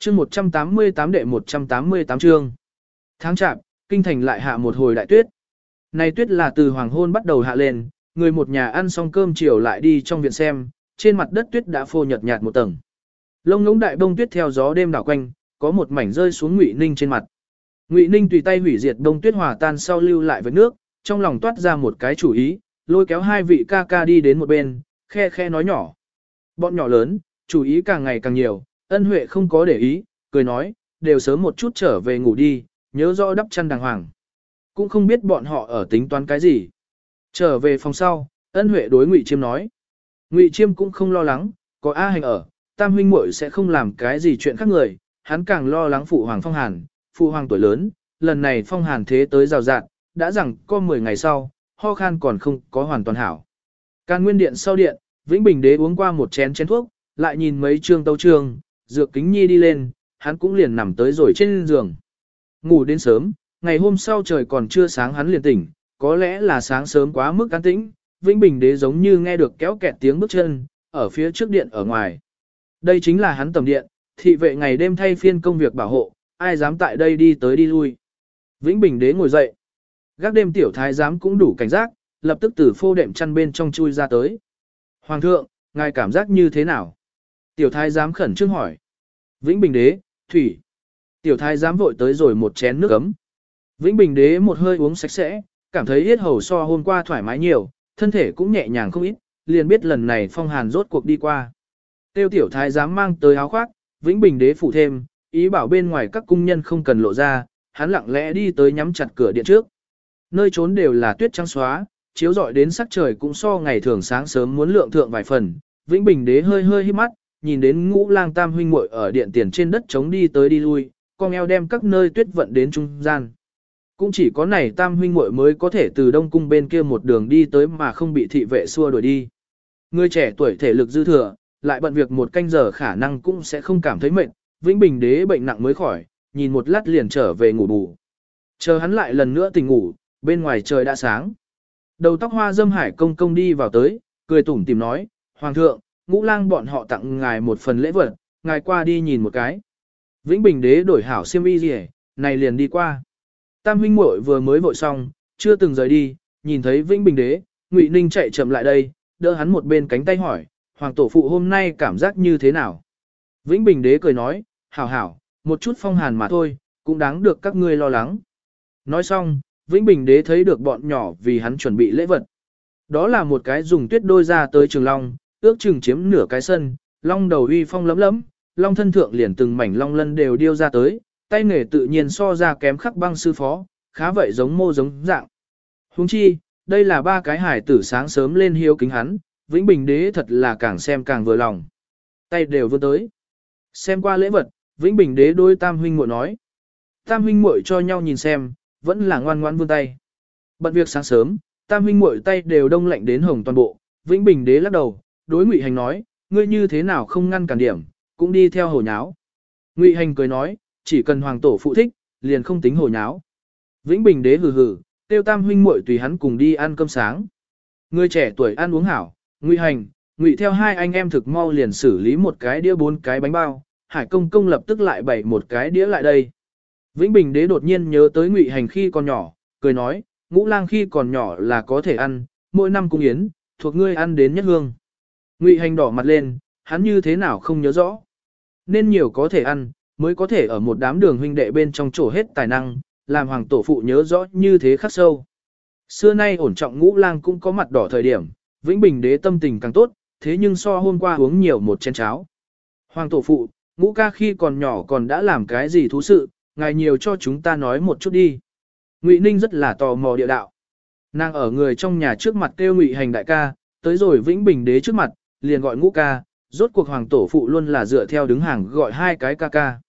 chương 188 đệ 188 chương. Tháng chạp, kinh thành lại hạ một hồi đại tuyết. Này tuyết là từ hoàng hôn bắt đầu hạ lên, người một nhà ăn xong cơm chiều lại đi trong viện xem, trên mặt đất tuyết đã phô nhợt nhạt một tầng. Lông ngỗng đại bông tuyết theo gió đêm đảo quanh, có một mảnh rơi xuống Ngụy Ninh trên mặt. Ngụy Ninh tùy tay hủy diệt đông tuyết hòa tan sau lưu lại với nước, trong lòng toát ra một cái chủ ý, lôi kéo hai vị ca ca đi đến một bên, khe khe nói nhỏ. Bọn nhỏ lớn, chủ ý càng ngày càng nhiều, ân huệ không có để ý, cười nói, đều sớm một chút trở về ngủ đi, nhớ rõ đắp chăn đàng hoàng. Cũng không biết bọn họ ở tính toán cái gì. Trở về phòng sau, ân huệ đối Ngụy Chiêm nói. Ngụy Chiêm cũng không lo lắng, có A hành ở, tam huynh muội sẽ không làm cái gì chuyện khác người, hắn càng lo lắng phụ hoàng phong hàn, phụ hoàng tuổi lớn, lần này phong hàn thế tới rào rạt, đã rằng có 10 ngày sau, ho khan còn không có hoàn toàn hảo. Can nguyên điện sau điện, Vĩnh Bình đế uống qua một chén chén thuốc, lại nhìn mấy trương tấu trương, dược kính nhi đi lên, hắn cũng liền nằm tới rồi trên giường. Ngủ đến sớm, ngày hôm sau trời còn chưa sáng hắn liền tỉnh, có lẽ là sáng sớm quá mức an tĩnh, Vĩnh Bình đế giống như nghe được kéo kẹt tiếng bước chân, ở phía trước điện ở ngoài. Đây chính là hắn tầm điện, thị vệ ngày đêm thay phiên công việc bảo hộ, ai dám tại đây đi tới đi lui. Vĩnh Bình đế ngồi dậy. Gác đêm tiểu thái giám cũng đủ cảnh giác, lập tức từ phô đệm chăn bên trong chui ra tới. Hoàng thượng, ngài cảm giác như thế nào? Tiểu thái giám khẩn trương hỏi. Vĩnh Bình đế, thủy. Tiểu thái giám vội tới rồi một chén nước ấm. Vĩnh Bình đế một hơi uống sạch sẽ, cảm thấy yết hầu so hôm qua thoải mái nhiều, thân thể cũng nhẹ nhàng không ít, liền biết lần này phong hàn rốt cuộc đi qua. Tiêu tiểu thái giám mang tới áo khoác, Vĩnh Bình đế phủ thêm, ý bảo bên ngoài các cung nhân không cần lộ ra, hắn lặng lẽ đi tới nhắm chặt cửa điện trước. Nơi trốn đều là tuyết trắng xóa, chiếu rọi đến sắc trời cũng so ngày thường sáng sớm muốn lượng thượng vài phần. Vĩnh Bình đế hơi hơi hít mắt, nhìn đến ngũ lang tam huynh muội ở điện tiền trên đất chống đi tới đi lui, con eo đem các nơi tuyết vận đến trung gian. Cũng chỉ có này tam huynh muội mới có thể từ đông cung bên kia một đường đi tới mà không bị thị vệ xua đuổi đi. Người trẻ tuổi thể lực dư thừa, lại bận việc một canh giờ khả năng cũng sẽ không cảm thấy mệt, Vĩnh Bình đế bệnh nặng mới khỏi, nhìn một lát liền trở về ngủ bù. Chờ hắn lại lần nữa tỉnh ngủ, bên ngoài trời đã sáng. Đầu tóc hoa dâm hải công công đi vào tới, cười tủm tìm nói, Hoàng thượng, ngũ lang bọn họ tặng ngài một phần lễ vật, ngài qua đi nhìn một cái. Vĩnh Bình đế đổi hảo xiêm y gì này liền đi qua. Tam huynh muội vừa mới vội xong, chưa từng rời đi, nhìn thấy Vĩnh Bình đế, Ngụy Ninh chạy chậm lại đây, đỡ hắn một bên cánh tay hỏi, Hoàng tổ phụ hôm nay cảm giác như thế nào? Vĩnh Bình đế cười nói, hảo hảo, một chút phong hàn mà thôi, cũng đáng được các ngươi lo lắng. Nói xong, Vĩnh Bình đế thấy được bọn nhỏ vì hắn chuẩn bị lễ vật. Đó là một cái dùng tuyết đôi ra tới trường long, ước chừng chiếm nửa cái sân, long đầu uy phong lấm lấm, long thân thượng liền từng mảnh long lân đều điêu ra tới, tay nghề tự nhiên so ra kém khắc băng sư phó, khá vậy giống mô giống dạng. Huống chi, đây là ba cái hải tử sáng sớm lên hiếu kính hắn, Vĩnh Bình đế thật là càng xem càng vừa lòng. Tay đều vươn tới. Xem qua lễ vật, Vĩnh Bình đế đôi tam huynh muội nói. Tam huynh muội cho nhau nhìn xem, vẫn là ngoan ngoan vươn tay. Bận việc sáng sớm, tam huynh muội tay đều đông lạnh đến hồng toàn bộ, Vĩnh Bình đế lắc đầu, đối Ngụy Hành nói, ngươi như thế nào không ngăn cản điểm, cũng đi theo hồ nháo. Ngụy Hành cười nói, chỉ cần hoàng tổ phụ thích, liền không tính hồ nháo. Vĩnh Bình đế hừ hừ, tiêu tam huynh muội tùy hắn cùng đi ăn cơm sáng. Người trẻ tuổi ăn uống hảo, Ngụy Hành, Ngụy theo hai anh em thực mau liền xử lý một cái đĩa bốn cái bánh bao, Hải Công công lập tức lại bày một cái đĩa lại đây. Vĩnh Bình đế đột nhiên nhớ tới Ngụy Hành khi còn nhỏ, cười nói, ngũ lang khi còn nhỏ là có thể ăn, mỗi năm cung yến, thuộc ngươi ăn đến nhất hương. Ngụy Hành đỏ mặt lên, hắn như thế nào không nhớ rõ. Nên nhiều có thể ăn, mới có thể ở một đám đường huynh đệ bên trong chỗ hết tài năng, làm hoàng tổ phụ nhớ rõ như thế khắc sâu. Xưa nay ổn trọng ngũ lang cũng có mặt đỏ thời điểm, Vĩnh Bình đế tâm tình càng tốt, thế nhưng so hôm qua uống nhiều một chén cháo. Hoàng tổ phụ, ngũ ca khi còn nhỏ còn đã làm cái gì thú sự, ngài nhiều cho chúng ta nói một chút đi. Ngụy Ninh rất là tò mò địa đạo. Nàng ở người trong nhà trước mặt kêu Ngụy Hành đại ca, tới rồi Vĩnh Bình đế trước mặt, liền gọi ngũ ca, rốt cuộc hoàng tổ phụ luôn là dựa theo đứng hàng gọi hai cái ca ca.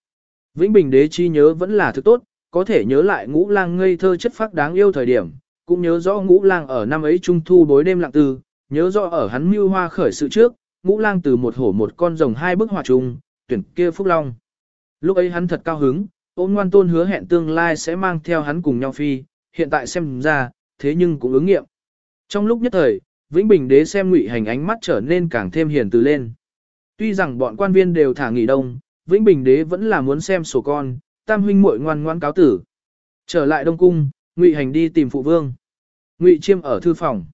Vĩnh Bình đế chi nhớ vẫn là thứ tốt, có thể nhớ lại ngũ lang ngây thơ chất phác đáng yêu thời điểm, cũng nhớ rõ ngũ lang ở năm ấy trung thu bối đêm lặng tư, nhớ rõ ở hắn mưu hoa khởi sự trước, ngũ lang từ một hổ một con rồng hai bức hòa chung, tuyển kia phúc long. Lúc ấy hắn thật cao hứng, ôn ngoan tôn hứa hẹn tương lai sẽ mang theo hắn cùng nhau phi, hiện tại xem ra, thế nhưng cũng ứng nghiệm. Trong lúc nhất thời, Vĩnh Bình đế xem ngụy hành ánh mắt trở nên càng thêm hiền từ lên. Tuy rằng bọn quan viên đều thả nghỉ đông, Vĩnh Bình đế vẫn là muốn xem sổ con, tam huynh muội ngoan ngoan cáo tử. Trở lại Đông Cung, Ngụy Hành đi tìm phụ vương. Ngụy Chiêm ở thư phòng.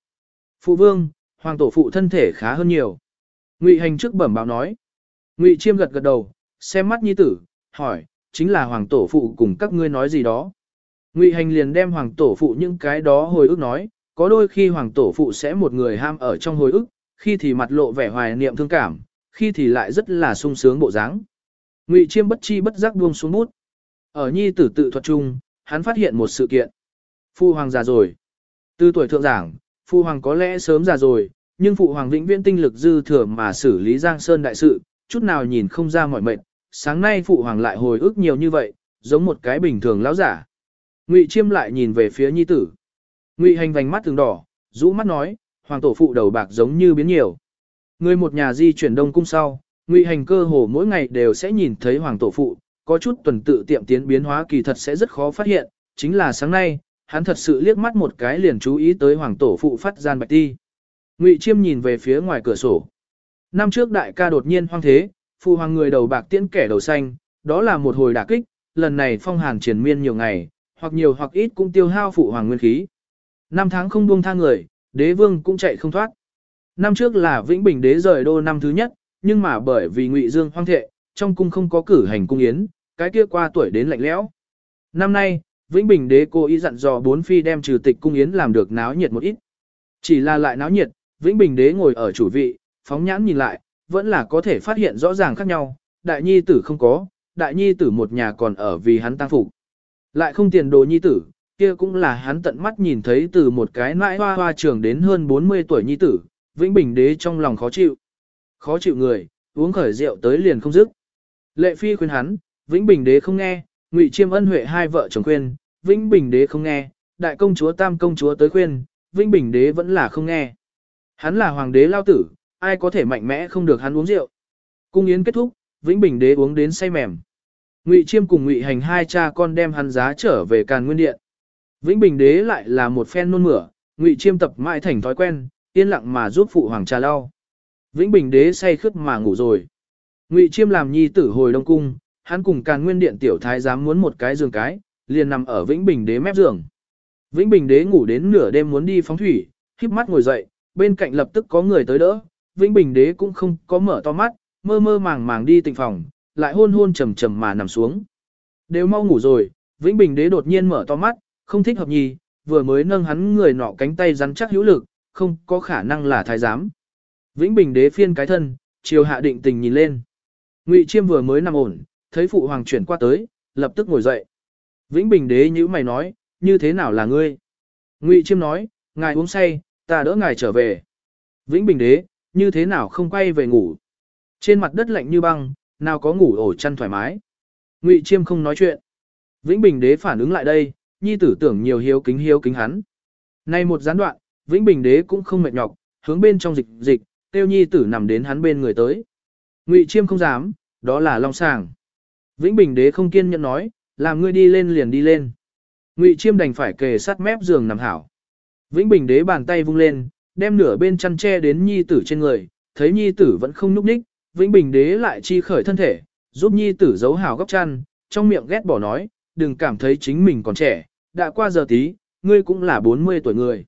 Phụ vương, hoàng tổ phụ thân thể khá hơn nhiều. Ngụy Hành trước bẩm báo nói. Ngụy Chiêm gật gật đầu, xem mắt nhi tử, hỏi, chính là hoàng tổ phụ cùng các ngươi nói gì đó. Ngụy Hành liền đem hoàng tổ phụ những cái đó hồi ức nói, có đôi khi hoàng tổ phụ sẽ một người ham ở trong hồi ức, khi thì mặt lộ vẻ hoài niệm thương cảm, khi thì lại rất là sung sướng bộ dáng. Ngụy Chiêm bất chi bất giác buông xuống bút. Ở nhi tử tự thuật chung, hắn phát hiện một sự kiện. Phu hoàng già rồi. Từ tuổi thượng giảng, phu hoàng có lẽ sớm già rồi, nhưng phụ hoàng vĩnh viễn tinh lực dư thừa mà xử lý Giang Sơn đại sự, chút nào nhìn không ra mỏi mệt. Sáng nay phụ hoàng lại hồi ức nhiều như vậy, giống một cái bình thường lão giả. Ngụy Chiêm lại nhìn về phía nhi tử. Ngụy Hành vành mắt từng đỏ, rũ mắt nói, hoàng tổ phụ đầu bạc giống như biến nhiều. Người một nhà di chuyển đông cung sau, Ngụy Hành cơ hồ mỗi ngày đều sẽ nhìn thấy hoàng tổ phụ, có chút tuần tự tiệm tiến biến hóa kỳ thật sẽ rất khó phát hiện, chính là sáng nay, hắn thật sự liếc mắt một cái liền chú ý tới hoàng tổ phụ phát gian bạch ti. Ngụy Chiêm nhìn về phía ngoài cửa sổ. Năm trước đại ca đột nhiên hoang thế, phụ hoàng người đầu bạc tiễn kẻ đầu xanh, đó là một hồi đả kích, lần này phong hàn triền miên nhiều ngày, hoặc nhiều hoặc ít cũng tiêu hao phụ hoàng nguyên khí. Năm tháng không buông tha người, đế vương cũng chạy không thoát. Năm trước là Vĩnh Bình đế rời đô năm thứ nhất, nhưng mà bởi vì Ngụy Dương hoang thệ, trong cung không có cử hành cung yến, cái kia qua tuổi đến lạnh lẽo. Năm nay, Vĩnh Bình đế cố ý dặn dò bốn phi đem trừ tịch cung yến làm được náo nhiệt một ít. Chỉ là lại náo nhiệt, Vĩnh Bình đế ngồi ở chủ vị, phóng nhãn nhìn lại, vẫn là có thể phát hiện rõ ràng khác nhau, đại nhi tử không có, đại nhi tử một nhà còn ở vì hắn tăng phục. Lại không tiền đồ nhi tử, kia cũng là hắn tận mắt nhìn thấy từ một cái nãi hoa hoa trưởng đến hơn 40 tuổi nhi tử, Vĩnh Bình đế trong lòng khó chịu. Khó chịu người, uống khởi rượu tới liền không dứt. Lệ Phi khuyên hắn, Vĩnh Bình đế không nghe, Ngụy Chiêm Ân Huệ hai vợ chồng khuyên, Vĩnh Bình đế không nghe, đại công chúa tam công chúa tới khuyên, Vĩnh Bình đế vẫn là không nghe. Hắn là hoàng đế lao tử, ai có thể mạnh mẽ không được hắn uống rượu. Cung yến kết thúc, Vĩnh Bình đế uống đến say mềm. Ngụy Chiêm cùng Ngụy Hành hai cha con đem hắn giá trở về Càn Nguyên Điện. Vĩnh Bình đế lại là một phen nôn mửa, Ngụy Chiêm tập mãi thành thói quen, yên lặng mà giúp phụ hoàng trà lau. Vĩnh Bình đế say khướt mà ngủ rồi. Ngụy Chiêm làm nhi tử hồi Đông cung, hắn cùng Càn Nguyên Điện tiểu thái giám muốn một cái giường cái, liền nằm ở Vĩnh Bình đế mép giường. Vĩnh Bình đế ngủ đến nửa đêm muốn đi phóng thủy, híp mắt ngồi dậy, bên cạnh lập tức có người tới đỡ, Vĩnh Bình đế cũng không có mở to mắt, mơ mơ màng màng đi tịnh phòng, lại hôn hôn trầm trầm mà nằm xuống. Đều mau ngủ rồi, Vĩnh Bình đế đột nhiên mở to mắt, không thích hợp nhì, vừa mới nâng hắn người nọ cánh tay rắn chắc hữu lực, không có khả năng là thái giám. Vĩnh Bình đế phiên cái thân, chiều hạ định tình nhìn lên. Ngụy Chiêm vừa mới nằm ổn, thấy phụ hoàng chuyển qua tới, lập tức ngồi dậy. Vĩnh Bình đế nhíu mày nói, như thế nào là ngươi? Ngụy Chiêm nói, ngài uống say, ta đỡ ngài trở về. Vĩnh Bình đế, như thế nào không quay về ngủ? Trên mặt đất lạnh như băng, nào có ngủ ổ chăn thoải mái. Ngụy Chiêm không nói chuyện. Vĩnh Bình đế phản ứng lại đây, nhi tử tưởng nhiều hiếu kính hiếu kính hắn. Nay một gián đoạn, Vĩnh Bình đế cũng không mệt nhọc, hướng bên trong dịch dịch, tiêu nhi tử nằm đến hắn bên người tới. Ngụy Chiêm không dám, đó là long sàng. Vĩnh Bình đế không kiên nhẫn nói, làm ngươi đi lên liền đi lên. Ngụy Chiêm đành phải kề sát mép giường nằm hảo. Vĩnh Bình đế bàn tay vung lên, đem nửa bên chăn che đến nhi tử trên người, thấy nhi tử vẫn không núp ních, Vĩnh Bình đế lại chi khởi thân thể, giúp nhi tử giấu hảo góc chăn, trong miệng ghét bỏ nói, đừng cảm thấy chính mình còn trẻ, đã qua giờ tí, ngươi cũng là 40 tuổi người.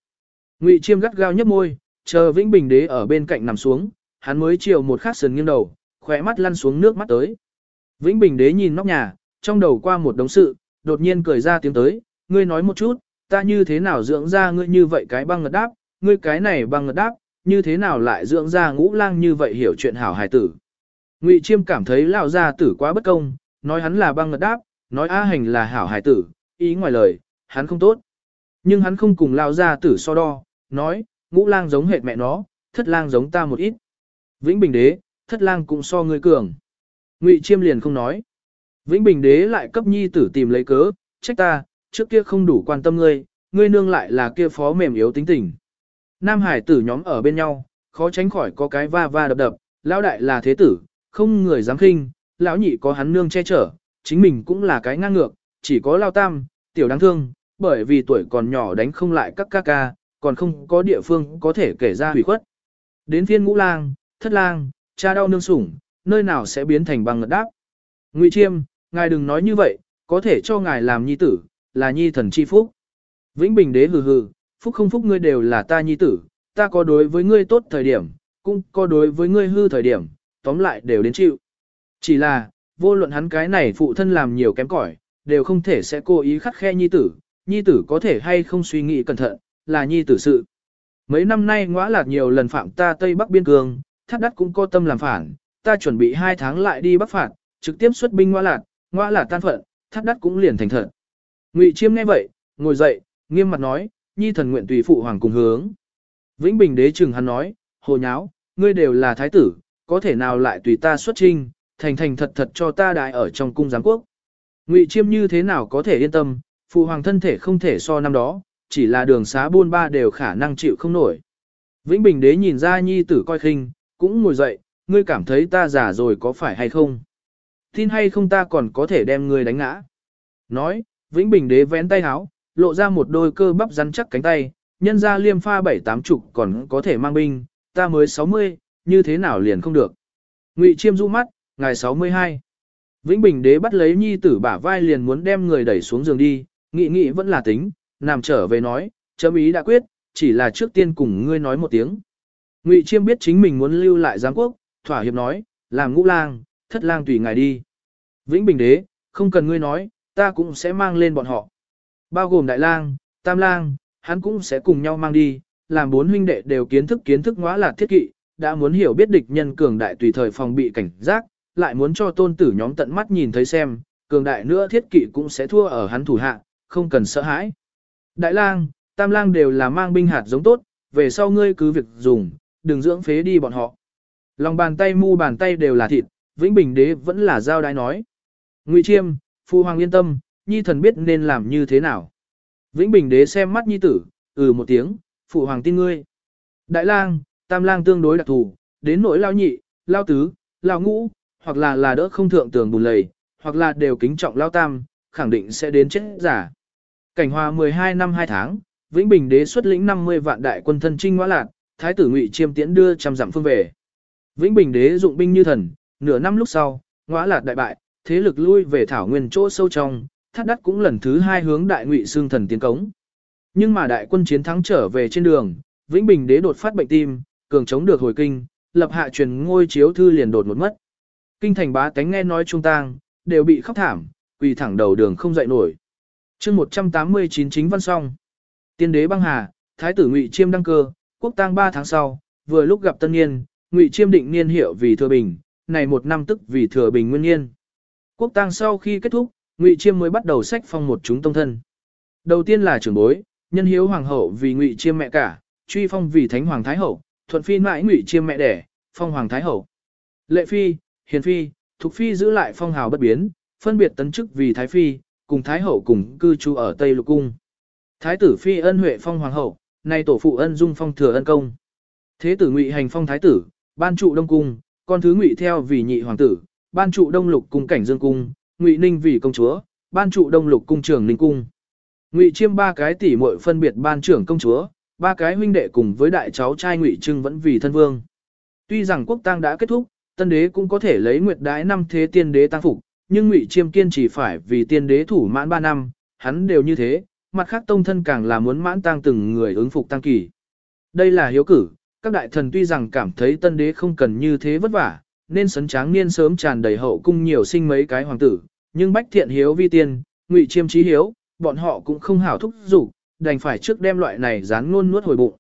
Ngụy Chiêm gắt gao nhấp môi, chờ Vĩnh Bình đế ở bên cạnh nằm xuống, hắn mới chiều một khắc sườn nghiêng đầu, khỏe mắt lăn xuống nước mắt tới. Vĩnh Bình đế nhìn nóc nhà, trong đầu qua một đống sự, đột nhiên cười ra tiếng tới, ngươi nói một chút, ta như thế nào dưỡng ra ngươi như vậy cái băng ngật đáp, ngươi cái này băng ngật đáp, như thế nào lại dưỡng ra ngũ lang như vậy hiểu chuyện hảo hài tử. Ngụy Chiêm cảm thấy lão gia tử quá bất công, nói hắn là băng ngật đáp, nói A Hành là hảo hài tử, ý ngoài lời, hắn không tốt. Nhưng hắn không cùng lao ra tử so đo, nói, ngũ lang giống hệt mẹ nó, thất lang giống ta một ít. Vĩnh Bình đế, thất lang cũng so ngươi cường. Ngụy Chiêm liền không nói. Vĩnh Bình đế lại cấp nhi tử tìm lấy cớ, trách ta, trước kia không đủ quan tâm ngươi, ngươi nương lại là kia phó mềm yếu tính tình. Nam hải tử nhóm ở bên nhau, khó tránh khỏi có cái va va đập đập, lão đại là thế tử, không người dám khinh, lão nhị có hắn nương che chở, chính mình cũng là cái ngang ngược, chỉ có lao tam, tiểu đáng thương, bởi vì tuổi còn nhỏ đánh không lại các ca ca, còn không có địa phương có thể kể ra hủy khuất. Đến phiên ngũ lang, thất lang, cha đau nương sủng, nơi nào sẽ biến thành bằng ngật đáp. Ngụy Chiêm, ngài đừng nói như vậy, có thể cho ngài làm nhi tử, là nhi thần chi phúc. Vĩnh Bình đế hừ hừ, phúc không phúc ngươi đều là ta nhi tử, ta có đối với ngươi tốt thời điểm, cũng có đối với ngươi hư thời điểm, tóm lại đều đến chịu. Chỉ là, vô luận hắn cái này phụ thân làm nhiều kém cỏi, đều không thể sẽ cố ý khắt khe nhi tử, nhi tử có thể hay không suy nghĩ cẩn thận, là nhi tử sự. Mấy năm nay ngõa lạc nhiều lần phạm ta Tây Bắc biên cương, thắt đắt cũng có tâm làm phản, ta chuẩn bị hai tháng lại đi Bắc phạt, trực tiếp xuất binh ngõa lạc, ngõa lạc tan phận, thắt đắt cũng liền thành thật. Ngụy Chiêm nghe vậy, ngồi dậy, nghiêm mặt nói, nhi thần nguyện tùy phụ hoàng cùng hướng. Vĩnh Bình đế trừng hắn nói, hồ nháo, ngươi đều là thái tử, có thể nào lại tùy ta xuất trinh, thành thành thật thật cho ta đại ở trong cung giám quốc. Ngụy Chiêm như thế nào có thể yên tâm, phụ hoàng thân thể không thể so năm đó, chỉ là đường xá buôn ba đều khả năng chịu không nổi. Vĩnh Bình đế nhìn ra nhi tử coi khinh, cũng ngồi dậy, ngươi cảm thấy ta già rồi có phải hay không? Tin hay không ta còn có thể đem ngươi đánh ngã? Nói, Vĩnh Bình đế vén tay háo, lộ ra một đôi cơ bắp rắn chắc cánh tay, nhân ra liêm pha bảy tám chục còn có thể mang binh, ta mới 60, như thế nào liền không được. Ngụy Chiêm du mắt, ngài 62. Vĩnh Bình đế bắt lấy nhi tử bả vai liền muốn đem người đẩy xuống giường đi, nghị nghị vẫn là tính, nằm trở về nói, chấm ý đã quyết, chỉ là trước tiên cùng ngươi nói một tiếng. Ngụy Chiêm biết chính mình muốn lưu lại giám quốc, thỏa hiệp nói, làm ngũ lang, thất lang tùy ngài đi. Vĩnh Bình đế, không cần ngươi nói, ta cũng sẽ mang lên bọn họ. Bao gồm đại lang, tam lang, hắn cũng sẽ cùng nhau mang đi, làm bốn huynh đệ đều kiến thức kiến thức ngõa là thiết kỵ, đã muốn hiểu biết địch nhân cường đại tùy thời phòng bị cảnh giác, lại muốn cho tôn tử nhóm tận mắt nhìn thấy xem, cường đại nữa thiết kỵ cũng sẽ thua ở hắn thủ hạ, không cần sợ hãi. Đại lang, tam lang đều là mang binh hạt giống tốt, về sau ngươi cứ việc dùng, đừng dưỡng phế đi bọn họ. Lòng bàn tay mu bàn tay đều là thịt, Vĩnh Bình đế vẫn là giao đái nói. Ngụy Chiêm, Phu Hoàng yên tâm, Nhi thần biết nên làm như thế nào. Vĩnh Bình đế xem mắt Nhi tử, ừ một tiếng, Phụ Hoàng tin ngươi. Đại lang, Tam lang tương đối đặc thù, đến nỗi lao nhị, lao tứ, lao ngũ, hoặc là là đỡ không thượng tường bùn lầy, hoặc là đều kính trọng lao tam, khẳng định sẽ đến chết giả. Cảnh hòa 12 năm 2 tháng, Vĩnh Bình đế xuất lĩnh 50 vạn đại quân thân trinh ngoã lạc, thái tử Ngụy Chiêm tiễn đưa trăm dặm phương về. Vĩnh Bình đế dụng binh như thần, nửa năm lúc sau, ngõa lạc đại bại, thế lực lui về thảo nguyên chỗ sâu trong, thắt đắt cũng lần thứ hai hướng đại ngụy xương thần tiến cống. Nhưng mà đại quân chiến thắng trở về trên đường, Vĩnh Bình đế đột phát bệnh tim, cường chống được hồi kinh, lập hạ truyền ngôi chiếu thư liền đột một mất. Kinh thành bá tánh nghe nói trung tang, đều bị khóc thảm, quỳ thẳng đầu đường không dậy nổi chương 189 chính văn song. Tiên đế băng hà, thái tử Ngụy Chiêm đăng cơ, quốc tang 3 tháng sau, vừa lúc gặp tân niên, Ngụy Chiêm định niên hiệu vì thừa bình, này một năm tức vì thừa bình nguyên niên. Quốc tang sau khi kết thúc, Ngụy Chiêm mới bắt đầu sách phong một chúng tông thân. Đầu tiên là trưởng bối, nhân hiếu hoàng hậu vì Ngụy Chiêm mẹ cả, truy phong vì thánh hoàng thái hậu, thuận phi mãi Ngụy Chiêm mẹ đẻ, phong hoàng thái hậu. Lệ phi, hiền phi, thục phi giữ lại phong hào bất biến, phân biệt tấn chức vì thái phi, cùng thái hậu cùng cư trú ở Tây Lục cung. Thái tử phi ân huệ phong hoàng hậu, nay tổ phụ ân dung phong thừa ân công. Thế tử Ngụy hành phong thái tử, ban trụ đông cung, con thứ Ngụy theo vì nhị hoàng tử, ban trụ đông lục cung cảnh dương cung, Ngụy Ninh vì công chúa, ban trụ đông lục cung trưởng Ninh cung. Ngụy Chiêm ba cái tỷ muội phân biệt ban trưởng công chúa, ba cái huynh đệ cùng với đại cháu trai Ngụy Trưng vẫn vì thân vương. Tuy rằng quốc tang đã kết thúc, tân đế cũng có thể lấy nguyệt đái năm thế tiên đế tăng phục, nhưng Ngụy Chiêm kiên chỉ phải vì tiên đế thủ mãn ba năm, hắn đều như thế, mặt khác tông thân càng là muốn mãn tang từng người ứng phục tăng kỳ. Đây là hiếu cử, các đại thần tuy rằng cảm thấy tân đế không cần như thế vất vả, nên sấn tráng niên sớm tràn đầy hậu cung nhiều sinh mấy cái hoàng tử, nhưng bách thiện hiếu vi tiên, ngụy chiêm trí hiếu, bọn họ cũng không hảo thúc dục đành phải trước đem loại này dán ngôn nuốt hồi bụng.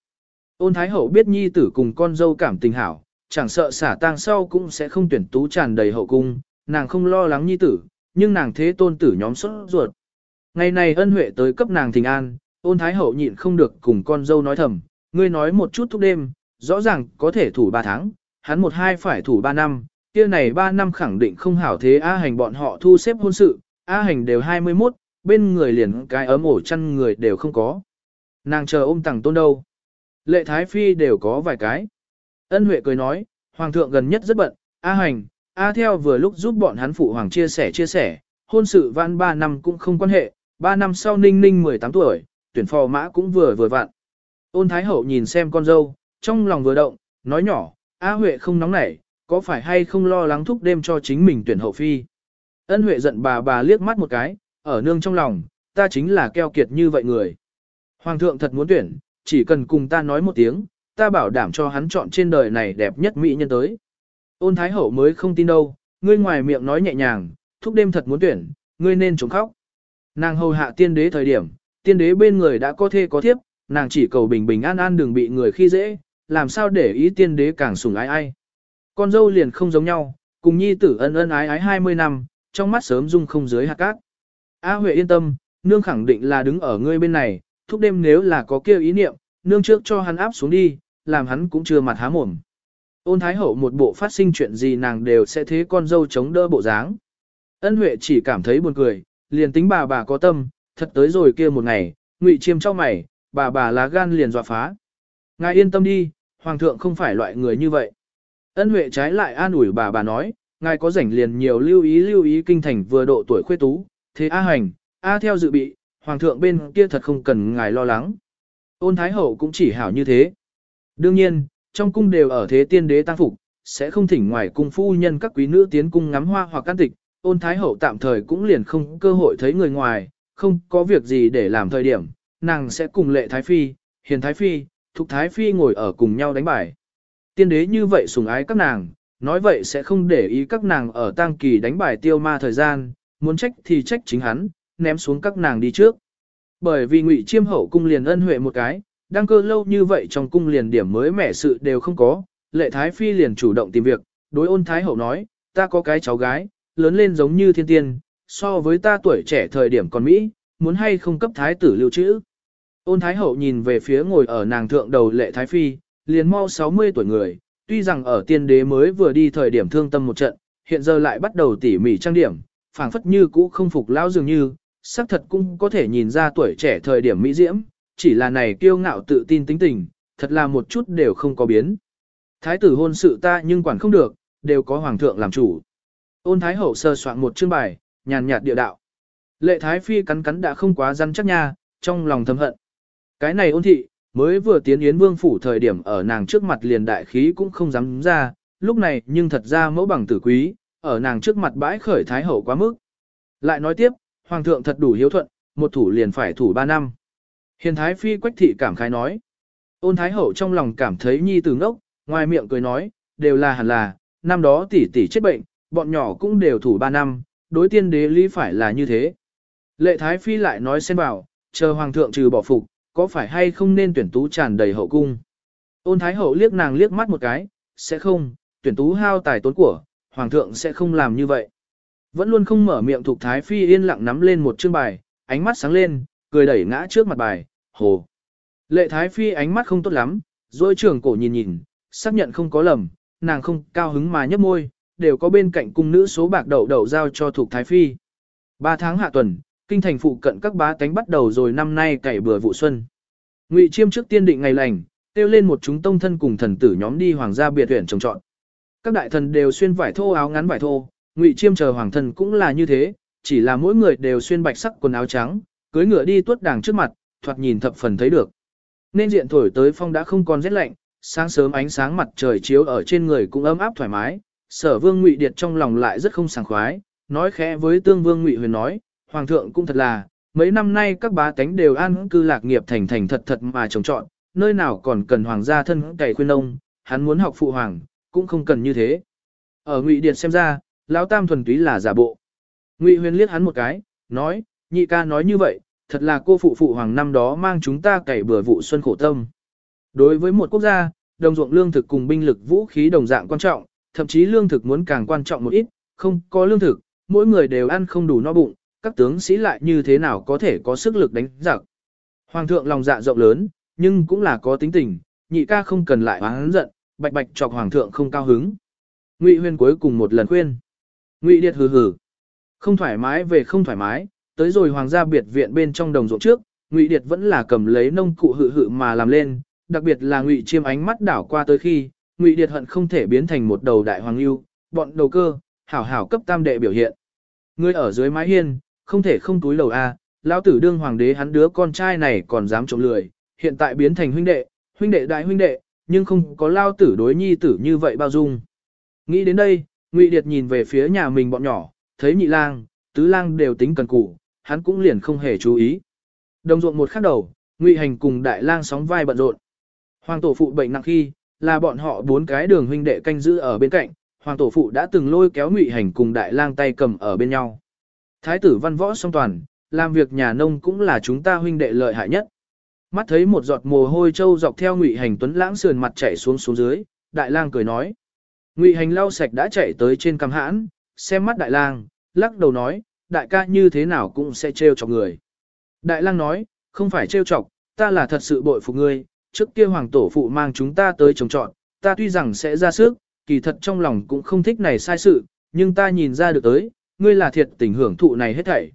Ôn Thái Hậu biết nhi tử cùng con dâu cảm tình hảo, chẳng sợ xả tang sau cũng sẽ không tuyển tú tràn đầy hậu cung, nàng không lo lắng nhi tử, nhưng nàng thế tôn tử nhóm xuất ruột. Ngày này ân huệ tới cấp nàng thình an, ôn Thái Hậu nhịn không được cùng con dâu nói thầm, ngươi nói một chút thúc đêm, rõ ràng có thể thủ 3 tháng, hắn một hai phải thủ 3 năm, kia này 3 năm khẳng định không hảo thế A hành bọn họ thu xếp hôn sự, A hành đều 21, bên người liền cái ấm ổ chăn người đều không có. Nàng chờ ôm tặng tôn đâu. Lệ Thái Phi đều có vài cái. Ân Huệ cười nói, Hoàng thượng gần nhất rất bận, A hành, A theo vừa lúc giúp bọn hắn phụ Hoàng chia sẻ chia sẻ, hôn sự vãn 3 năm cũng không quan hệ, 3 năm sau ninh ninh 18 tuổi, tuyển phò mã cũng vừa vừa vặn. Ôn Thái Hậu nhìn xem con dâu, trong lòng vừa động, nói nhỏ, A Huệ không nóng nảy, có phải hay không lo lắng thúc đêm cho chính mình tuyển hậu phi. Ân Huệ giận bà bà liếc mắt một cái, ở nương trong lòng, ta chính là keo kiệt như vậy người. Hoàng thượng thật muốn tuyển, chỉ cần cùng ta nói một tiếng, ta bảo đảm cho hắn chọn trên đời này đẹp nhất mỹ nhân tới. Ôn Thái Hậu mới không tin đâu, ngươi ngoài miệng nói nhẹ nhàng, thúc đêm thật muốn tuyển, ngươi nên chống khóc. Nàng hầu hạ tiên đế thời điểm, tiên đế bên người đã có thê có thiếp, nàng chỉ cầu bình bình an an đừng bị người khi dễ, làm sao để ý tiên đế càng sủng ái ai. Con dâu liền không giống nhau, cùng nhi tử ân ân ái ái 20 năm, trong mắt sớm dung không dưới hạt cát. A Huệ yên tâm, nương khẳng định là đứng ở ngươi bên này, thúc đêm nếu là có kêu ý niệm, nương trước cho hắn áp xuống đi, làm hắn cũng chưa mặt há mồm. Ôn Thái Hậu một bộ phát sinh chuyện gì nàng đều sẽ thế con dâu chống đỡ bộ dáng. Ân Huệ chỉ cảm thấy buồn cười, liền tính bà bà có tâm, thật tới rồi kia một ngày, ngụy chiêm cho mày, bà bà lá gan liền dọa phá. Ngài yên tâm đi, Hoàng thượng không phải loại người như vậy. Ân Huệ trái lại an ủi bà bà nói, ngài có rảnh liền nhiều lưu ý lưu ý kinh thành vừa độ tuổi khuê tú, thế A hành, A theo dự bị, Hoàng thượng bên kia thật không cần ngài lo lắng. Ôn Thái Hậu cũng chỉ hảo như thế. Đương nhiên, trong cung đều ở thế tiên đế tăng phục, sẽ không thỉnh ngoài cung phu nhân các quý nữ tiến cung ngắm hoa hoặc can tịch, ôn thái hậu tạm thời cũng liền không cơ hội thấy người ngoài, không có việc gì để làm thời điểm, nàng sẽ cùng lệ thái phi, hiền thái phi, thục thái phi ngồi ở cùng nhau đánh bài. Tiên đế như vậy sủng ái các nàng, nói vậy sẽ không để ý các nàng ở tang kỳ đánh bài tiêu ma thời gian, muốn trách thì trách chính hắn, ném xuống các nàng đi trước. Bởi vì ngụy chiêm hậu cung liền ân huệ một cái, đăng cơ lâu như vậy trong cung liền điểm mới mẻ sự đều không có, lệ thái phi liền chủ động tìm việc, đối ôn thái hậu nói, ta có cái cháu gái, lớn lên giống như thiên tiên, so với ta tuổi trẻ thời điểm còn Mỹ, muốn hay không cấp thái tử lưu trữ. Ôn thái hậu nhìn về phía ngồi ở nàng thượng đầu lệ thái phi, liền mau 60 tuổi người, tuy rằng ở tiên đế mới vừa đi thời điểm thương tâm một trận, hiện giờ lại bắt đầu tỉ mỉ trang điểm, phảng phất như cũ không phục lão dường như, xác thật cũng có thể nhìn ra tuổi trẻ thời điểm mỹ diễm, chỉ là này kiêu ngạo tự tin tính tình, thật là một chút đều không có biến. Thái tử hôn sự ta nhưng quản không được, đều có hoàng thượng làm chủ. Ôn thái hậu sơ soạn một chương bài, nhàn nhạt địa đạo. Lệ thái phi cắn cắn đã không quá răn chắc nha, trong lòng thầm hận. Cái này ôn thị, mới vừa tiến yến vương phủ thời điểm ở nàng trước mặt liền đại khí cũng không dám ra, lúc này nhưng thật ra mẫu bằng tử quý, ở nàng trước mặt bãi khởi thái hậu quá mức. Lại nói tiếp, hoàng thượng thật đủ hiếu thuận, một thủ liền phải thủ ba năm. Hiền thái phi quách thị cảm khái nói. Ôn thái hậu trong lòng cảm thấy nhi tử ngốc, ngoài miệng cười nói, đều là hẳn là, năm đó tỷ tỷ chết bệnh, bọn nhỏ cũng đều thủ ba năm, đối tiên đế lý phải là như thế. Lệ thái phi lại nói xen bảo, chờ hoàng thượng trừ bỏ phục, có phải hay không nên tuyển tú tràn đầy hậu cung. Ôn thái hậu liếc nàng liếc mắt một cái, sẽ không, tuyển tú hao tài tốn của, hoàng thượng sẽ không làm như vậy. Vẫn luôn không mở miệng thuộc thái phi yên lặng nắm lên một chương bài, ánh mắt sáng lên, cười đẩy ngã trước mặt bài, hồ. Lệ Thái Phi ánh mắt không tốt lắm, rồi trưởng cổ nhìn nhìn, xác nhận không có lầm, nàng không cao hứng mà nhấp môi, đều có bên cạnh cung nữ số bạc đậu đậu giao cho thuộc Thái Phi. Ba tháng hạ tuần, kinh thành phụ cận các bá tánh bắt đầu rồi năm nay cày bừa vụ xuân. Ngụy Chiêm trước tiên định ngày lành, tiêu lên một chúng tông thân cùng thần tử nhóm đi hoàng gia biệt tuyển trồng trọn. Các đại thần đều xuyên vải thô áo ngắn vải thô, Ngụy Chiêm chờ hoàng thần cũng là như thế, chỉ là mỗi người đều xuyên bạch sắc quần áo trắng, cưới ngựa đi tuốt đàng trước mặt, thoạt nhìn thập phần thấy được. Nên diện thổi tới phong đã không còn rét lạnh, sáng sớm ánh sáng mặt trời chiếu ở trên người cũng ấm áp thoải mái, sở vương ngụy điệt trong lòng lại rất không sảng khoái, nói khẽ với tương vương ngụy huyền nói, hoàng thượng cũng thật là, mấy năm nay các bá tánh đều an cư lạc nghiệp thành thành thật thật mà trồng trọn, nơi nào còn cần hoàng gia thân cày khuyên ông, hắn muốn học phụ hoàng, cũng không cần như thế. Ở ngụy điệt xem ra, lão tam thuần túy là giả bộ. Ngụy huyền liếc hắn một cái, nói, nhị ca nói như vậy, thật là cô phụ phụ hoàng năm đó mang chúng ta cày bừa vụ xuân khổ tâm. Đối với một quốc gia, đồng ruộng lương thực cùng binh lực vũ khí đồng dạng quan trọng, thậm chí lương thực muốn càng quan trọng một ít, không có lương thực, mỗi người đều ăn không đủ no bụng, các tướng sĩ lại như thế nào có thể có sức lực đánh giặc. Hoàng thượng lòng dạ rộng lớn, nhưng cũng là có tính tình, nhị ca không cần lại oán giận, bạch bạch chọc hoàng thượng không cao hứng. Ngụy Huyên cuối cùng một lần khuyên. Ngụy Điệt hừ hừ. Không thoải mái về không thoải mái, tới rồi hoàng gia biệt viện bên trong đồng ruộng trước, Ngụy Điệt vẫn là cầm lấy nông cụ hự hự mà làm lên, đặc biệt là Ngụy Chiêm ánh mắt đảo qua tới khi, Ngụy Điệt hận không thể biến thành một đầu đại hoàng lưu, bọn đầu cơ, hảo hảo cấp tam đệ biểu hiện. ngươi ở dưới mái hiên, không thể không túi lầu a, lão tử đương hoàng đế hắn đứa con trai này còn dám trộm lười, hiện tại biến thành huynh đệ, huynh đệ đại huynh đệ, nhưng không có lao tử đối nhi tử như vậy bao dung. Nghĩ đến đây, Ngụy Điệt nhìn về phía nhà mình bọn nhỏ, thấy nhị lang, tứ lang đều tính cần cù, hắn cũng liền không hề chú ý. Đồng ruộng một khắc đầu, Ngụy Hành cùng đại lang sóng vai bận rộn. Hoàng tổ phụ bệnh nặng khi, là bọn họ bốn cái đường huynh đệ canh giữ ở bên cạnh, hoàng tổ phụ đã từng lôi kéo Ngụy Hành cùng đại lang tay cầm ở bên nhau. Thái tử văn võ song toàn, làm việc nhà nông cũng là chúng ta huynh đệ lợi hại nhất. Mắt thấy một giọt mồ hôi trâu dọc theo Ngụy Hành tuấn lãng sườn mặt chảy xuống xuống dưới, đại lang cười nói: Ngụy Hành lau sạch đã chạy tới trên cằm hãn, xem mắt đại lang, lắc đầu nói: đại ca như thế nào cũng sẽ trêu chọc người. Đại lang nói: không phải trêu chọc, ta là thật sự bội phục ngươi, trước kia hoàng tổ phụ mang chúng ta tới trồng trọn, ta tuy rằng sẽ ra sức, kỳ thật trong lòng cũng không thích này sai sự, nhưng ta nhìn ra được tới, ngươi là thiệt tình hưởng thụ này hết thảy.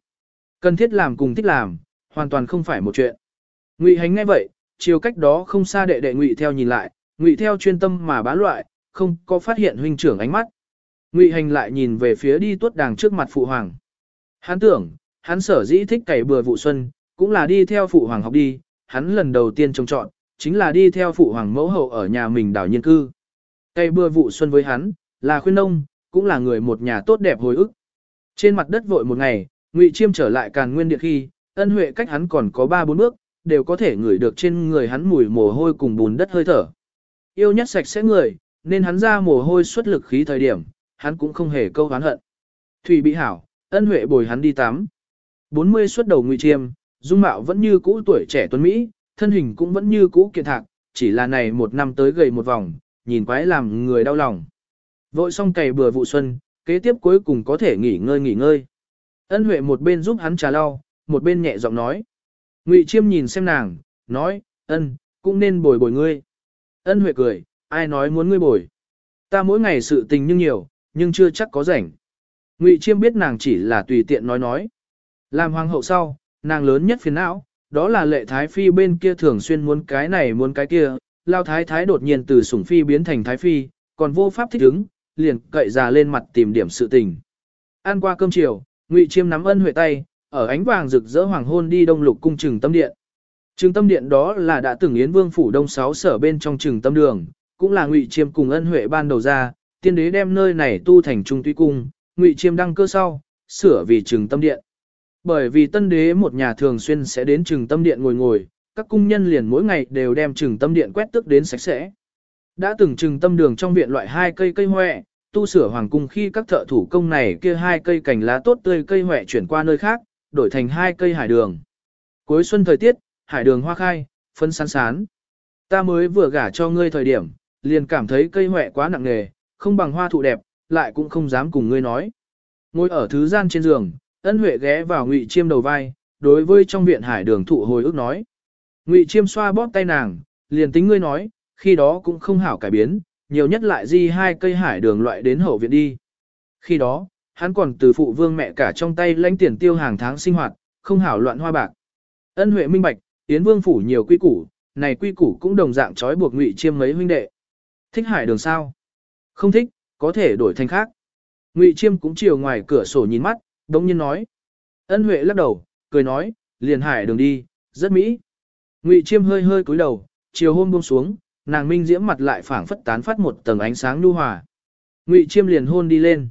Cần thiết làm cùng thích làm, hoàn toàn không phải một chuyện. Ngụy Hành ngay vậy, chiều cách đó không xa đệ đệ Ngụy theo nhìn lại, Ngụy theo chuyên tâm mà bá loại, không có phát hiện huynh trưởng ánh mắt. Ngụy Hành lại nhìn về phía đi tuốt đàng trước mặt phụ hoàng. Hắn tưởng, hắn sở dĩ thích cày bừa vụ xuân, cũng là đi theo phụ hoàng học đi, hắn lần đầu tiên trông chọn chính là đi theo phụ hoàng mẫu hậu ở nhà mình đảo nhiên cư. Cày bừa vụ xuân với hắn, là khuyên nông, cũng là người một nhà tốt đẹp hồi ức. Trên mặt đất vội một ngày, Ngụy Chiêm trở lại càn nguyên điện khi, ân huệ cách hắn còn có ba bốn bước, đều có thể ngửi được trên người hắn mùi mồ hôi cùng bùn đất hơi thở. Yêu nhất sạch sẽ người, nên hắn ra mồ hôi xuất lực khí thời điểm, hắn cũng không hề câu hán hận. Thủy bị hảo, ân huệ bồi hắn đi tắm. 40 xuất đầu Ngụy Chiêm, dung mạo vẫn như cũ tuổi trẻ tuấn Mỹ, thân hình cũng vẫn như cũ kiện thạc, chỉ là này một năm tới gầy một vòng, nhìn quái làm người đau lòng. Vội xong cày bừa vụ xuân, kế tiếp cuối cùng có thể nghỉ ngơi nghỉ ngơi. Ân Huệ một bên giúp hắn trà lau, một bên nhẹ giọng nói. Ngụy Chiêm nhìn xem nàng, nói, ân, cũng nên bồi bồi ngươi. Ân Huệ cười, ai nói muốn ngươi bồi. Ta mỗi ngày sự tình nhưng nhiều, nhưng chưa chắc có rảnh. Ngụy Chiêm biết nàng chỉ là tùy tiện nói nói. Làm hoàng hậu sau, nàng lớn nhất phiền não, đó là lệ thái phi bên kia thường xuyên muốn cái này muốn cái kia, lao thái thái đột nhiên từ sủng phi biến thành thái phi, còn vô pháp thích ứng, liền cậy già lên mặt tìm điểm sự tình. Ăn qua cơm chiều, Ngụy Chiêm nắm ân huệ tay, ở ánh vàng rực rỡ hoàng hôn đi đông lục cung trừng tâm điện. Trừng tâm điện đó là đã từng yến vương phủ đông sáu sở bên trong trừng tâm đường, cũng là Ngụy Chiêm cùng ân huệ ban đầu ra, tiên đế đem nơi này tu thành trung tuy cung, Ngụy Chiêm đăng cơ sau, sửa vì trừng tâm điện. Bởi vì tân đế một nhà thường xuyên sẽ đến trừng tâm điện ngồi ngồi, các cung nhân liền mỗi ngày đều đem trừng tâm điện quét tước đến sạch sẽ. Đã từng trừng tâm đường trong viện loại hai cây cây hoẹ, tu sửa hoàng cung khi các thợ thủ công này kia hai cây cành lá tốt tươi cây hoẹ chuyển qua nơi khác, đổi thành hai cây hải đường. Cuối xuân thời tiết, hải đường hoa khai, phân sán sán. Ta mới vừa gả cho ngươi thời điểm, liền cảm thấy cây hoẹ quá nặng nề, không bằng hoa thụ đẹp, lại cũng không dám cùng ngươi nói. Ngồi ở thứ gian trên giường, ân huệ ghé vào ngụy chiêm đầu vai, đối với trong viện hải đường thụ hồi ức nói. Ngụy chiêm xoa bóp tay nàng, liền tính ngươi nói, khi đó cũng không hảo cải biến, nhiều nhất lại di hai cây hải đường loại đến hậu viện đi. Khi đó, hắn còn từ phụ vương mẹ cả trong tay lãnh tiền tiêu hàng tháng sinh hoạt, không hảo loạn hoa bạc. Ân huệ minh bạch, tiến vương phủ nhiều quy củ, này quy củ cũng đồng dạng trói buộc ngụy chiêm mấy huynh đệ. Thích hải đường sao? Không thích, có thể đổi thành khác. Ngụy chiêm cũng chiều ngoài cửa sổ nhìn mắt, đống nhiên nói. Ân huệ lắc đầu, cười nói, liền hải đường đi, rất mỹ. Ngụy chiêm hơi hơi cúi đầu, chiều hôm buông xuống, nàng minh diễm mặt lại phảng phất tán phát một tầng ánh sáng nhu hòa. Ngụy Chiêm liền hôn đi lên.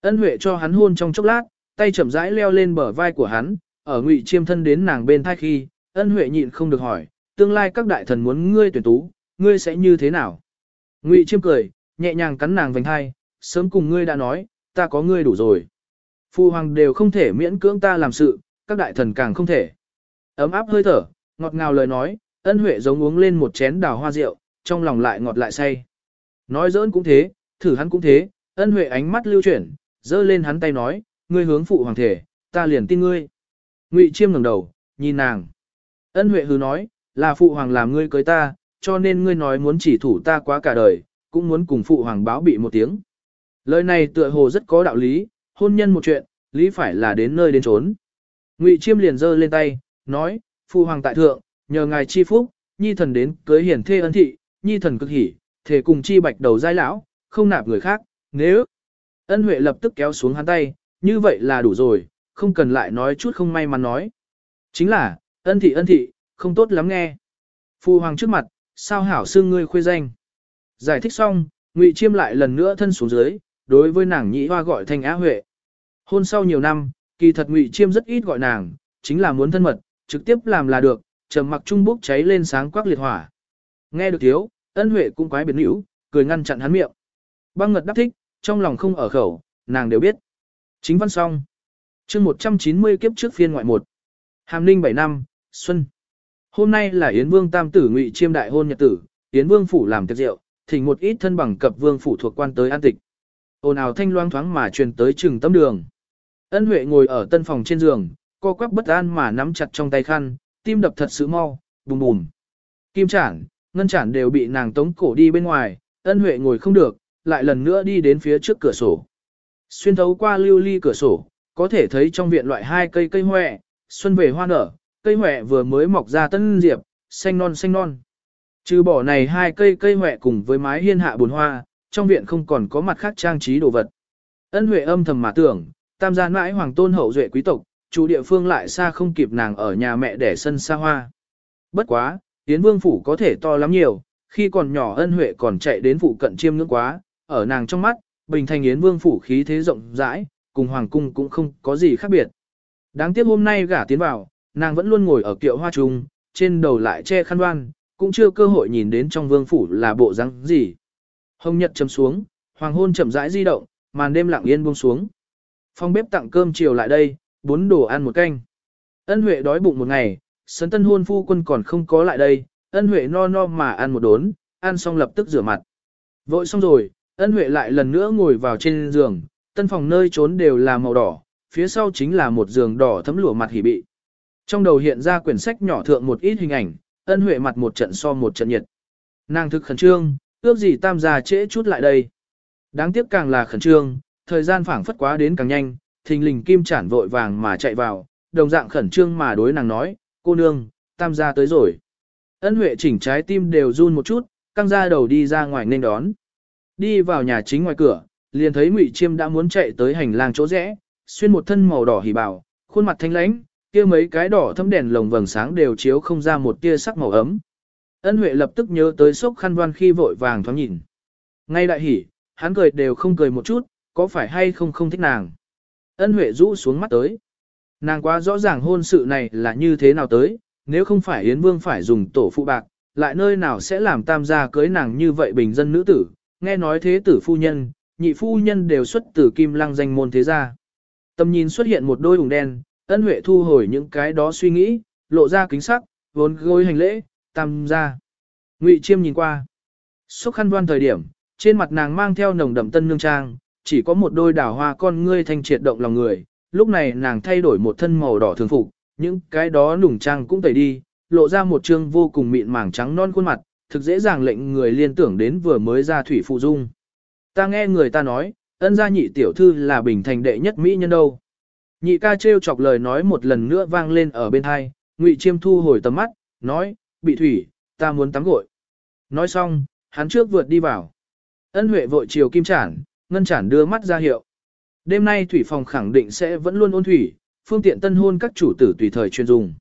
Ân Huệ cho hắn hôn trong chốc lát, tay chậm rãi leo lên bờ vai của hắn, ở Ngụy Chiêm thân đến nàng bên thai khi, Ân Huệ nhịn không được hỏi, tương lai các đại thần muốn ngươi tuyển tú, ngươi sẽ như thế nào? Ngụy Chiêm cười, nhẹ nhàng cắn nàng vành hai, sớm cùng ngươi đã nói, ta có ngươi đủ rồi. Phu hoàng đều không thể miễn cưỡng ta làm sự, các đại thần càng không thể. Ấm áp hơi thở, ngọt ngào lời nói, ân huệ giống uống lên một chén đào hoa rượu, trong lòng lại ngọt lại say. Nói giỡn cũng thế, thử hắn cũng thế, ân huệ ánh mắt lưu chuyển, dơ lên hắn tay nói, ngươi hướng phụ hoàng thể, ta liền tin ngươi. Ngụy chiêm ngẩng đầu, nhìn nàng. Ân huệ hứ nói, là phụ hoàng làm ngươi cưới ta, cho nên ngươi nói muốn chỉ thủ ta quá cả đời, cũng muốn cùng phụ hoàng báo bị một tiếng. Lời này tựa hồ rất có đạo lý, hôn nhân một chuyện, lý phải là đến nơi đến trốn. Ngụy chiêm liền giơ lên tay, nói, phụ hoàng tại thượng, nhờ ngài chi phúc, nhi thần đến cưới hiển thê ân thị, nhi thần cực hỉ, thể cùng chi bạch đầu giai lão, không nạp người khác, nếu ân huệ lập tức kéo xuống hắn tay, như vậy là đủ rồi, không cần lại nói chút không may mắn nói. Chính là, ân thị ân thị, không tốt lắm nghe. Phu hoàng trước mặt, sao hảo xương ngươi khuê danh. Giải thích xong, ngụy chiêm lại lần nữa thân xuống dưới, đối với nàng nhĩ hoa gọi thành á huệ. Hôn sau nhiều năm, kỳ thật Ngụy Chiêm rất ít gọi nàng, chính là muốn thân mật, trực tiếp làm là được, trầm mặc trung bốc cháy lên sáng quắc liệt hỏa. Nghe được thiếu, ân huệ cũng quái biệt hữu, cười ngăn chặn hắn miệng. Băng ngật đáp thích, trong lòng không ở khẩu, nàng đều biết. Chính văn xong. chương 190 kiếp trước phiên ngoại một, Hàm ninh 7 năm, Xuân. Hôm nay là Yến Vương Tam Tử Ngụy Chiêm đại hôn nhật tử, Yến Vương phủ làm tiệc rượu, thỉnh một ít thân bằng cập vương phủ thuộc quan tới an tịch. Ồn ào thanh loang thoáng mà truyền tới trừng tâm đường. Ân Huệ ngồi ở tân phòng trên giường, co quắp bất an mà nắm chặt trong tay khăn, tim đập thật sự mau, bùm bùm. Kim chản, ngân chản đều bị nàng tống cổ đi bên ngoài, ân Huệ ngồi không được, lại lần nữa đi đến phía trước cửa sổ. Xuyên thấu qua lưu ly cửa sổ, có thể thấy trong viện loại hai cây cây hoẹ, xuân về hoa nở, cây hoẹ vừa mới mọc ra tân diệp, xanh non xanh non. Trừ bỏ này hai cây cây hoẹ cùng với mái hiên hạ bồn hoa, trong viện không còn có mặt khác trang trí đồ vật. Ân Huệ âm thầm mà tưởng, tam gia mãi hoàng tôn hậu duệ quý tộc, chủ địa phương lại xa không kịp nàng ở nhà mẹ để sân xa hoa. Bất quá, Yến Vương phủ có thể to lắm nhiều, khi còn nhỏ Ân Huệ còn chạy đến phụ cận chiêm ngưỡng quá, ở nàng trong mắt, Bình Thành Yến Vương phủ khí thế rộng rãi, cùng hoàng cung cũng không có gì khác biệt. Đáng tiếc hôm nay gả tiến vào, nàng vẫn luôn ngồi ở kiệu hoa trung, trên đầu lại che khăn đoan, cũng chưa cơ hội nhìn đến trong vương phủ là bộ răng gì. Hồng nhật chấm xuống, hoàng hôn chậm rãi di động, màn đêm lặng yên buông xuống. Phong bếp tặng cơm chiều lại đây, bốn đồ ăn một canh. Ân Huệ đói bụng một ngày, sấn tân hôn phu quân còn không có lại đây, ân Huệ no no mà ăn một đốn, ăn xong lập tức rửa mặt. Vội xong rồi, ân Huệ lại lần nữa ngồi vào trên giường, tân phòng nơi trốn đều là màu đỏ, phía sau chính là một giường đỏ thấm lụa mặt hỉ bị. Trong đầu hiện ra quyển sách nhỏ thượng một ít hình ảnh, ân Huệ mặt một trận so một trận nhiệt. Nàng thực khẩn trương, ước gì tam gia trễ chút lại đây. Đáng tiếc càng là khẩn trương, thời gian phảng phất quá đến càng nhanh, thình lình kim chản vội vàng mà chạy vào, đồng dạng khẩn trương mà đối nàng nói, cô nương, tam gia tới rồi. Ân Huệ chỉnh trái tim đều run một chút, căng ra đầu đi ra ngoài nên đón. Đi vào nhà chính ngoài cửa, liền thấy Ngụy Chiêm đã muốn chạy tới hành lang chỗ rẽ, xuyên một thân màu đỏ hỉ bảo, khuôn mặt thanh lãnh, kia mấy cái đỏ thấm đèn lồng vầng sáng đều chiếu không ra một tia sắc màu ấm. Ân Huệ lập tức nhớ tới sốc khăn đoan khi vội vàng thoáng nhìn. Ngay đại hỉ, hắn cười đều không cười một chút, có phải hay không không thích nàng. Ân Huệ rũ xuống mắt tới. Nàng quá rõ ràng hôn sự này là như thế nào tới, nếu không phải Yến Vương phải dùng tổ phụ bạc, lại nơi nào sẽ làm tam gia cưới nàng như vậy bình dân nữ tử, nghe nói thế tử phu nhân, nhị phu nhân đều xuất từ kim lăng danh môn thế gia. Tầm nhìn xuất hiện một đôi ủng đen, ân huệ thu hồi những cái đó suy nghĩ, lộ ra kính sắc, vốn gối hành lễ, tam gia. Ngụy chiêm nhìn qua. Xúc khăn đoan thời điểm, trên mặt nàng mang theo nồng đậm tân nương trang, chỉ có một đôi đảo hoa con ngươi thanh triệt động lòng người, lúc này nàng thay đổi một thân màu đỏ thường phục, những cái đó nùng trang cũng tẩy đi, lộ ra một trương vô cùng mịn màng trắng non khuôn mặt, thực dễ dàng lệnh người liên tưởng đến vừa mới ra thủy phụ dung. Ta nghe người ta nói, ân gia nhị tiểu thư là bình thành đệ nhất mỹ nhân đâu. Nhị ca trêu chọc lời nói một lần nữa vang lên ở bên hai, ngụy chiêm thu hồi tầm mắt, nói, bị thủy, ta muốn tắm gội. Nói xong, hắn trước vượt đi vào. Ân huệ vội chiều kim chản, ngân chản đưa mắt ra hiệu. Đêm nay thủy phòng khẳng định sẽ vẫn luôn ôn thủy, phương tiện tân hôn các chủ tử tùy thời chuyên dùng.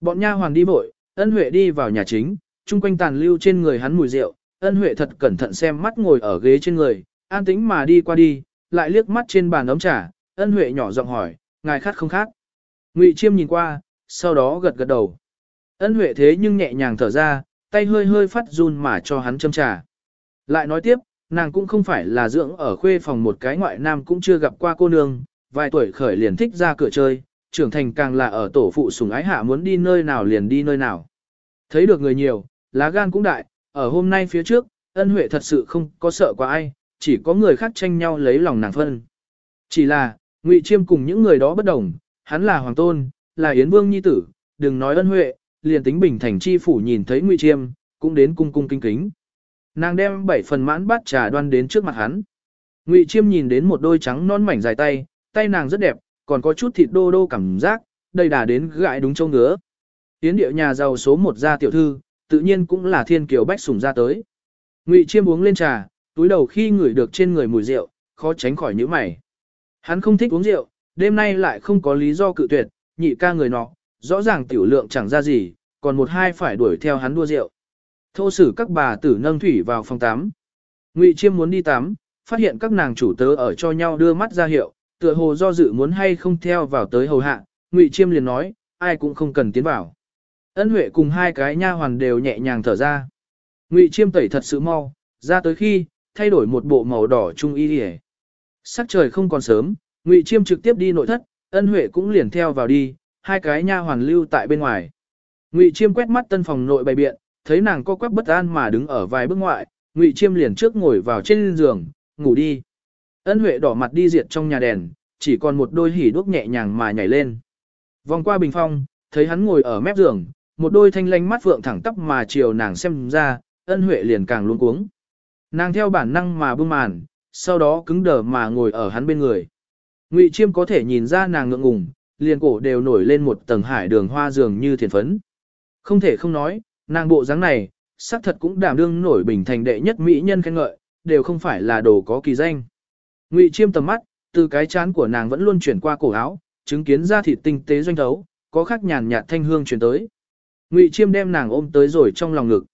Bọn nha hoàn đi vội, ân huệ đi vào nhà chính, chung quanh tàn lưu trên người hắn mùi rượu, ân huệ thật cẩn thận xem mắt ngồi ở ghế trên người, an tĩnh mà đi qua đi, lại liếc mắt trên bàn ấm trà, ân huệ nhỏ giọng hỏi, ngài khát không khát. Ngụy chiêm nhìn qua, sau đó gật gật đầu. Ân huệ thế nhưng nhẹ nhàng thở ra, tay hơi hơi phát run mà cho hắn châm trà. Lại nói tiếp, nàng cũng không phải là dưỡng ở khuê phòng một cái ngoại nam cũng chưa gặp qua cô nương, vài tuổi khởi liền thích ra cửa chơi, trưởng thành càng là ở tổ phụ sùng ái hạ muốn đi nơi nào liền đi nơi nào. Thấy được người nhiều, lá gan cũng đại, ở hôm nay phía trước, ân huệ thật sự không có sợ qua ai, chỉ có người khác tranh nhau lấy lòng nàng phân. Chỉ là, ngụy Chiêm cùng những người đó bất đồng, hắn là hoàng tôn, là Yến Vương nhi tử, đừng nói ân huệ, liền tính bình thành chi phủ nhìn thấy ngụy Chiêm, cũng đến cung cung kinh kính. Nàng đem bảy phần mãn bát trà đoan đến trước mặt hắn. Ngụy Chiêm nhìn đến một đôi trắng non mảnh dài tay, tay nàng rất đẹp, còn có chút thịt đô đô cảm giác, đầy đà đến gãi đúng châu ngứa. Tiến điệu nhà giàu số một gia tiểu thư, tự nhiên cũng là thiên kiều bách sủng ra tới. Ngụy Chiêm uống lên trà, túi đầu khi ngửi được trên người mùi rượu, khó tránh khỏi nhíu mày. Hắn không thích uống rượu, đêm nay lại không có lý do cự tuyệt, nhị ca người nọ, rõ ràng tiểu lượng chẳng ra gì, còn một hai phải đuổi theo hắn đua rượu. Thô sử các bà tử nâng thủy vào phòng tắm. Ngụy Chiêm muốn đi tắm, phát hiện các nàng chủ tớ ở cho nhau đưa mắt ra hiệu, Tựa hồ do dự muốn hay không theo vào tới hầu hạ, Ngụy Chiêm liền nói, ai cũng không cần tiến vào. Ân Huệ cùng hai cái nha hoàn đều nhẹ nhàng thở ra. Ngụy Chiêm tẩy thật sự mau, ra tới khi, thay đổi một bộ màu đỏ trung y liễu. Sắc trời không còn sớm, Ngụy Chiêm trực tiếp đi nội thất, Ân Huệ cũng liền theo vào đi, hai cái nha hoàn lưu tại bên ngoài. Ngụy Chiêm quét mắt tân phòng nội bày biện, thấy nàng co quắp bất an mà đứng ở vài bước ngoại, Ngụy Chiêm liền trước ngồi vào trên giường, ngủ đi. Ân Huệ đỏ mặt đi diệt trong nhà đèn, chỉ còn một đôi hỉ đuốc nhẹ nhàng mà nhảy lên. Vòng qua bình phong, thấy hắn ngồi ở mép giường, một đôi thanh lanh mắt vượng thẳng tắp mà chiều nàng xem ra, Ân Huệ liền càng luống cuống. Nàng theo bản năng mà bưng màn, sau đó cứng đờ mà ngồi ở hắn bên người. Ngụy Chiêm có thể nhìn ra nàng ngượng ngùng, liền cổ đều nổi lên một tầng hải đường hoa dường như thiền phấn. Không thể không nói, nàng bộ dáng này, xác thật cũng đảm đương nổi bình thành đệ nhất mỹ nhân khen ngợi, đều không phải là đồ có kỳ danh. Ngụy Chiêm tầm mắt, từ cái chán của nàng vẫn luôn chuyển qua cổ áo, chứng kiến ra thịt tinh tế doanh thấu, có khắc nhàn nhạt thanh hương chuyển tới. Ngụy Chiêm đem nàng ôm tới rồi trong lòng ngực.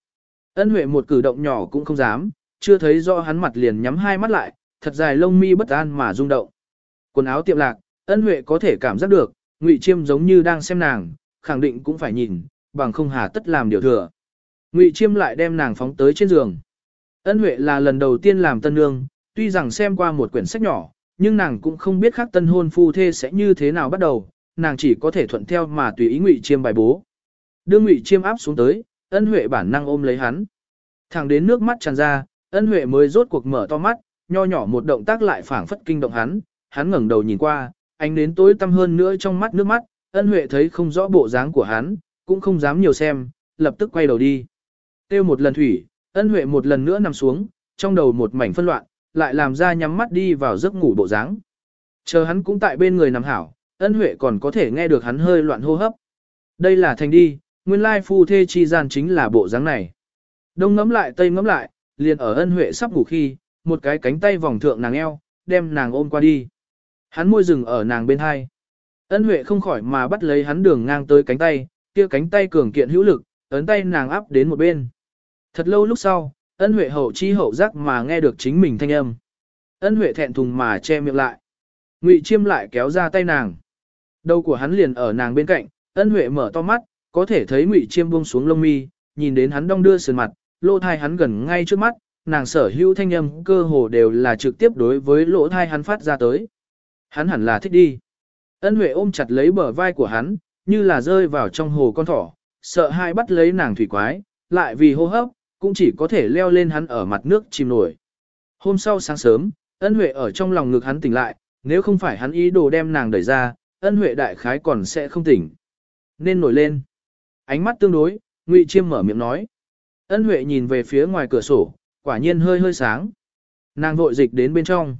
Ân Huệ một cử động nhỏ cũng không dám, chưa thấy rõ hắn mặt liền nhắm hai mắt lại, thật dài lông mi bất an mà rung động. Quần áo tiệm lạc, Ân Huệ có thể cảm giác được, Ngụy Chiêm giống như đang xem nàng, khẳng định cũng phải nhìn, bằng không hà tất làm điều thừa. Ngụy Chiêm lại đem nàng phóng tới trên giường. Ân Huệ là lần đầu tiên làm tân nương, tuy rằng xem qua một quyển sách nhỏ, nhưng nàng cũng không biết khác tân hôn phu thê sẽ như thế nào bắt đầu, nàng chỉ có thể thuận theo mà tùy ý Ngụy Chiêm bài bố. Đưa Ngụy Chiêm áp xuống tới, Ân Huệ bản năng ôm lấy hắn. Thẳng đến nước mắt tràn ra, Ân Huệ mới rốt cuộc mở to mắt, nho nhỏ một động tác lại phảng phất kinh động hắn, hắn ngẩng đầu nhìn qua, ánh đến tối tăm hơn nữa trong mắt nước mắt, Ân Huệ thấy không rõ bộ dáng của hắn, cũng không dám nhiều xem, lập tức quay đầu đi. Tiêu một lần thủy, Ân Huệ một lần nữa nằm xuống, trong đầu một mảnh phân loạn, lại làm ra nhắm mắt đi vào giấc ngủ bộ dáng. Chờ hắn cũng tại bên người nằm hảo, Ân Huệ còn có thể nghe được hắn hơi loạn hô hấp. Đây là thành đi, nguyên lai phu thê chi gian chính là bộ dáng này. Đông ngấm lại tây ngấm lại, liền ở Ân Huệ sắp ngủ khi, một cái cánh tay vòng thượng nàng eo, đem nàng ôm qua đi. Hắn môi rừng ở nàng bên hai. Ân Huệ không khỏi mà bắt lấy hắn đường ngang tới cánh tay, kia cánh tay cường kiện hữu lực, ấn tay nàng áp đến một bên. Thật lâu lúc sau, ân huệ hậu chi hậu giác mà nghe được chính mình thanh âm. Ân huệ thẹn thùng mà che miệng lại. Ngụy chiêm lại kéo ra tay nàng. Đầu của hắn liền ở nàng bên cạnh, ân huệ mở to mắt, có thể thấy ngụy chiêm buông xuống lông mi, nhìn đến hắn đong đưa sườn mặt, lỗ thai hắn gần ngay trước mắt, nàng sở hữu thanh âm cơ hồ đều là trực tiếp đối với lỗ thai hắn phát ra tới. Hắn hẳn là thích đi. Ân huệ ôm chặt lấy bờ vai của hắn, như là rơi vào trong hồ con thỏ, sợ hai bắt lấy nàng thủy quái, lại vì hô hấp, cũng chỉ có thể leo lên hắn ở mặt nước chìm nổi. Hôm sau sáng sớm, ân huệ ở trong lòng ngực hắn tỉnh lại, nếu không phải hắn ý đồ đem nàng đẩy ra, ân huệ đại khái còn sẽ không tỉnh. Nên nổi lên. Ánh mắt tương đối, Ngụy Chiêm mở miệng nói. Ân huệ nhìn về phía ngoài cửa sổ, quả nhiên hơi hơi sáng. Nàng vội dịch đến bên trong.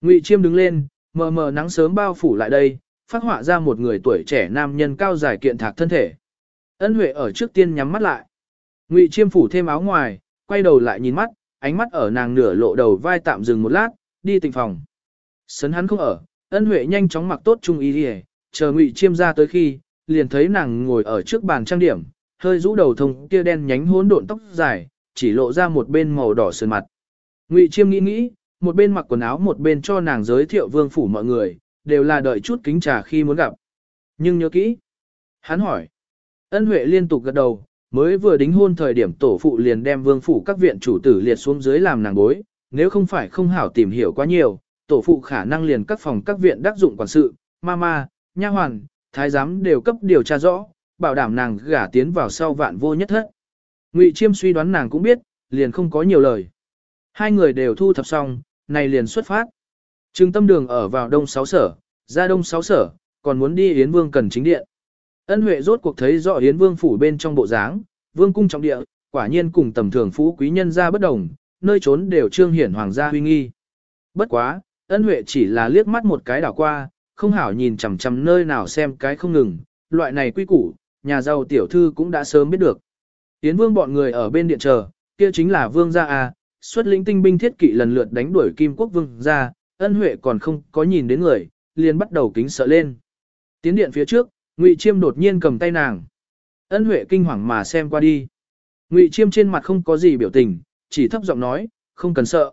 Ngụy Chiêm đứng lên, mờ mờ nắng sớm bao phủ lại đây, phát họa ra một người tuổi trẻ nam nhân cao dài kiện thạc thân thể. Ân Huệ ở trước tiên nhắm mắt lại. Ngụy Chiêm phủ thêm áo ngoài, quay đầu lại nhìn mắt, ánh mắt ở nàng nửa lộ đầu vai tạm dừng một lát, đi tịnh phòng. Sấn hắn không ở, Ân Huệ nhanh chóng mặc tốt trung y đi, chờ Ngụy Chiêm ra tới khi, liền thấy nàng ngồi ở trước bàn trang điểm, hơi rũ đầu thông kia đen nhánh hỗn độn tóc dài, chỉ lộ ra một bên màu đỏ sườn mặt. Ngụy Chiêm nghĩ nghĩ, một bên mặc quần áo một bên cho nàng giới thiệu vương phủ mọi người, đều là đợi chút kính trà khi muốn gặp. Nhưng nhớ kỹ. Hắn hỏi. Ân Huệ liên tục gật đầu, mới vừa đính hôn thời điểm tổ phụ liền đem vương phủ các viện chủ tử liệt xuống dưới làm nàng bối, nếu không phải không hảo tìm hiểu quá nhiều, tổ phụ khả năng liền các phòng các viện đắc dụng quản sự, mama, nha hoàn, thái giám đều cấp điều tra rõ, bảo đảm nàng gả tiến vào sau vạn vô nhất thất. Ngụy Chiêm suy đoán nàng cũng biết, liền không có nhiều lời. Hai người đều thu thập xong, này liền xuất phát. trương tâm đường ở vào đông sáu sở, ra đông sáu sở, còn muốn đi Yến Vương cần chính điện. Ân Huệ rốt cuộc thấy rõ Yến Vương phủ bên trong bộ dáng, vương cung trọng địa, quả nhiên cùng tầm thường phú quý nhân ra bất đồng, nơi trốn đều trương hiển hoàng gia huy nghi. Bất quá, Ân Huệ chỉ là liếc mắt một cái đảo qua, không hảo nhìn chằm chằm nơi nào xem cái không ngừng, loại này quy củ, nhà giàu tiểu thư cũng đã sớm biết được. Yến Vương bọn người ở bên điện chờ, kia chính là Vương gia a, xuất lĩnh tinh binh thiết kỵ lần lượt đánh đuổi Kim Quốc Vương gia, Ân Huệ còn không có nhìn đến người, liền bắt đầu kính sợ lên. Tiến điện phía trước, Ngụy Chiêm đột nhiên cầm tay nàng. Ân Huệ kinh hoàng mà xem qua đi. Ngụy Chiêm trên mặt không có gì biểu tình, chỉ thấp giọng nói, không cần sợ.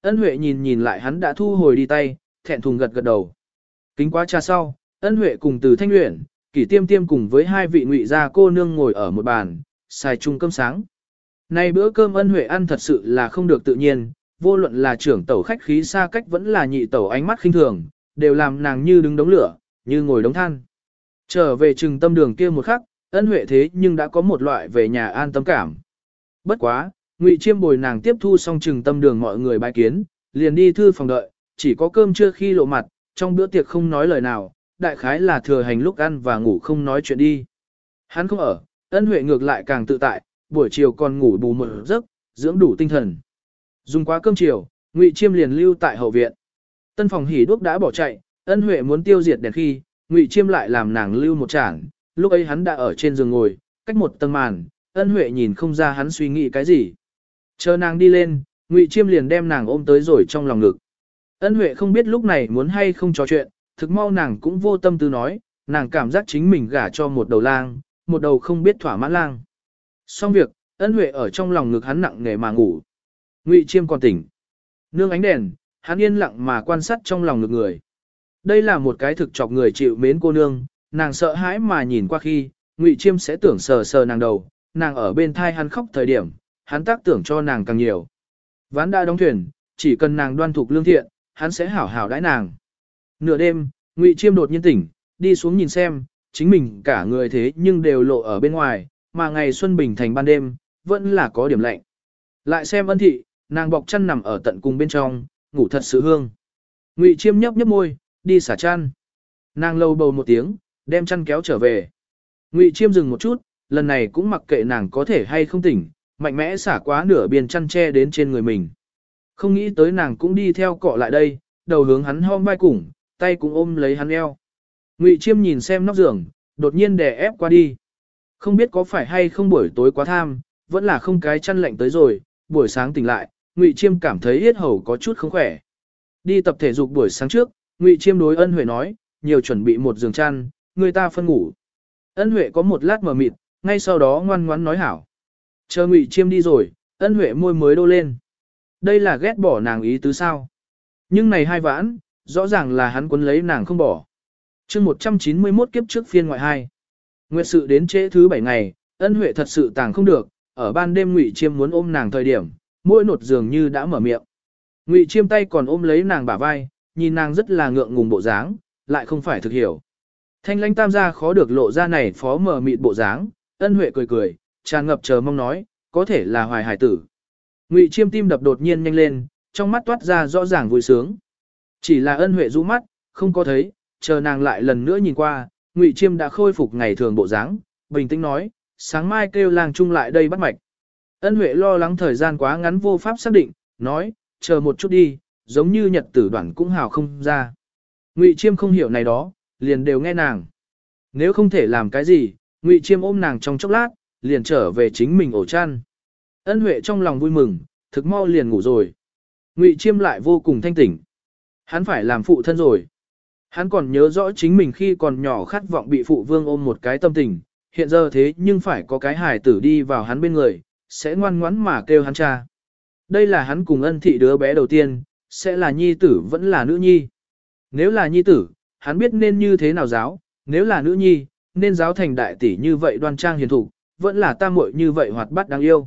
Ân Huệ nhìn nhìn lại hắn đã thu hồi đi tay, thẹn thùng gật gật đầu. Kính quá cha sau, ân huệ cùng từ thanh luyện, kỷ tiêm tiêm cùng với hai vị ngụy gia cô nương ngồi ở một bàn, xài chung cơm sáng. Nay bữa cơm ân huệ ăn thật sự là không được tự nhiên, vô luận là trưởng tẩu khách khí xa cách vẫn là nhị tẩu ánh mắt khinh thường, đều làm nàng như đứng đống lửa, như ngồi đống than. Trở về trừng tâm đường kia một khắc, ân huệ thế nhưng đã có một loại về nhà an tâm cảm. Bất quá, ngụy chiêm bồi nàng tiếp thu xong trừng tâm đường mọi người bài kiến, liền đi thư phòng đợi, chỉ có cơm trưa khi lộ mặt, trong bữa tiệc không nói lời nào, đại khái là thừa hành lúc ăn và ngủ không nói chuyện đi. Hắn không ở, ân huệ ngược lại càng tự tại, buổi chiều còn ngủ bù một giấc, dưỡng đủ tinh thần. Dùng quá cơm chiều, Ngụy Chiêm liền lưu tại hậu viện. Tân phòng hỉ đuốc đã bỏ chạy, ân huệ muốn tiêu diệt đèn khi, Ngụy Chiêm lại làm nàng lưu một chản, lúc ấy hắn đã ở trên giường ngồi, cách một tầng màn, ân huệ nhìn không ra hắn suy nghĩ cái gì. Chờ nàng đi lên, Ngụy Chiêm liền đem nàng ôm tới rồi trong lòng ngực. Ân huệ không biết lúc này muốn hay không trò chuyện, thực mau nàng cũng vô tâm tư nói, nàng cảm giác chính mình gả cho một đầu lang, một đầu không biết thỏa mãn lang. Xong việc, ân huệ ở trong lòng ngực hắn nặng nề mà ngủ. Ngụy Chiêm còn tỉnh. Nương ánh đèn, hắn yên lặng mà quan sát trong lòng ngực người. Đây là một cái thực chọc người chịu mến cô nương, nàng sợ hãi mà nhìn qua khi, Ngụy Chiêm sẽ tưởng sờ sờ nàng đầu, nàng ở bên thai hắn khóc thời điểm, hắn tác tưởng cho nàng càng nhiều. Ván đã đóng thuyền, chỉ cần nàng đoan thục lương thiện, hắn sẽ hảo hảo đãi nàng. Nửa đêm, Ngụy Chiêm đột nhiên tỉnh, đi xuống nhìn xem, chính mình cả người thế nhưng đều lộ ở bên ngoài, mà ngày xuân bình thành ban đêm, vẫn là có điểm lạnh. Lại xem ân thị, nàng bọc chăn nằm ở tận cùng bên trong, ngủ thật sự hương. Ngụy Chiêm nhấp nhấp môi, đi xả chăn. Nàng lâu bầu một tiếng, đem chăn kéo trở về. Ngụy Chiêm dừng một chút, lần này cũng mặc kệ nàng có thể hay không tỉnh, mạnh mẽ xả quá nửa biên chăn che đến trên người mình. Không nghĩ tới nàng cũng đi theo cọ lại đây, đầu hướng hắn hom vai cùng, tay cũng ôm lấy hắn eo. Ngụy Chiêm nhìn xem nóc giường, đột nhiên đè ép qua đi. Không biết có phải hay không buổi tối quá tham, vẫn là không cái chăn lạnh tới rồi, buổi sáng tỉnh lại, Ngụy Chiêm cảm thấy yết hầu có chút không khỏe. Đi tập thể dục buổi sáng trước, Ngụy Chiêm đối Ân Huệ nói, nhiều chuẩn bị một giường chăn, người ta phân ngủ. Ân Huệ có một lát mờ mịt, ngay sau đó ngoan ngoãn nói hảo. Chờ Ngụy Chiêm đi rồi, Ân Huệ môi mới đô lên. Đây là ghét bỏ nàng ý tứ sao? Nhưng này hai vãn, rõ ràng là hắn quấn lấy nàng không bỏ. chương 191 kiếp trước phiên ngoại hai. Nguyệt sự đến trễ thứ bảy ngày, ân huệ thật sự tàng không được, ở ban đêm Ngụy Chiêm muốn ôm nàng thời điểm, mỗi nột dường như đã mở miệng. Ngụy Chiêm tay còn ôm lấy nàng bả vai, nhìn nàng rất là ngượng ngùng bộ dáng, lại không phải thực hiểu. Thanh lãnh tam gia khó được lộ ra này phó mở mịt bộ dáng, ân huệ cười cười, tràn ngập chờ mong nói, có thể là hoài hải tử. Ngụy Chiêm tim đập đột nhiên nhanh lên, trong mắt toát ra rõ ràng vui sướng. Chỉ là ân huệ rũ mắt, không có thấy, chờ nàng lại lần nữa nhìn qua, Ngụy Chiêm đã khôi phục ngày thường bộ dáng, bình tĩnh nói, sáng mai kêu làng chung lại đây bắt mạch. Ân Huệ lo lắng thời gian quá ngắn vô pháp xác định, nói, chờ một chút đi, giống như nhật tử đoạn cũng hào không ra. Ngụy Chiêm không hiểu này đó, liền đều nghe nàng. Nếu không thể làm cái gì, Ngụy Chiêm ôm nàng trong chốc lát, liền trở về chính mình ổ chăn. Ân Huệ trong lòng vui mừng, thực mau liền ngủ rồi. Ngụy Chiêm lại vô cùng thanh tỉnh. Hắn phải làm phụ thân rồi. Hắn còn nhớ rõ chính mình khi còn nhỏ khát vọng bị phụ vương ôm một cái tâm tình, hiện giờ thế nhưng phải có cái hài tử đi vào hắn bên người, sẽ ngoan ngoãn mà kêu hắn cha. Đây là hắn cùng ân thị đứa bé đầu tiên, sẽ là nhi tử vẫn là nữ nhi. Nếu là nhi tử, hắn biết nên như thế nào giáo, nếu là nữ nhi, nên giáo thành đại tỷ như vậy đoan trang hiền thủ, vẫn là tam muội như vậy hoạt bát đáng yêu.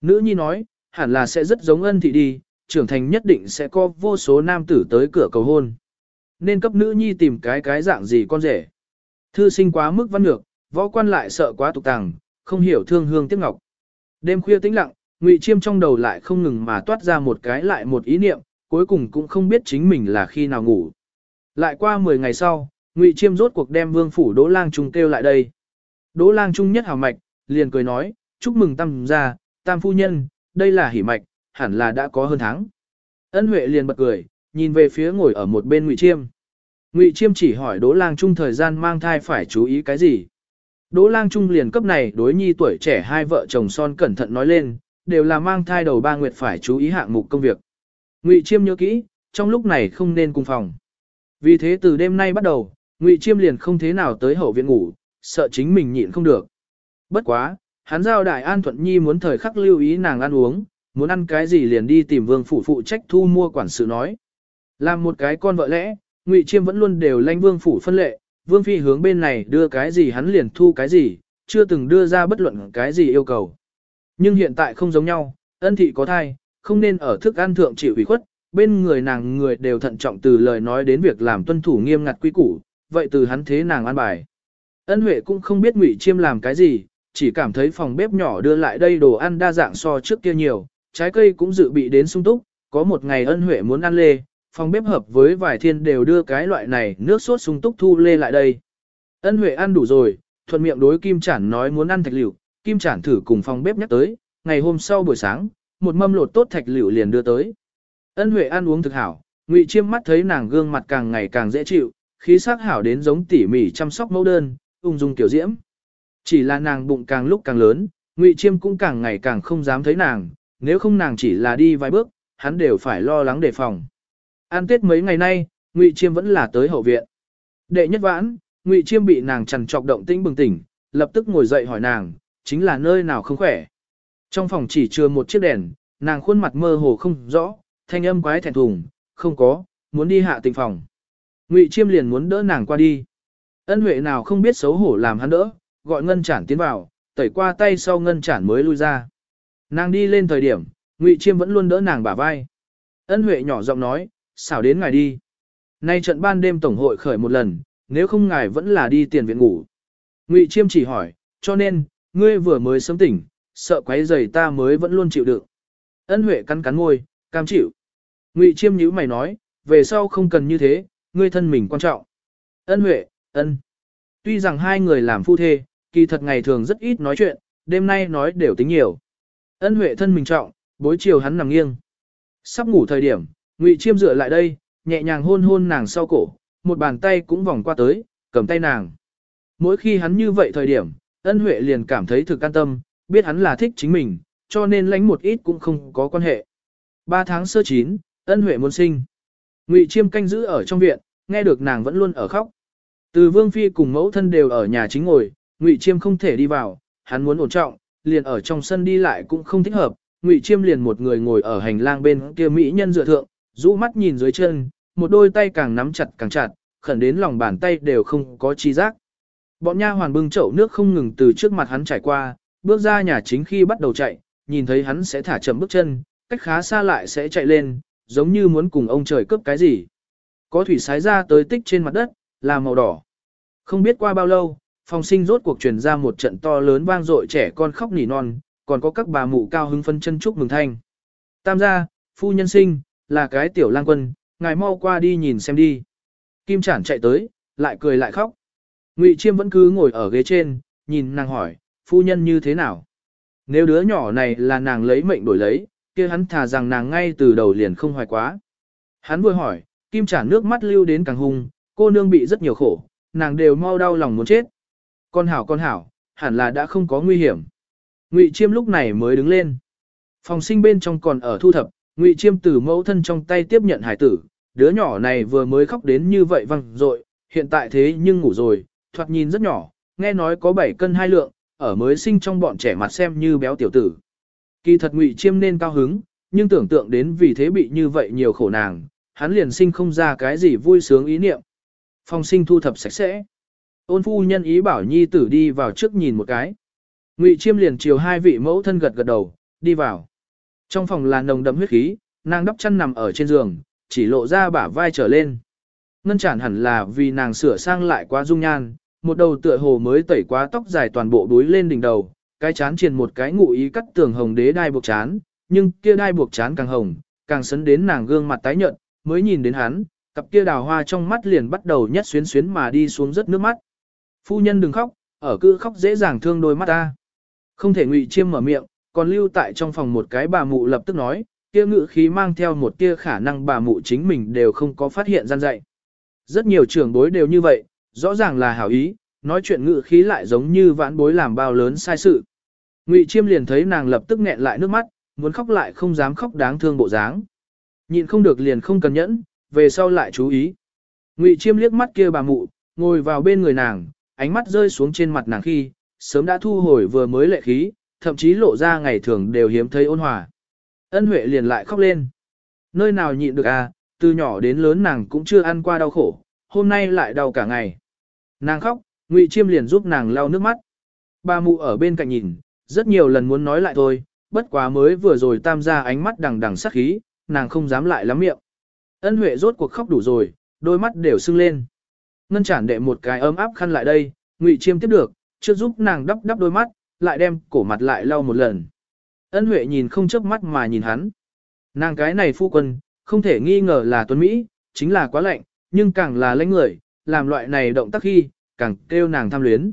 Nữ nhi nói, hẳn là sẽ rất giống ân thị đi, trưởng thành nhất định sẽ có vô số nam tử tới cửa cầu hôn. Nên cấp nữ nhi tìm cái cái dạng gì con rể. Thư sinh quá mức văn ngược, võ quan lại sợ quá tục tàng, không hiểu thương hương tiếc ngọc. Đêm khuya tĩnh lặng, Ngụy Chiêm trong đầu lại không ngừng mà toát ra một cái lại một ý niệm, cuối cùng cũng không biết chính mình là khi nào ngủ. Lại qua 10 ngày sau, Ngụy Chiêm rốt cuộc đem Vương phủ Đỗ Lang Trung kêu lại đây. Đỗ Lang Trung nhất hào mạch, liền cười nói, chúc mừng tam gia, tam phu nhân, đây là hỉ mạch, hẳn là đã có hơn tháng. Ân Huệ liền bật cười, nhìn về phía ngồi ở một bên Ngụy Chiêm. Ngụy Chiêm chỉ hỏi Đỗ Lang Trung thời gian mang thai phải chú ý cái gì. Đỗ Lang Trung liền cấp này đối nhi tuổi trẻ hai vợ chồng son cẩn thận nói lên, đều là mang thai đầu ba nguyệt phải chú ý hạng mục công việc. Ngụy Chiêm nhớ kỹ, trong lúc này không nên cùng phòng. Vì thế từ đêm nay bắt đầu, Ngụy Chiêm liền không thế nào tới hậu viện ngủ, sợ chính mình nhịn không được. Bất quá, hắn giao đại An Thuận Nhi muốn thời khắc lưu ý nàng ăn uống, muốn ăn cái gì liền đi tìm vương phủ phụ trách thu mua quản sự nói. Làm một cái con vợ lẽ, Ngụy Chiêm vẫn luôn đều lãnh vương phủ phân lệ, vương phi hướng bên này đưa cái gì hắn liền thu cái gì, chưa từng đưa ra bất luận cái gì yêu cầu. Nhưng hiện tại không giống nhau, ân thị có thai, không nên ở thức ăn thượng chịu ủy khuất, bên người nàng người đều thận trọng từ lời nói đến việc làm tuân thủ nghiêm ngặt quy củ, vậy từ hắn thế nàng an bài. Ân Huệ cũng không biết Ngụy Chiêm làm cái gì, chỉ cảm thấy phòng bếp nhỏ đưa lại đây đồ ăn đa dạng so trước kia nhiều, trái cây cũng dự bị đến sung túc, có một ngày Ân Huệ muốn ăn lê, phòng bếp hợp với vài thiên đều đưa cái loại này nước sốt sung túc thu lê lại đây. Ân Huệ ăn đủ rồi, thuận miệng đối Kim Chản nói muốn ăn thạch liệu, Kim Chản thử cùng phòng bếp nhắc tới, ngày hôm sau buổi sáng, một mâm lột tốt thạch liệu liền đưa tới. Ân Huệ ăn uống thực hảo, Ngụy Chiêm mắt thấy nàng gương mặt càng ngày càng dễ chịu, khí sắc hảo đến giống tỉ mỉ chăm sóc mẫu đơn, ung dung kiểu diễm. Chỉ là nàng bụng càng lúc càng lớn, Ngụy Chiêm cũng càng ngày càng không dám thấy nàng, nếu không nàng chỉ là đi vài bước, hắn đều phải lo lắng đề phòng. An Tết mấy ngày nay, Ngụy Chiêm vẫn là tới hậu viện. Đệ nhất vãn, Ngụy Chiêm bị nàng trằn trọc động tĩnh bừng tỉnh, lập tức ngồi dậy hỏi nàng, chính là nơi nào không khỏe. Trong phòng chỉ chưa một chiếc đèn, nàng khuôn mặt mơ hồ không rõ, thanh âm quái thẹn thùng, không có, muốn đi hạ tịnh phòng. Ngụy Chiêm liền muốn đỡ nàng qua đi. Ân Huệ nào không biết xấu hổ làm hắn đỡ, gọi Ngân Chản tiến vào, tẩy qua tay sau Ngân Chản mới lui ra. Nàng đi lên thời điểm, Ngụy Chiêm vẫn luôn đỡ nàng bả vai. Ân Huệ nhỏ giọng nói, xảo đến ngài đi. Nay trận ban đêm tổng hội khởi một lần, nếu không ngài vẫn là đi tiền viện ngủ. Ngụy Chiêm chỉ hỏi, cho nên, ngươi vừa mới sớm tỉnh, sợ quấy rầy ta mới vẫn luôn chịu đựng. Ân Huệ cắn cắn môi, cam chịu. Ngụy Chiêm nhíu mày nói, về sau không cần như thế, ngươi thân mình quan trọng. Ân Huệ, ân. Tuy rằng hai người làm phu thê, kỳ thật ngày thường rất ít nói chuyện, đêm nay nói đều tính nhiều. Ân Huệ thân mình trọng, bối chiều hắn nằm nghiêng. Sắp ngủ thời điểm, Ngụy Chiêm dựa lại đây, nhẹ nhàng hôn hôn nàng sau cổ, một bàn tay cũng vòng qua tới, cầm tay nàng. Mỗi khi hắn như vậy thời điểm, ân huệ liền cảm thấy thực an tâm, biết hắn là thích chính mình, cho nên lánh một ít cũng không có quan hệ. Ba tháng sơ chín, ân huệ muốn sinh. Ngụy Chiêm canh giữ ở trong viện, nghe được nàng vẫn luôn ở khóc. Từ Vương Phi cùng mẫu thân đều ở nhà chính ngồi, Ngụy Chiêm không thể đi vào, hắn muốn ổn trọng, liền ở trong sân đi lại cũng không thích hợp. Ngụy Chiêm liền một người ngồi ở hành lang bên kia mỹ nhân dựa thượng, rũ mắt nhìn dưới chân, một đôi tay càng nắm chặt càng chặt, khẩn đến lòng bàn tay đều không có chi giác. Bọn nha hoàn bưng chậu nước không ngừng từ trước mặt hắn trải qua, bước ra nhà chính khi bắt đầu chạy, nhìn thấy hắn sẽ thả chậm bước chân, cách khá xa lại sẽ chạy lên, giống như muốn cùng ông trời cướp cái gì. Có thủy sái ra tới tích trên mặt đất, là màu đỏ. Không biết qua bao lâu, phòng sinh rốt cuộc truyền ra một trận to lớn vang dội trẻ con khóc nỉ non, còn có các bà mụ cao hứng phân chân chúc mừng thanh. Tam gia, phu nhân sinh, là cái tiểu lang quân, ngài mau qua đi nhìn xem đi. Kim Chản chạy tới, lại cười lại khóc. Ngụy Chiêm vẫn cứ ngồi ở ghế trên, nhìn nàng hỏi, phu nhân như thế nào? Nếu đứa nhỏ này là nàng lấy mệnh đổi lấy, kia hắn thà rằng nàng ngay từ đầu liền không hoài quá. Hắn vừa hỏi, Kim Chản nước mắt lưu đến càng hung, cô nương bị rất nhiều khổ, nàng đều mau đau lòng muốn chết. Con hảo con hảo, hẳn là đã không có nguy hiểm. Ngụy Chiêm lúc này mới đứng lên. Phòng sinh bên trong còn ở thu thập, Ngụy Chiêm từ mẫu thân trong tay tiếp nhận hải tử, đứa nhỏ này vừa mới khóc đến như vậy văng rồi, hiện tại thế nhưng ngủ rồi, thoạt nhìn rất nhỏ, nghe nói có 7 cân hai lượng, ở mới sinh trong bọn trẻ mặt xem như béo tiểu tử. Kỳ thật Ngụy Chiêm nên cao hứng, nhưng tưởng tượng đến vì thế bị như vậy nhiều khổ nàng, hắn liền sinh không ra cái gì vui sướng ý niệm. Phòng sinh thu thập sạch sẽ. Ôn phu nhân ý bảo nhi tử đi vào trước nhìn một cái. Ngụy Chiêm liền chiều hai vị mẫu thân gật gật đầu, đi vào. Trong phòng là nồng đậm huyết khí, nàng đắp chăn nằm ở trên giường, chỉ lộ ra bả vai trở lên. Ngân chản hẳn là vì nàng sửa sang lại quá dung nhan, một đầu tựa hồ mới tẩy quá tóc dài toàn bộ đuối lên đỉnh đầu, cái chán triền một cái ngụ ý cắt tường hồng đế đai buộc chán, nhưng kia đai buộc chán càng hồng, càng sấn đến nàng gương mặt tái nhợt, mới nhìn đến hắn, cặp kia đào hoa trong mắt liền bắt đầu nhất xuyến xuyến mà đi xuống rất nước mắt. Phu nhân đừng khóc, ở cứ khóc dễ dàng thương đôi mắt ta. Không thể ngụy chiêm mở miệng, còn lưu tại trong phòng một cái bà mụ lập tức nói, kia ngự khí mang theo một tia khả năng bà mụ chính mình đều không có phát hiện gian dạy. Rất nhiều trưởng bối đều như vậy, rõ ràng là hảo ý, nói chuyện ngự khí lại giống như vãn bối làm bao lớn sai sự. Ngụy Chiêm liền thấy nàng lập tức nghẹn lại nước mắt, muốn khóc lại không dám khóc đáng thương bộ dáng. Nhịn không được liền không cần nhẫn, về sau lại chú ý. Ngụy Chiêm liếc mắt kia bà mụ, ngồi vào bên người nàng, ánh mắt rơi xuống trên mặt nàng khi, sớm đã thu hồi vừa mới lệ khí, thậm chí lộ ra ngày thường đều hiếm thấy ôn hòa. Ân Huệ liền lại khóc lên. Nơi nào nhịn được à, từ nhỏ đến lớn nàng cũng chưa ăn qua đau khổ, hôm nay lại đau cả ngày. Nàng khóc, Ngụy Chiêm liền giúp nàng lau nước mắt. Ba mụ ở bên cạnh nhìn, rất nhiều lần muốn nói lại thôi, bất quá mới vừa rồi tam gia ánh mắt đằng đằng sắc khí, nàng không dám lại lắm miệng. Ân Huệ rốt cuộc khóc đủ rồi, đôi mắt đều sưng lên. Ngân chản đệ một cái ấm áp khăn lại đây, Ngụy Chiêm tiếp được, chưa giúp nàng đắp đắp đôi mắt, lại đem cổ mặt lại lau một lần. Ân Huệ nhìn không chớp mắt mà nhìn hắn. Nàng cái này phu quân, không thể nghi ngờ là tuấn Mỹ, chính là quá lạnh, nhưng càng là lãnh người, làm loại này động tác khi, càng kêu nàng tham luyến.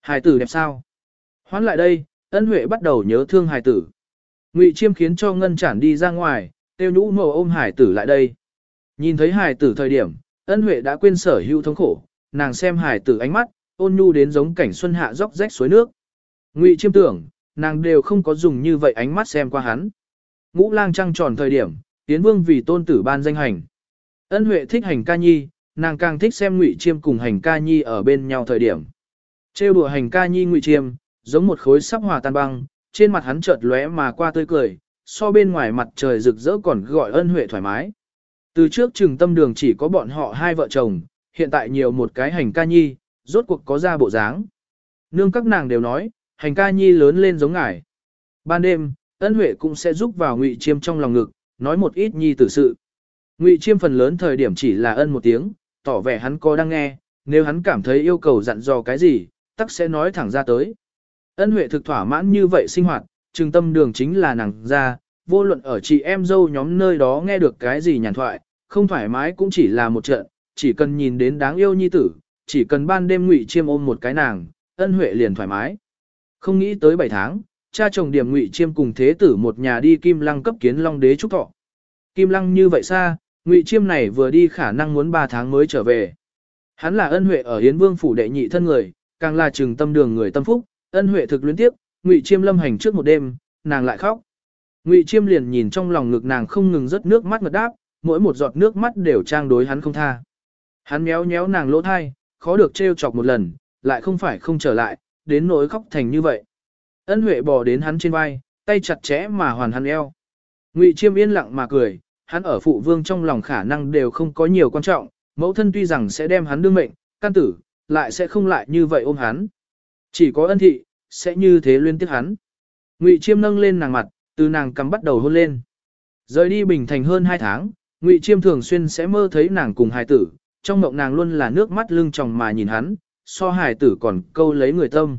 Hài tử đẹp sao? Hoán lại đây, ân huệ bắt đầu nhớ thương hài tử. Ngụy Chiêm khiến cho Ngân Chản đi ra ngoài, tiêu nhũ mồ ôm Hải tử lại đây. Nhìn thấy Hải tử thời điểm, ân huệ đã quên sở hữu thống khổ, nàng xem Hải tử ánh mắt, ôn nhu đến giống cảnh xuân hạ róc rách suối nước. Ngụy Chiêm tưởng, nàng đều không có dùng như vậy ánh mắt xem qua hắn. Ngũ lang trăng tròn thời điểm, Tiến Vương vì tôn tử ban danh hành. Ân Huệ thích hành ca nhi, nàng càng thích xem Ngụy Chiêm cùng hành ca nhi ở bên nhau thời điểm. Trêu đùa hành ca nhi Ngụy Chiêm, giống một khối sắp hòa tan băng, trên mặt hắn chợt lóe mà qua tươi cười, so bên ngoài mặt trời rực rỡ còn gọi Ân Huệ thoải mái. Từ trước trừng tâm đường chỉ có bọn họ hai vợ chồng, hiện tại nhiều một cái hành ca nhi, rốt cuộc có ra bộ dáng. Nương các nàng đều nói, hành ca nhi lớn lên giống ngải. Ban đêm, ân huệ cũng sẽ giúp vào ngụy chiêm trong lòng ngực, nói một ít nhi tử sự. Ngụy chiêm phần lớn thời điểm chỉ là ân một tiếng, tỏ vẻ hắn có đang nghe, nếu hắn cảm thấy yêu cầu dặn dò cái gì, tắc sẽ nói thẳng ra tới. Ân huệ thực thỏa mãn như vậy sinh hoạt, trừng tâm đường chính là nàng ra, vô luận ở chị em dâu nhóm nơi đó nghe được cái gì nhàn thoại, không thoải mái cũng chỉ là một trận, chỉ cần nhìn đến đáng yêu nhi tử, chỉ cần ban đêm ngụy chiêm ôm một cái nàng, ân huệ liền thoải mái. Không nghĩ tới 7 tháng, cha chồng điểm ngụy chiêm cùng thế tử một nhà đi kim lăng cấp kiến long đế trúc thọ. Kim lăng như vậy xa, ngụy chiêm này vừa đi khả năng muốn 3 tháng mới trở về. Hắn là ân huệ ở Hiến Vương phủ đệ nhị thân người, càng là trừng tâm đường người tâm phúc, ân huệ thực luyến tiếp, ngụy chiêm lâm hành trước một đêm, nàng lại khóc. Ngụy chiêm liền nhìn trong lòng ngực nàng không ngừng rớt nước mắt ngật đáp, mỗi một giọt nước mắt đều trang đối hắn không tha. Hắn méo méo nàng lỗ thai, khó được trêu chọc một lần, lại không phải không trở lại, đến nỗi khóc thành như vậy. Ân Huệ bò đến hắn trên vai, tay chặt chẽ mà hoàn hắn eo. Ngụy Chiêm yên lặng mà cười, hắn ở phụ vương trong lòng khả năng đều không có nhiều quan trọng, mẫu thân tuy rằng sẽ đem hắn đương mệnh, can tử, lại sẽ không lại như vậy ôm hắn. Chỉ có ân thị, sẽ như thế liên tiếp hắn. Ngụy Chiêm nâng lên nàng mặt, từ nàng cắm bắt đầu hôn lên. Rời đi Bình Thành hơn 2 tháng, Ngụy Chiêm thường xuyên sẽ mơ thấy nàng cùng hài tử, trong mộng nàng luôn là nước mắt lưng tròng mà nhìn hắn, so hài tử còn câu lấy người tâm.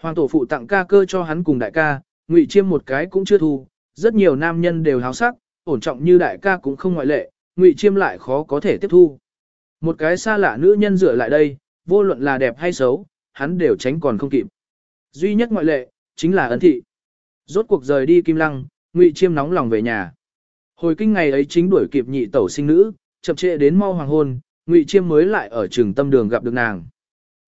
Hoàng tổ phụ tặng ca cơ cho hắn cùng đại ca, ngụy chiêm một cái cũng chưa thu, rất nhiều nam nhân đều háo sắc, ổn trọng như đại ca cũng không ngoại lệ, ngụy chiêm lại khó có thể tiếp thu. Một cái xa lạ nữ nhân dựa lại đây, vô luận là đẹp hay xấu, hắn đều tránh còn không kịp. Duy nhất ngoại lệ, chính là ấn thị. Rốt cuộc rời đi kim lăng, ngụy chiêm nóng lòng về nhà. Hồi kinh ngày ấy chính đuổi kịp nhị tẩu sinh nữ, chậm trễ đến mau hoàng hôn, ngụy chiêm mới lại ở trường tâm đường gặp được nàng.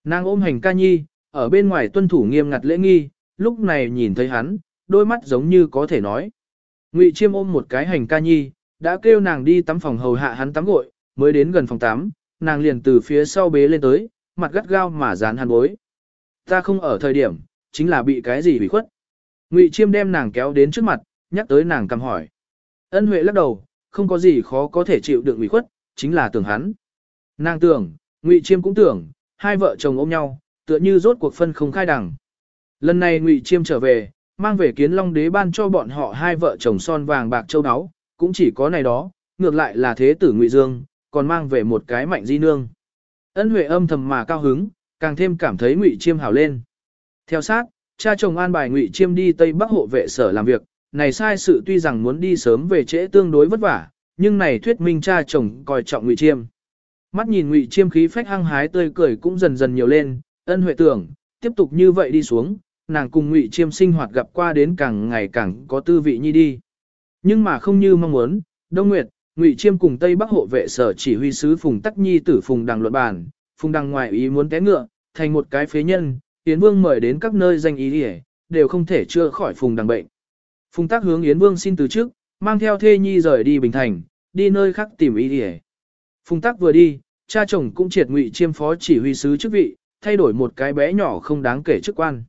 Nàng ôm hành ca nhi, ở bên ngoài tuân thủ nghiêm ngặt lễ nghi, lúc này nhìn thấy hắn, đôi mắt giống như có thể nói. Ngụy Chiêm ôm một cái hành ca nhi, đã kêu nàng đi tắm phòng hầu hạ hắn tắm gội, mới đến gần phòng tắm, nàng liền từ phía sau bế lên tới, mặt gắt gao mà dán hắn bối. Ta không ở thời điểm, chính là bị cái gì bị khuất. Ngụy Chiêm đem nàng kéo đến trước mặt, nhắc tới nàng cầm hỏi. Ân Huệ lắc đầu, không có gì khó có thể chịu đựng ủy khuất, chính là tưởng hắn. Nàng tưởng, Ngụy Chiêm cũng tưởng, hai vợ chồng ôm nhau, tựa như rốt cuộc phân không khai đẳng. Lần này Ngụy Chiêm trở về, mang về kiến long đế ban cho bọn họ hai vợ chồng son vàng bạc châu áo, cũng chỉ có này đó, ngược lại là thế tử Ngụy Dương, còn mang về một cái mạnh di nương. Ân Huệ âm thầm mà cao hứng, càng thêm cảm thấy Ngụy Chiêm hảo lên. Theo sát, cha chồng an bài Ngụy Chiêm đi Tây Bắc hộ vệ sở làm việc, này sai sự tuy rằng muốn đi sớm về trễ tương đối vất vả, nhưng này thuyết minh cha chồng coi trọng Ngụy Chiêm. Mắt nhìn Ngụy Chiêm khí phách hăng hái tươi cười cũng dần dần nhiều lên, ân huệ tưởng, tiếp tục như vậy đi xuống, nàng cùng Ngụy Chiêm sinh hoạt gặp qua đến càng ngày càng có tư vị nhi đi. Nhưng mà không như mong muốn, Đông Nguyệt, Ngụy Chiêm cùng Tây Bắc hộ vệ sở chỉ huy sứ Phùng Tắc Nhi tử Phùng Đằng luận bản, Phùng Đằng ngoài ý muốn té ngựa, thành một cái phế nhân, Yến Vương mời đến các nơi danh ý đi đều không thể chữa khỏi Phùng Đằng bệnh. Phùng Tắc hướng Yến Vương xin từ trước, mang theo thê nhi rời đi Bình Thành, đi nơi khác tìm ý đi Phùng Tắc vừa đi, cha chồng cũng triệt Ngụy Chiêm phó chỉ huy sứ chức vị, thay đổi một cái bé nhỏ không đáng kể chức quan.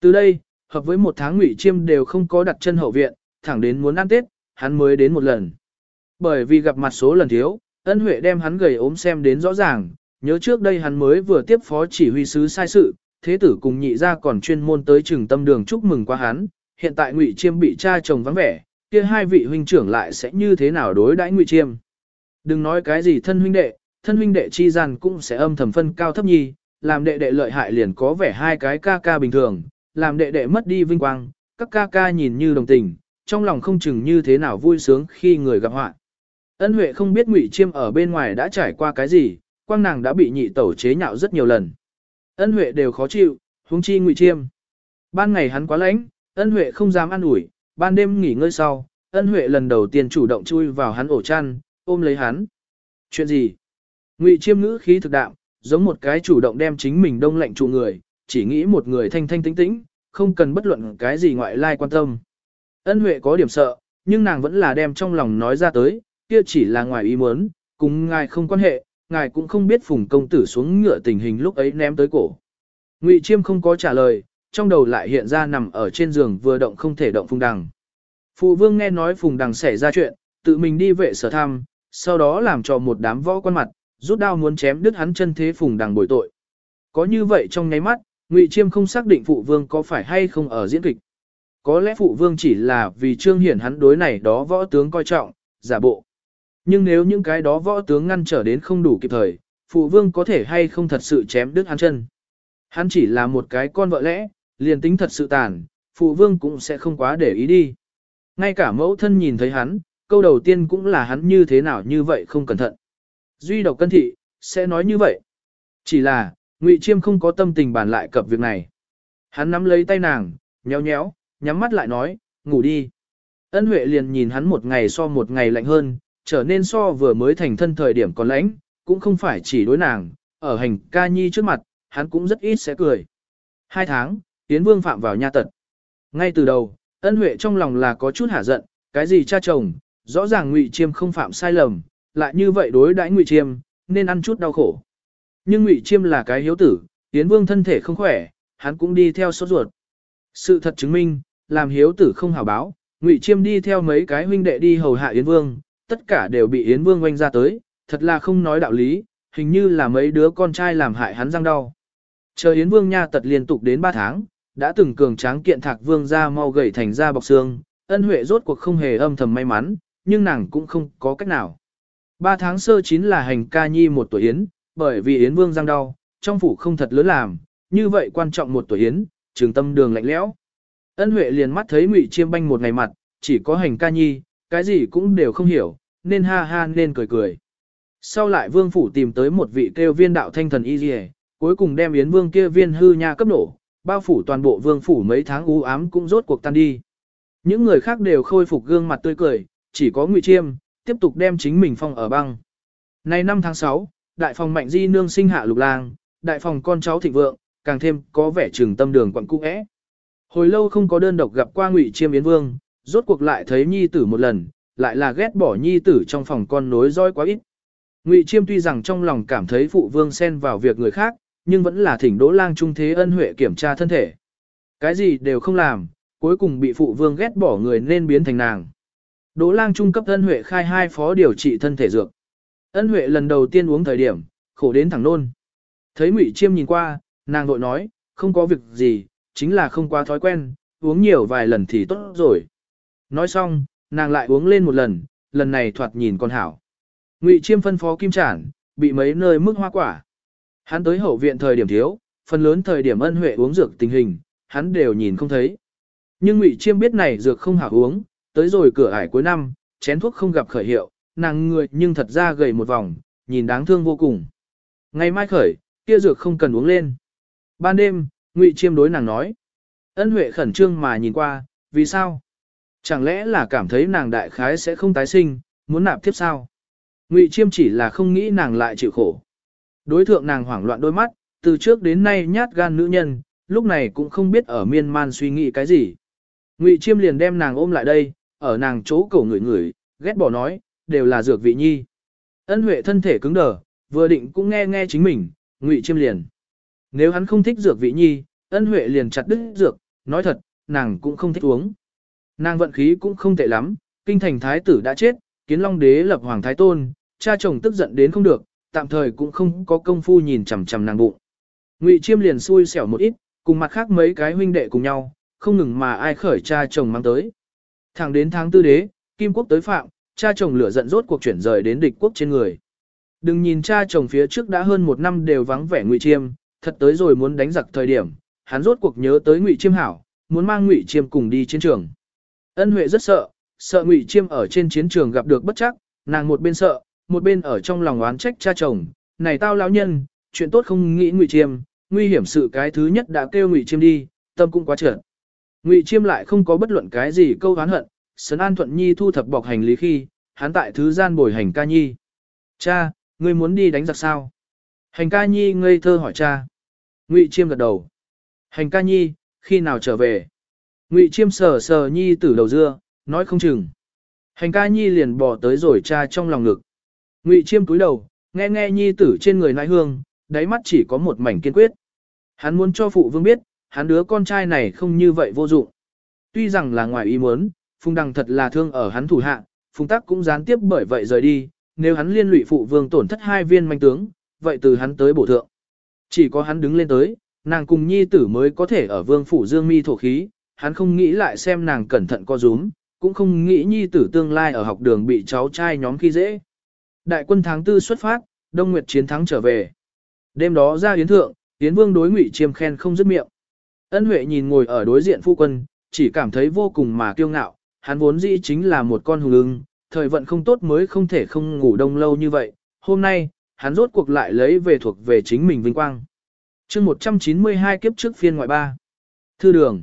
Từ đây, hợp với một tháng ngụy chiêm đều không có đặt chân hậu viện, thẳng đến muốn ăn Tết, hắn mới đến một lần. Bởi vì gặp mặt số lần thiếu, ân huệ đem hắn gầy ốm xem đến rõ ràng, nhớ trước đây hắn mới vừa tiếp phó chỉ huy sứ sai sự, thế tử cùng nhị gia còn chuyên môn tới trường tâm đường chúc mừng qua hắn, hiện tại ngụy chiêm bị cha chồng vắng vẻ, kia hai vị huynh trưởng lại sẽ như thế nào đối đãi ngụy chiêm. Đừng nói cái gì thân huynh đệ, thân huynh đệ chi gian cũng sẽ âm thầm phân cao thấp nhi, làm đệ đệ lợi hại liền có vẻ hai cái ca ca bình thường, làm đệ đệ mất đi vinh quang, các ca ca nhìn như đồng tình, trong lòng không chừng như thế nào vui sướng khi người gặp họa. Ân Huệ không biết Ngụy Chiêm ở bên ngoài đã trải qua cái gì, quang nàng đã bị nhị tẩu chế nhạo rất nhiều lần. Ân Huệ đều khó chịu, huống chi Ngụy Chiêm. Ban ngày hắn quá lạnh, Ân Huệ không dám ăn ủi, ban đêm nghỉ ngơi sau, Ân Huệ lần đầu tiên chủ động chui vào hắn ổ chăn, ôm lấy hắn. Chuyện gì? Ngụy Chiêm ngữ khí thực đạm, giống một cái chủ động đem chính mình đông lạnh trụ người, chỉ nghĩ một người thanh thanh tĩnh tĩnh, không cần bất luận cái gì ngoại lai quan tâm. Ân Huệ có điểm sợ, nhưng nàng vẫn là đem trong lòng nói ra tới, kia chỉ là ngoài ý muốn, cùng ngài không quan hệ, ngài cũng không biết phùng công tử xuống ngựa tình hình lúc ấy ném tới cổ. Ngụy Chiêm không có trả lời, trong đầu lại hiện ra nằm ở trên giường vừa động không thể động phùng đằng. Phụ vương nghe nói phùng đằng xảy ra chuyện, tự mình đi vệ sở thăm, sau đó làm cho một đám võ quan mặt, rút đao muốn chém đứt hắn chân thế phùng đằng bồi tội. Có như vậy trong nháy mắt, Ngụy Chiêm không xác định phụ vương có phải hay không ở diễn kịch. Có lẽ phụ vương chỉ là vì trương hiển hắn đối này đó võ tướng coi trọng, giả bộ. Nhưng nếu những cái đó võ tướng ngăn trở đến không đủ kịp thời, phụ vương có thể hay không thật sự chém đứt hắn chân. Hắn chỉ là một cái con vợ lẽ, liền tính thật sự tàn, phụ vương cũng sẽ không quá để ý đi. Ngay cả mẫu thân nhìn thấy hắn, câu đầu tiên cũng là hắn như thế nào như vậy không cẩn thận. Duy độc cân thị, sẽ nói như vậy. Chỉ là, Ngụy Chiêm không có tâm tình bàn lại cập việc này. Hắn nắm lấy tay nàng, nhéo nhéo, nhắm mắt lại nói, ngủ đi. Ân Huệ liền nhìn hắn một ngày so một ngày lạnh hơn, trở nên so vừa mới thành thân thời điểm còn lãnh, cũng không phải chỉ đối nàng, ở hành ca nhi trước mặt, hắn cũng rất ít sẽ cười. Hai tháng, Yến Vương phạm vào nha tật. Ngay từ đầu, ân huệ trong lòng là có chút hả giận, cái gì cha chồng, rõ ràng ngụy chiêm không phạm sai lầm, lại như vậy đối đãi ngụy chiêm, nên ăn chút đau khổ. Nhưng ngụy chiêm là cái hiếu tử, Yến Vương thân thể không khỏe, hắn cũng đi theo sốt ruột. Sự thật chứng minh, làm hiếu tử không hảo báo, ngụy chiêm đi theo mấy cái huynh đệ đi hầu hạ Yến Vương, tất cả đều bị Yến Vương oanh ra tới, thật là không nói đạo lý, hình như là mấy đứa con trai làm hại hắn răng đau. Chờ Yến Vương nha tật liên tục đến 3 tháng, đã từng cường tráng kiện thạc vương ra mau gầy thành ra bọc xương, ân huệ rốt cuộc không hề âm thầm may mắn, nhưng nàng cũng không có cách nào. 3 tháng sơ chín là hành ca nhi một tuổi Yến, bởi vì Yến Vương răng đau, trong phủ không thật lớn làm, như vậy quan trọng một tuổi Yến, trường tâm đường lạnh lẽo. Ân huệ liền mắt thấy ngụy chiêm banh một ngày mặt, chỉ có hành ca nhi, cái gì cũng đều không hiểu, nên ha ha nên cười cười. Sau lại vương phủ tìm tới một vị kêu viên đạo thanh thần y dì cuối cùng đem yến vương kia viên hư nha cấp nổ, bao phủ toàn bộ vương phủ mấy tháng u ám cũng rốt cuộc tan đi. Những người khác đều khôi phục gương mặt tươi cười, chỉ có ngụy chiêm, tiếp tục đem chính mình phong ở băng. Nay năm tháng 6, đại phòng mạnh di nương sinh hạ lục lang, đại phòng con cháu thịnh vượng, càng thêm có vẻ trường tâm đường quận cũ ẽ. Hồi lâu không có đơn độc gặp qua ngụy chiêm yến vương, rốt cuộc lại thấy nhi tử một lần, lại là ghét bỏ nhi tử trong phòng con nối roi quá ít. Ngụy Chiêm tuy rằng trong lòng cảm thấy phụ vương xen vào việc người khác, nhưng vẫn là thỉnh Đỗ Lang trung thế ân huệ kiểm tra thân thể. Cái gì đều không làm, cuối cùng bị phụ vương ghét bỏ người nên biến thành nàng. Đỗ Lang trung cấp ân huệ khai hai phó điều trị thân thể dược. Ân huệ lần đầu tiên uống thời điểm, khổ đến thẳng nôn. Thấy Ngụy Chiêm nhìn qua, nàng vội nói, không có việc gì, chính là không quá thói quen, uống nhiều vài lần thì tốt rồi. Nói xong, nàng lại uống lên một lần, lần này thoạt nhìn con hảo. Ngụy Chiêm phân phó kim trản, bị mấy nơi mức hoa quả. Hắn tới hậu viện thời điểm thiếu, phần lớn thời điểm ân huệ uống dược tình hình, hắn đều nhìn không thấy. Nhưng Ngụy Chiêm biết này dược không hảo uống, tới rồi cửa ải cuối năm, chén thuốc không gặp khởi hiệu, nàng người nhưng thật ra gầy một vòng, nhìn đáng thương vô cùng. Ngày mai khởi, kia dược không cần uống lên. Ban đêm, Ngụy Chiêm đối nàng nói. Ân Huệ khẩn trương mà nhìn qua, vì sao? Chẳng lẽ là cảm thấy nàng đại khái sẽ không tái sinh, muốn nạp tiếp sao? Ngụy Chiêm chỉ là không nghĩ nàng lại chịu khổ. Đối thượng nàng hoảng loạn đôi mắt, từ trước đến nay nhát gan nữ nhân, lúc này cũng không biết ở miên man suy nghĩ cái gì. Ngụy Chiêm liền đem nàng ôm lại đây, ở nàng chỗ cổ người người, ghét bỏ nói, đều là dược vị nhi. Ân Huệ thân thể cứng đờ, vừa định cũng nghe nghe chính mình, Ngụy Chiêm liền. Nếu hắn không thích dược vị nhi, Ân Huệ liền chặt đứt dược, nói thật, nàng cũng không thích uống. Nàng vận khí cũng không tệ lắm, kinh thành thái tử đã chết, kiến long đế lập hoàng thái tôn, cha chồng tức giận đến không được, tạm thời cũng không có công phu nhìn chằm chằm nàng bụng. Ngụy Chiêm liền xui xẻo một ít, cùng mặt khác mấy cái huynh đệ cùng nhau, không ngừng mà ai khởi cha chồng mang tới. Thẳng đến tháng tư đế, Kim Quốc tới phạm, cha chồng lửa giận rốt cuộc chuyển rời đến địch quốc trên người. Đừng nhìn cha chồng phía trước đã hơn một năm đều vắng vẻ Ngụy Chiêm, thật tới rồi muốn đánh giặc thời điểm, hắn rốt cuộc nhớ tới Ngụy Chiêm hảo, muốn mang Ngụy Chiêm cùng đi chiến trường. Ân Huệ rất sợ, sợ Ngụy Chiêm ở trên chiến trường gặp được bất chắc, nàng một bên sợ, một bên ở trong lòng oán trách cha chồng, này tao lão nhân, chuyện tốt không nghĩ Ngụy Chiêm, nguy hiểm sự cái thứ nhất đã kêu Ngụy Chiêm đi, tâm cũng quá trợn. Ngụy Chiêm lại không có bất luận cái gì câu oán hận, Sấn An Thuận Nhi thu thập bọc hành lý khi, hắn tại thứ gian bồi hành ca nhi. Cha, ngươi muốn đi đánh giặc sao? Hành ca nhi ngây thơ hỏi cha. Ngụy Chiêm gật đầu. Hành ca nhi, khi nào trở về? Ngụy Chiêm sờ sờ nhi tử đầu dưa, nói không chừng. Hành ca nhi liền bỏ tới rồi cha trong lòng ngực. Ngụy Chiêm cúi đầu, nghe nghe nhi tử trên người nãi hương, đáy mắt chỉ có một mảnh kiên quyết. Hắn muốn cho phụ vương biết, hắn đứa con trai này không như vậy vô dụng. Tuy rằng là ngoài ý muốn, Phùng Đằng thật là thương ở hắn thủ hạ, Phùng Tắc cũng gián tiếp bởi vậy rời đi, nếu hắn liên lụy phụ vương tổn thất hai viên manh tướng, vậy từ hắn tới bổ thượng. Chỉ có hắn đứng lên tới, nàng cùng nhi tử mới có thể ở vương phủ dương mi thổ khí, hắn không nghĩ lại xem nàng cẩn thận co rúm, cũng không nghĩ nhi tử tương lai ở học đường bị cháu trai nhóm khi dễ. Đại quân tháng tư xuất phát, Đông Nguyệt chiến thắng trở về. Đêm đó ra yến thượng, yến vương đối ngụy chiêm khen không dứt miệng. Ân Huệ nhìn ngồi ở đối diện phu quân, chỉ cảm thấy vô cùng mà kiêu ngạo, hắn vốn dĩ chính là một con hùng ưng, thời vận không tốt mới không thể không ngủ đông lâu như vậy. Hôm nay, hắn rốt cuộc lại lấy về thuộc về chính mình vinh quang. chương 192 kiếp trước phiên ngoại ba. Thư đường.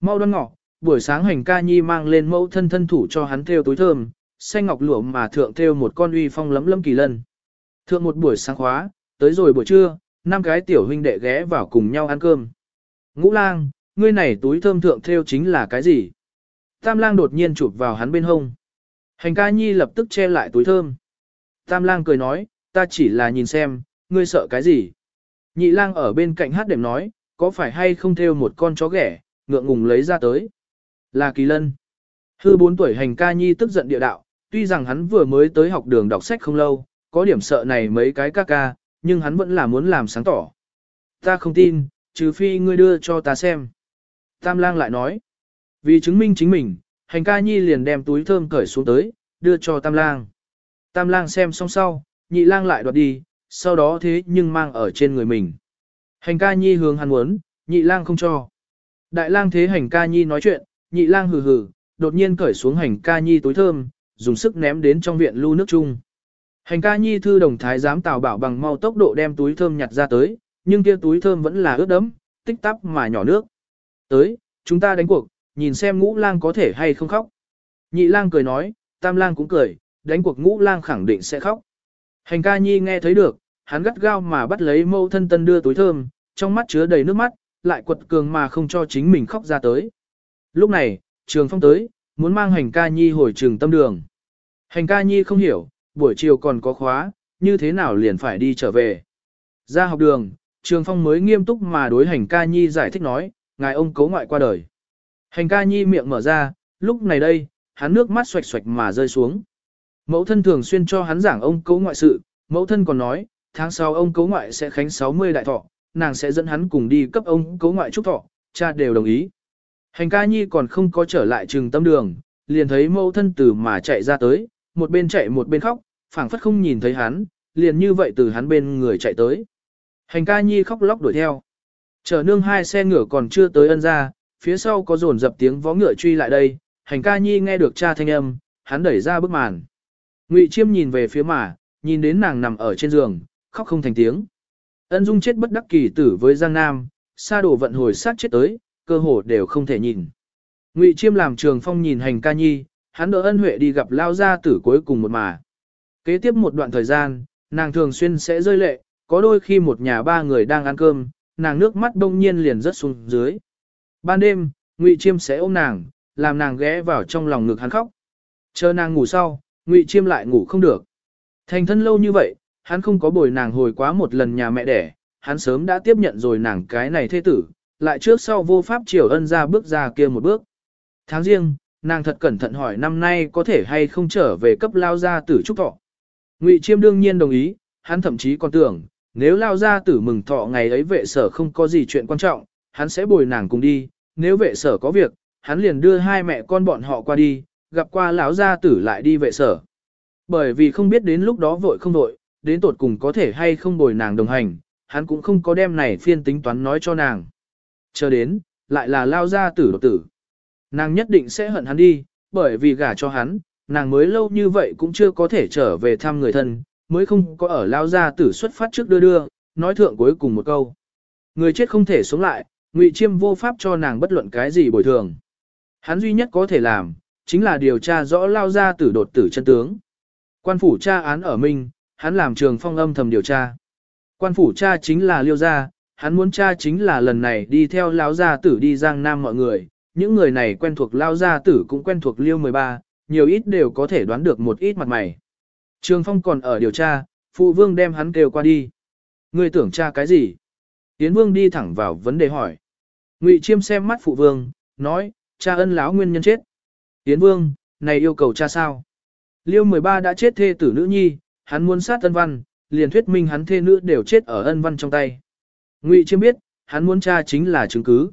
Mau đoan ngọ, buổi sáng hành ca nhi mang lên mẫu thân thân thủ cho hắn theo túi thơm, xanh ngọc lụa mà thượng theo một con uy phong lấm lấm kỳ lân. Thượng một buổi sáng khóa, tới rồi buổi trưa, năm cái tiểu huynh đệ ghé vào cùng nhau ăn cơm. Ngũ lang, ngươi này túi thơm thượng theo chính là cái gì? Tam lang đột nhiên chụp vào hắn bên hông. Hành ca nhi lập tức che lại túi thơm. Tam lang cười nói, ta chỉ là nhìn xem, ngươi sợ cái gì? Nhị lang ở bên cạnh hát đệm nói, có phải hay không theo một con chó ghẻ, ngượng ngùng lấy ra tới. Là kỳ lân. Hư bốn tuổi hành ca nhi tức giận địa đạo, tuy rằng hắn vừa mới tới học đường đọc sách không lâu, có điểm sợ này mấy cái ca ca, nhưng hắn vẫn là muốn làm sáng tỏ. Ta không tin, trừ phi ngươi đưa cho ta xem. Tam lang lại nói, vì chứng minh chính mình, hành ca nhi liền đem túi thơm cởi xuống tới, đưa cho tam lang. Tam lang xem xong sau, nhị lang lại đoạt đi, sau đó thế nhưng mang ở trên người mình. Hành ca nhi hướng hắn muốn, nhị lang không cho. Đại lang thế hành ca nhi nói chuyện, nhị lang hừ hừ, đột nhiên cởi xuống hành ca nhi túi thơm, dùng sức ném đến trong viện lưu nước chung. Hành ca nhi thư đồng thái giám tào bảo bằng mau tốc độ đem túi thơm nhặt ra tới, nhưng kia túi thơm vẫn là ướt đẫm, tích tắp mà nhỏ nước. Tới, chúng ta đánh cuộc, nhìn xem ngũ lang có thể hay không khóc. Nhị lang cười nói, tam lang cũng cười, đánh cuộc ngũ lang khẳng định sẽ khóc. Hành ca nhi nghe thấy được, hắn gắt gao mà bắt lấy mâu thân tân đưa túi thơm, trong mắt chứa đầy nước mắt, lại quật cường mà không cho chính mình khóc ra tới. Lúc này, trường phong tới, muốn mang hành ca nhi hồi trường tâm đường. Hành ca nhi không hiểu, buổi chiều còn có khóa, như thế nào liền phải đi trở về. Ra học đường, trường phong mới nghiêm túc mà đối hành ca nhi giải thích nói, ngài ông cấu ngoại qua đời. Hành ca nhi miệng mở ra, lúc này đây, hắn nước mắt xoạch xoạch mà rơi xuống. Mẫu thân thường xuyên cho hắn giảng ông cấu ngoại sự, mẫu thân còn nói, tháng sau ông cấu ngoại sẽ khánh 60 đại thọ, nàng sẽ dẫn hắn cùng đi cấp ông cấu ngoại trúc thọ, cha đều đồng ý. Hành ca nhi còn không có trở lại trường tâm đường, liền thấy mẫu thân từ mà chạy ra tới, một bên chạy một bên khóc, phảng phất không nhìn thấy hắn, liền như vậy từ hắn bên người chạy tới. Hành ca nhi khóc lóc đuổi theo. Chở nương hai xe ngựa còn chưa tới ân ra, phía sau có dồn dập tiếng vó ngựa truy lại đây, hành ca nhi nghe được cha thanh âm, hắn đẩy ra bức màn. Ngụy chiêm nhìn về phía mà, nhìn đến nàng nằm ở trên giường, khóc không thành tiếng. Ân dung chết bất đắc kỳ tử với Giang Nam, sa đổ vận hồi sát chết tới, cơ hồ đều không thể nhìn. Ngụy chiêm làm trường phong nhìn hành ca nhi, hắn đỡ ân huệ đi gặp lao gia tử cuối cùng một mà. Kế tiếp một đoạn thời gian, nàng thường xuyên sẽ rơi lệ, có đôi khi một nhà ba người đang ăn cơm, nàng nước mắt đông nhiên liền rớt xuống dưới. Ban đêm, Ngụy Chiêm sẽ ôm nàng, làm nàng ghé vào trong lòng ngực hắn khóc. Chờ nàng ngủ sau, Ngụy Chiêm lại ngủ không được. Thành thân lâu như vậy, hắn không có bồi nàng hồi quá một lần nhà mẹ đẻ, hắn sớm đã tiếp nhận rồi nàng cái này thế tử, lại trước sau vô pháp triều ân ra bước ra kia một bước. Tháng riêng, nàng thật cẩn thận hỏi năm nay có thể hay không trở về cấp lao gia tử trúc thọ. Ngụy Chiêm đương nhiên đồng ý, hắn thậm chí còn tưởng, nếu lao gia tử mừng thọ ngày ấy vệ sở không có gì chuyện quan trọng, hắn sẽ bồi nàng cùng đi, nếu vệ sở có việc, hắn liền đưa hai mẹ con bọn họ qua đi, gặp qua lão gia tử lại đi vệ sở. Bởi vì không biết đến lúc đó vội không vội, đến tột cùng có thể hay không bồi nàng đồng hành, hắn cũng không có đem này phiên tính toán nói cho nàng. Chờ đến, lại là lao gia tử đột tử. Nàng nhất định sẽ hận hắn đi, bởi vì gả cho hắn, nàng mới lâu như vậy cũng chưa có thể trở về thăm người thân, mới không có ở lao gia tử xuất phát trước đưa đưa, nói thượng cuối cùng một câu. Người chết không thể sống lại, Ngụy Chiêm vô pháp cho nàng bất luận cái gì bồi thường. Hắn duy nhất có thể làm, chính là điều tra rõ lao gia tử đột tử chân tướng. Quan phủ tra án ở Minh, hắn làm trường phong âm thầm điều tra. Quan phủ cha chính là liêu gia, hắn muốn cha chính là lần này đi theo lão gia tử đi giang nam mọi người, những người này quen thuộc Lão gia tử cũng quen thuộc liêu 13, nhiều ít đều có thể đoán được một ít mặt mày. Trường phong còn ở điều tra, phụ vương đem hắn kêu qua đi. Người tưởng cha cái gì? Tiến vương đi thẳng vào vấn đề hỏi. Ngụy chiêm xem mắt phụ vương, nói, cha ân lão nguyên nhân chết. Tiến vương, này yêu cầu cha sao? Liêu 13 đã chết thê tử nữ nhi, hắn muốn sát ân văn, liền thuyết minh hắn thê nữ đều chết ở ân văn trong tay. Ngụy chiêm biết, hắn muốn tra chính là chứng cứ.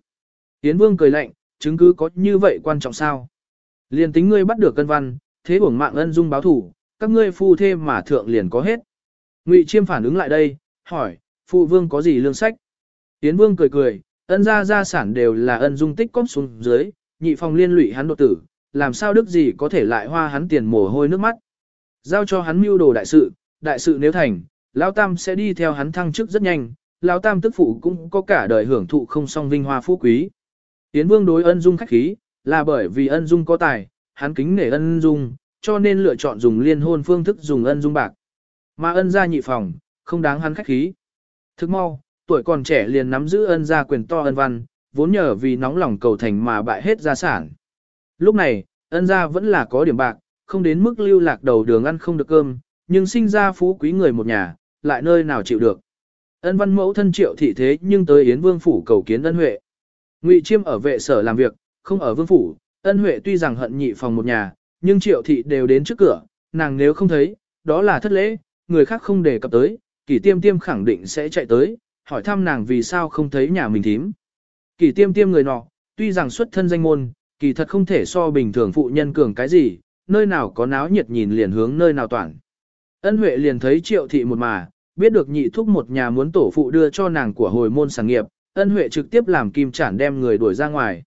Yến vương cười lạnh, chứng cứ có như vậy quan trọng sao? Liền tính ngươi bắt được ân văn, thế bổng mạng ân dung báo thủ, các ngươi phu thê mà thượng liền có hết. Ngụy chiêm phản ứng lại đây, hỏi, phụ vương có gì lương sách? Yến vương cười cười, ân gia gia sản đều là ân dung tích cóp xuống dưới, nhị phòng liên lụy hắn đột tử, làm sao đức gì có thể lại hoa hắn tiền mồ hôi nước mắt. Giao cho hắn mưu đồ đại sự, đại sự nếu thành, Lão Tam sẽ đi theo hắn thăng chức rất nhanh, Lão Tam tức phụ cũng có cả đời hưởng thụ không song vinh hoa phú quý. Yến Vương đối ân dung khách khí, là bởi vì ân dung có tài, hắn kính nể ân dung, cho nên lựa chọn dùng liên hôn phương thức dùng ân dung bạc. Mà ân gia nhị phòng, không đáng hắn khách khí. Thức mau, tuổi còn trẻ liền nắm giữ ân gia quyền to ân văn, vốn nhờ vì nóng lòng cầu thành mà bại hết gia sản. Lúc này, ân gia vẫn là có điểm bạc, không đến mức lưu lạc đầu đường ăn không được cơm, nhưng sinh ra phú quý người một nhà, lại nơi nào chịu được. Ân văn mẫu thân triệu thị thế nhưng tới Yến Vương Phủ cầu kiến ân huệ. Ngụy Chiêm ở vệ sở làm việc, không ở Vương Phủ, ân huệ tuy rằng hận nhị phòng một nhà, nhưng triệu thị đều đến trước cửa, nàng nếu không thấy, đó là thất lễ, người khác không đề cập tới, kỷ tiêm tiêm khẳng định sẽ chạy tới, hỏi thăm nàng vì sao không thấy nhà mình thím. Kỷ tiêm tiêm người nọ, tuy rằng xuất thân danh môn, kỳ thật không thể so bình thường phụ nhân cường cái gì, nơi nào có náo nhiệt nhìn liền hướng nơi nào toàn. Ân Huệ liền thấy triệu thị một mà, biết được nhị thúc một nhà muốn tổ phụ đưa cho nàng của hồi môn sản nghiệp, ân Huệ trực tiếp làm kim chản đem người đuổi ra ngoài.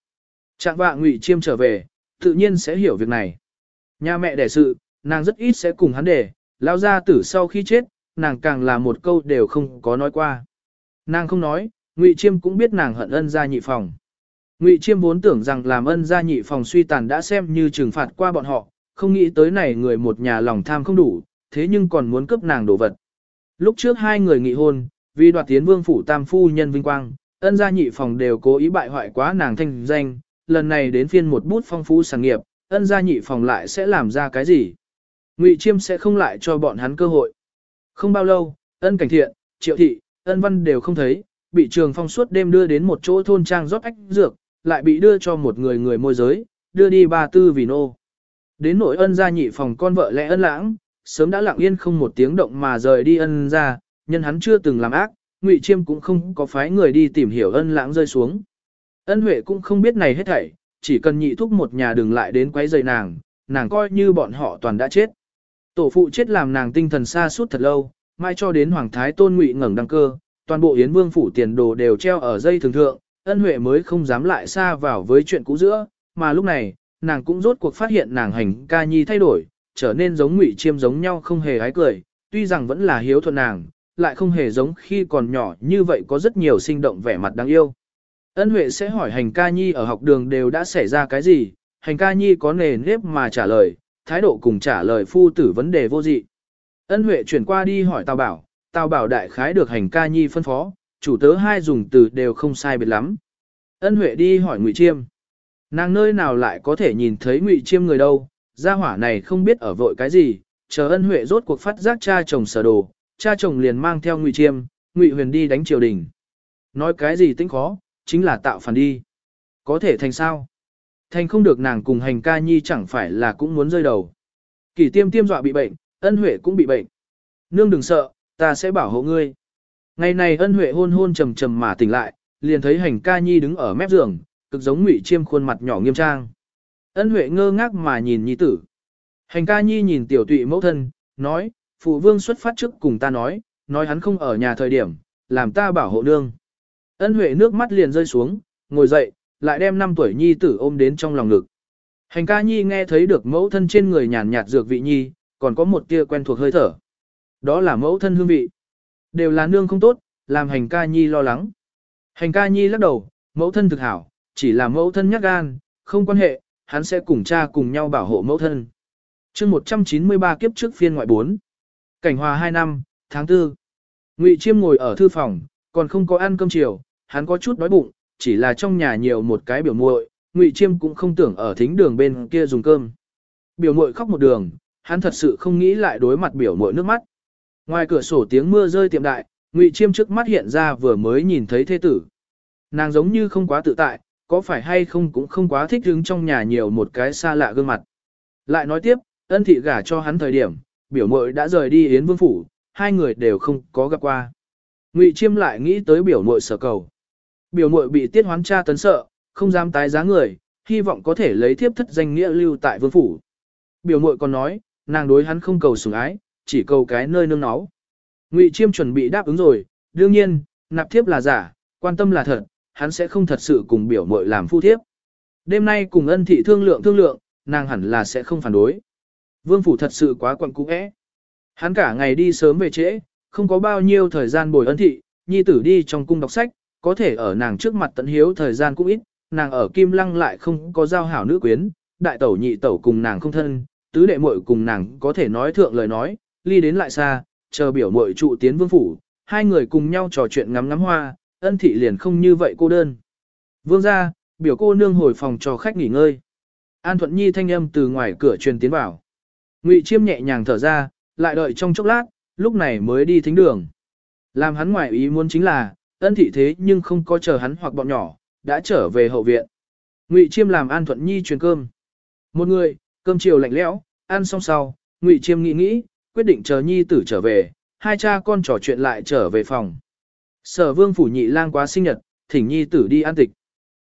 Trạng vạ ngụy chiêm trở về, tự nhiên sẽ hiểu việc này. Nhà mẹ đẻ sự, nàng rất ít sẽ cùng hắn để, lao ra tử sau khi chết, nàng càng là một câu đều không có nói qua. Nàng không nói, ngụy chiêm cũng biết nàng hận ân gia nhị phòng. Ngụy chiêm vốn tưởng rằng làm ân gia nhị phòng suy tàn đã xem như trừng phạt qua bọn họ, không nghĩ tới này người một nhà lòng tham không đủ, thế nhưng còn muốn cướp nàng đồ vật. Lúc trước hai người nghị hôn, vì đoạt tiến vương phủ tam phu nhân vinh quang, ân gia nhị phòng đều cố ý bại hoại quá nàng thanh danh, lần này đến phiên một bút phong phú sản nghiệp, ân gia nhị phòng lại sẽ làm ra cái gì? Ngụy Chiêm sẽ không lại cho bọn hắn cơ hội. Không bao lâu, ân cảnh thiện, triệu thị, ân văn đều không thấy, bị trường phong suốt đêm đưa đến một chỗ thôn trang rót ách dược, lại bị đưa cho một người người môi giới, đưa đi ba tư vì nô. Đến nội ân gia nhị phòng con vợ lẽ ân lãng, sớm đã lặng yên không một tiếng động mà rời đi ân ra, nhân hắn chưa từng làm ác, Ngụy Chiêm cũng không có phái người đi tìm hiểu ân lãng rơi xuống. Ân Huệ cũng không biết này hết thảy, chỉ cần nhị thúc một nhà đừng lại đến quấy rầy nàng, nàng coi như bọn họ toàn đã chết. Tổ phụ chết làm nàng tinh thần xa suốt thật lâu, mai cho đến Hoàng Thái Tôn Ngụy ngẩng đăng cơ, toàn bộ Yến Vương phủ tiền đồ đều treo ở dây thường thượng, ân Huệ mới không dám lại xa vào với chuyện cũ giữa, mà lúc này, nàng cũng rốt cuộc phát hiện nàng hành ca nhi thay đổi, trở nên giống ngụy chiêm giống nhau không hề hái cười, tuy rằng vẫn là hiếu thuận nàng, lại không hề giống khi còn nhỏ như vậy có rất nhiều sinh động vẻ mặt đáng yêu. Ân Huệ sẽ hỏi hành ca nhi ở học đường đều đã xảy ra cái gì, hành ca nhi có nề nếp mà trả lời, thái độ cùng trả lời phu tử vấn đề vô dị. Ân Huệ chuyển qua đi hỏi Tào Bảo, Tào Bảo đại khái được hành ca nhi phân phó, chủ tớ hai dùng từ đều không sai biệt lắm. Ân Huệ đi hỏi Ngụy Chiêm. Nàng nơi nào lại có thể nhìn thấy Ngụy Chiêm người đâu, gia hỏa này không biết ở vội cái gì, chờ ân huệ rốt cuộc phát giác cha chồng sở đồ, cha chồng liền mang theo ngụy chiêm, ngụy huyền đi đánh triều đình. Nói cái gì tính khó, chính là tạo phản đi. Có thể thành sao? Thành không được nàng cùng hành ca nhi chẳng phải là cũng muốn rơi đầu. Kỷ tiêm tiêm dọa bị bệnh, ân huệ cũng bị bệnh. Nương đừng sợ, ta sẽ bảo hộ ngươi. Ngày này ân huệ hôn hôn trầm trầm mà tỉnh lại, liền thấy hành ca nhi đứng ở mép giường, cực giống ngụy chiêm khuôn mặt nhỏ nghiêm trang. Ân huệ ngơ ngác mà nhìn nhi tử. Hành ca nhi nhìn tiểu tụy mẫu thân, nói, phụ vương xuất phát trước cùng ta nói, nói hắn không ở nhà thời điểm, làm ta bảo hộ nương. Ân huệ nước mắt liền rơi xuống, ngồi dậy, lại đem năm tuổi nhi tử ôm đến trong lòng ngực. Hành ca nhi nghe thấy được mẫu thân trên người nhàn nhạt dược vị nhi, còn có một tia quen thuộc hơi thở. Đó là mẫu thân hương vị. Đều là nương không tốt, làm hành ca nhi lo lắng. Hành ca nhi lắc đầu, mẫu thân thực hảo, chỉ là mẫu thân nhắc gan, không quan hệ, hắn sẽ cùng cha cùng nhau bảo hộ mẫu thân. chương 193 kiếp trước phiên ngoại 4. Cảnh hòa 2 năm, tháng 4. Ngụy Chiêm ngồi ở thư phòng, còn không có ăn cơm chiều, hắn có chút đói bụng, chỉ là trong nhà nhiều một cái biểu muội, Ngụy Chiêm cũng không tưởng ở thính đường bên kia dùng cơm. Biểu muội khóc một đường, hắn thật sự không nghĩ lại đối mặt biểu muội nước mắt. Ngoài cửa sổ tiếng mưa rơi tiệm đại, Ngụy Chiêm trước mắt hiện ra vừa mới nhìn thấy thế tử. Nàng giống như không quá tự tại, có phải hay không cũng không quá thích hứng trong nhà nhiều một cái xa lạ gương mặt. Lại nói tiếp, ân thị gả cho hắn thời điểm, biểu mội đã rời đi Yến Vương Phủ, hai người đều không có gặp qua. Ngụy Chiêm lại nghĩ tới biểu mội sở cầu. Biểu mội bị tiết hoán cha tấn sợ, không dám tái giá người, hy vọng có thể lấy thiếp thất danh nghĩa lưu tại vương phủ. Biểu mội còn nói, nàng đối hắn không cầu sủng ái, chỉ cầu cái nơi nương náu. Ngụy Chiêm chuẩn bị đáp ứng rồi, đương nhiên, nạp thiếp là giả, quan tâm là thật, hắn sẽ không thật sự cùng biểu muội làm phu thiếp. Đêm nay cùng ân thị thương lượng thương lượng, nàng hẳn là sẽ không phản đối. Vương phủ thật sự quá quặn cũ é. Hắn cả ngày đi sớm về trễ, không có bao nhiêu thời gian bồi ân thị, nhi tử đi trong cung đọc sách, có thể ở nàng trước mặt tận hiếu thời gian cũng ít, nàng ở Kim Lăng lại không có giao hảo nữ quyến, đại tẩu nhị tẩu cùng nàng không thân, tứ đệ muội cùng nàng có thể nói thượng lời nói, ly đến lại xa, chờ biểu muội trụ tiến vương phủ, hai người cùng nhau trò chuyện ngắm ngắm hoa, ân thị liền không như vậy cô đơn. Vương ra, biểu cô nương hồi phòng cho khách nghỉ ngơi. An Thuận Nhi thanh âm từ ngoài cửa truyền tiến vào. Ngụy Chiêm nhẹ nhàng thở ra, lại đợi trong chốc lát, lúc này mới đi thính đường. Làm hắn ngoài ý muốn chính là, ân thị thế nhưng không có chờ hắn hoặc bọn nhỏ, đã trở về hậu viện. Ngụy Chiêm làm An Thuận Nhi truyền cơm. Một người, cơm chiều lạnh lẽo, ăn xong sau, Ngụy Chiêm nghĩ nghĩ, quyết định chờ Nhi tử trở về, hai cha con trò chuyện lại trở về phòng. Sở Vương phủ nhị lang quá sinh nhật, thỉnh Nhi tử đi an tịch.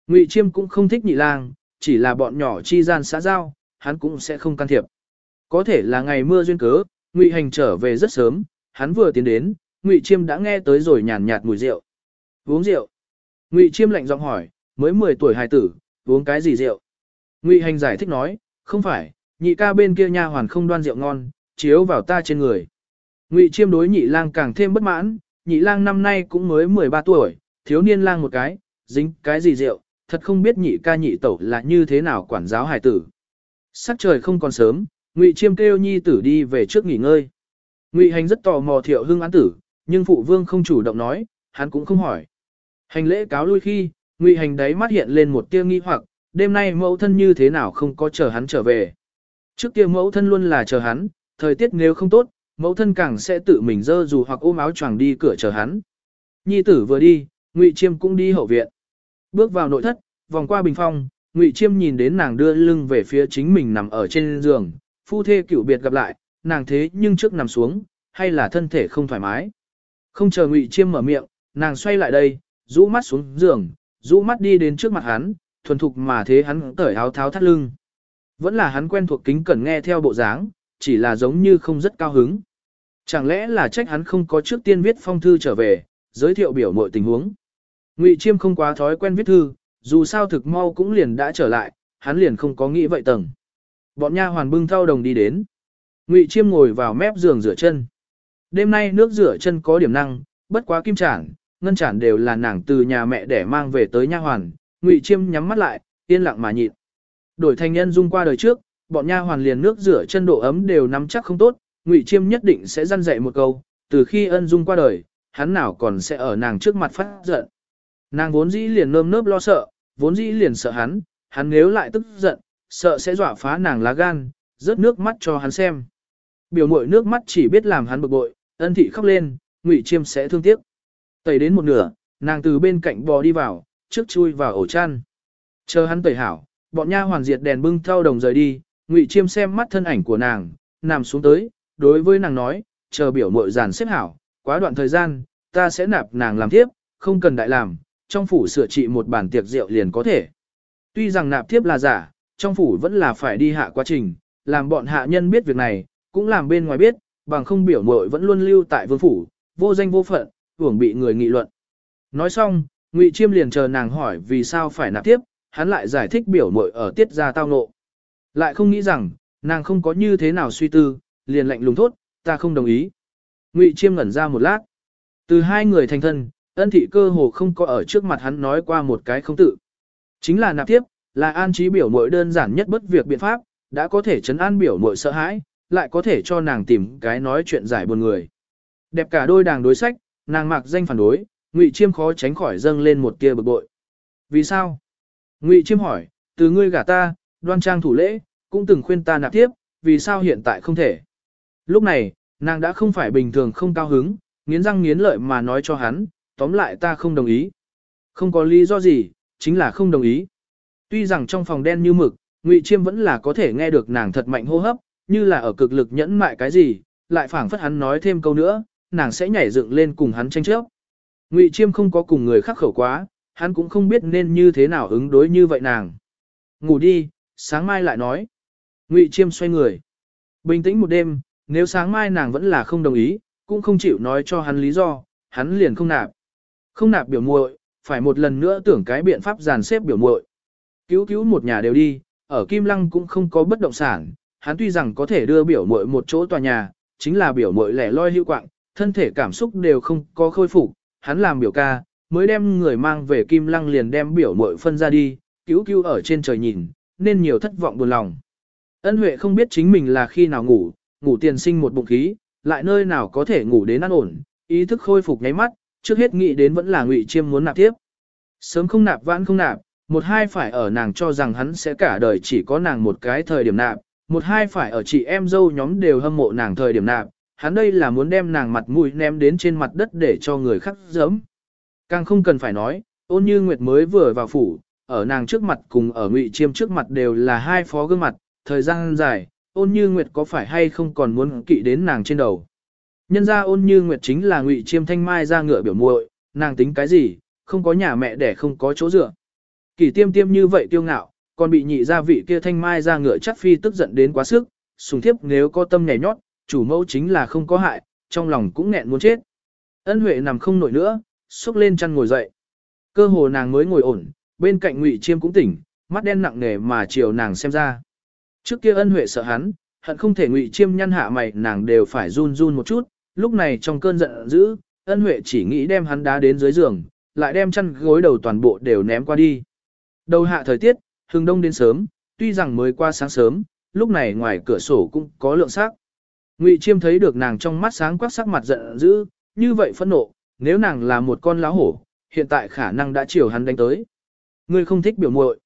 Ngụy Chiêm cũng không thích nhị lang, chỉ là bọn nhỏ chi gian xã giao, hắn cũng sẽ không can thiệp. Có thể là ngày mưa duyên cớ, Ngụy Hành trở về rất sớm, hắn vừa tiến đến, Ngụy Chiêm đã nghe tới rồi nhàn nhạt mùi rượu. Uống rượu. Ngụy Chiêm lạnh giọng hỏi, mới 10 tuổi hài tử, uống cái gì rượu? Ngụy Hành giải thích nói, không phải, nhị ca bên kia nha hoàn không đoan rượu ngon, chiếu vào ta trên người. Ngụy Chiêm đối nhị lang càng thêm bất mãn, nhị lang năm nay cũng mới 13 tuổi, thiếu niên lang một cái, dính cái gì rượu, thật không biết nhị ca nhị tẩu là như thế nào quản giáo hài tử. Sắc trời không còn sớm, Ngụy Chiêm kêu nhi tử đi về trước nghỉ ngơi. Ngụy Hành rất tò mò Thiệu Hưng án tử, nhưng phụ vương không chủ động nói, hắn cũng không hỏi. Hành lễ cáo lui khi, Ngụy Hành đáy mắt hiện lên một tia nghi hoặc, đêm nay mẫu thân như thế nào không có chờ hắn trở về. Trước kia mẫu thân luôn là chờ hắn, thời tiết nếu không tốt, mẫu thân càng sẽ tự mình dơ dù hoặc ôm áo choàng đi cửa chờ hắn. Nhi tử vừa đi, Ngụy Chiêm cũng đi hậu viện. Bước vào nội thất, vòng qua bình phong, Ngụy Chiêm nhìn đến nàng đưa lưng về phía chính mình nằm ở trên giường, phu thê cửu biệt gặp lại, nàng thế nhưng trước nằm xuống, hay là thân thể không thoải mái. Không chờ Ngụy Chiêm mở miệng, nàng xoay lại đây, rũ mắt xuống giường, rũ mắt đi đến trước mặt hắn, thuần thục mà thế hắn cởi áo tháo thắt lưng. Vẫn là hắn quen thuộc kính cẩn nghe theo bộ dáng, chỉ là giống như không rất cao hứng. Chẳng lẽ là trách hắn không có trước tiên viết phong thư trở về, giới thiệu biểu mọi tình huống. Ngụy Chiêm không quá thói quen viết thư, dù sao thực mau cũng liền đã trở lại, hắn liền không có nghĩ vậy tầng. Bọn nha hoàn bưng thau đồng đi đến. Ngụy Chiêm ngồi vào mép giường rửa chân. Đêm nay nước rửa chân có điểm năng, bất quá kim chản, ngân chản đều là nàng từ nhà mẹ để mang về tới nha hoàn. Ngụy Chiêm nhắm mắt lại, yên lặng mà nhịn. Đổi thành nhân dung qua đời trước, bọn nha hoàn liền nước rửa chân độ ấm đều nắm chắc không tốt, Ngụy Chiêm nhất định sẽ răn dạy một câu, từ khi ân dung qua đời, hắn nào còn sẽ ở nàng trước mặt phát giận. Nàng vốn dĩ liền nơm nớp lo sợ, vốn dĩ liền sợ hắn, hắn nếu lại tức giận, sợ sẽ dọa phá nàng lá gan, rớt nước mắt cho hắn xem. Biểu mội nước mắt chỉ biết làm hắn bực bội, ân thị khóc lên, ngụy chiêm sẽ thương tiếc. Tẩy đến một nửa, nàng từ bên cạnh bò đi vào, trước chui vào ổ chăn. Chờ hắn tẩy hảo, bọn nha hoàn diệt đèn bưng thao đồng rời đi, Ngụy Chiêm xem mắt thân ảnh của nàng, nằm xuống tới, đối với nàng nói, chờ biểu muội giàn xếp hảo, quá đoạn thời gian, ta sẽ nạp nàng làm tiếp, không cần đại làm, trong phủ sửa trị một bản tiệc rượu liền có thể. Tuy rằng nạp tiếp là giả, trong phủ vẫn là phải đi hạ quá trình, làm bọn hạ nhân biết việc này, cũng làm bên ngoài biết, bằng không biểu muội vẫn luôn lưu tại vương phủ, vô danh vô phận, hưởng bị người nghị luận. Nói xong, Ngụy Chiêm liền chờ nàng hỏi vì sao phải nạp tiếp, hắn lại giải thích biểu muội ở tiết ra tao ngộ. Lại không nghĩ rằng, nàng không có như thế nào suy tư, liền lạnh lùng thốt, ta không đồng ý. Ngụy Chiêm ngẩn ra một lát. Từ hai người thành thân, ân thị cơ hồ không có ở trước mặt hắn nói qua một cái không tự. Chính là nạp tiếp, là an trí biểu muội đơn giản nhất bất việc biện pháp, đã có thể chấn an biểu muội sợ hãi, lại có thể cho nàng tìm cái nói chuyện giải buồn người. Đẹp cả đôi đàng đối sách, nàng mặc danh phản đối, Ngụy Chiêm khó tránh khỏi dâng lên một tia bực bội. Vì sao? Ngụy Chiêm hỏi, từ ngươi gả ta, đoan trang thủ lễ, cũng từng khuyên ta nạp tiếp, vì sao hiện tại không thể? Lúc này, nàng đã không phải bình thường không cao hứng, nghiến răng nghiến lợi mà nói cho hắn, tóm lại ta không đồng ý. Không có lý do gì, chính là không đồng ý. Tuy rằng trong phòng đen như mực, Ngụy Chiêm vẫn là có thể nghe được nàng thật mạnh hô hấp, như là ở cực lực nhẫn mại cái gì, lại phảng phất hắn nói thêm câu nữa, nàng sẽ nhảy dựng lên cùng hắn tranh chấp. Ngụy Chiêm không có cùng người khắc khẩu quá, hắn cũng không biết nên như thế nào ứng đối như vậy nàng. Ngủ đi, sáng mai lại nói. Ngụy Chiêm xoay người. Bình tĩnh một đêm, nếu sáng mai nàng vẫn là không đồng ý, cũng không chịu nói cho hắn lý do, hắn liền không nạp. Không nạp biểu muội, phải một lần nữa tưởng cái biện pháp dàn xếp biểu muội. Cứu cứu một nhà đều đi, ở Kim Lăng cũng không có bất động sản, hắn tuy rằng có thể đưa biểu muội một chỗ tòa nhà, chính là biểu muội lẻ loi hữu quạng, thân thể cảm xúc đều không có khôi phục, hắn làm biểu ca, mới đem người mang về Kim Lăng liền đem biểu muội phân ra đi, cứu cứu ở trên trời nhìn, nên nhiều thất vọng buồn lòng. Ân Huệ không biết chính mình là khi nào ngủ, ngủ tiền sinh một bụng khí, lại nơi nào có thể ngủ đến an ổn, ý thức khôi phục nháy mắt, trước hết nghĩ đến vẫn là Ngụy Chiêm muốn nạp tiếp. Sớm không nạp vãn không nạp, một hai phải ở nàng cho rằng hắn sẽ cả đời chỉ có nàng một cái thời điểm nạp, một hai phải ở chị em dâu nhóm đều hâm mộ nàng thời điểm nạp, hắn đây là muốn đem nàng mặt mũi ném đến trên mặt đất để cho người khác giấm. Càng không cần phải nói, ôn như Nguyệt mới vừa vào phủ, ở nàng trước mặt cùng ở ngụy chiêm trước mặt đều là hai phó gương mặt, thời gian dài, ôn như Nguyệt có phải hay không còn muốn kỵ đến nàng trên đầu. Nhân ra ôn như Nguyệt chính là ngụy chiêm thanh mai ra ngựa biểu muội, nàng tính cái gì, không có nhà mẹ để không có chỗ dựa. Kỷ tiêm tiêm như vậy tiêu ngạo, còn bị nhị gia vị kia thanh mai ra ngựa chắc phi tức giận đến quá sức, sùng thiếp nếu có tâm nhảy nhót, chủ mẫu chính là không có hại, trong lòng cũng nghẹn muốn chết. Ân Huệ nằm không nổi nữa, xúc lên chăn ngồi dậy. Cơ hồ nàng mới ngồi ổn, bên cạnh Ngụy Chiêm cũng tỉnh, mắt đen nặng nề mà chiều nàng xem ra. Trước kia Ân Huệ sợ hắn, hận không thể Ngụy Chiêm nhăn hạ mày, nàng đều phải run run một chút, lúc này trong cơn giận dữ, Ân Huệ chỉ nghĩ đem hắn đá đến dưới giường, lại đem chăn gối đầu toàn bộ đều ném qua đi. Đầu hạ thời tiết, hừng đông đến sớm, tuy rằng mới qua sáng sớm, lúc này ngoài cửa sổ cũng có lượng sắc. Ngụy Chiêm thấy được nàng trong mắt sáng quắc sắc mặt giận dữ, như vậy phẫn nộ, nếu nàng là một con lá hổ, hiện tại khả năng đã chiều hắn đánh tới. Ngươi không thích biểu muội.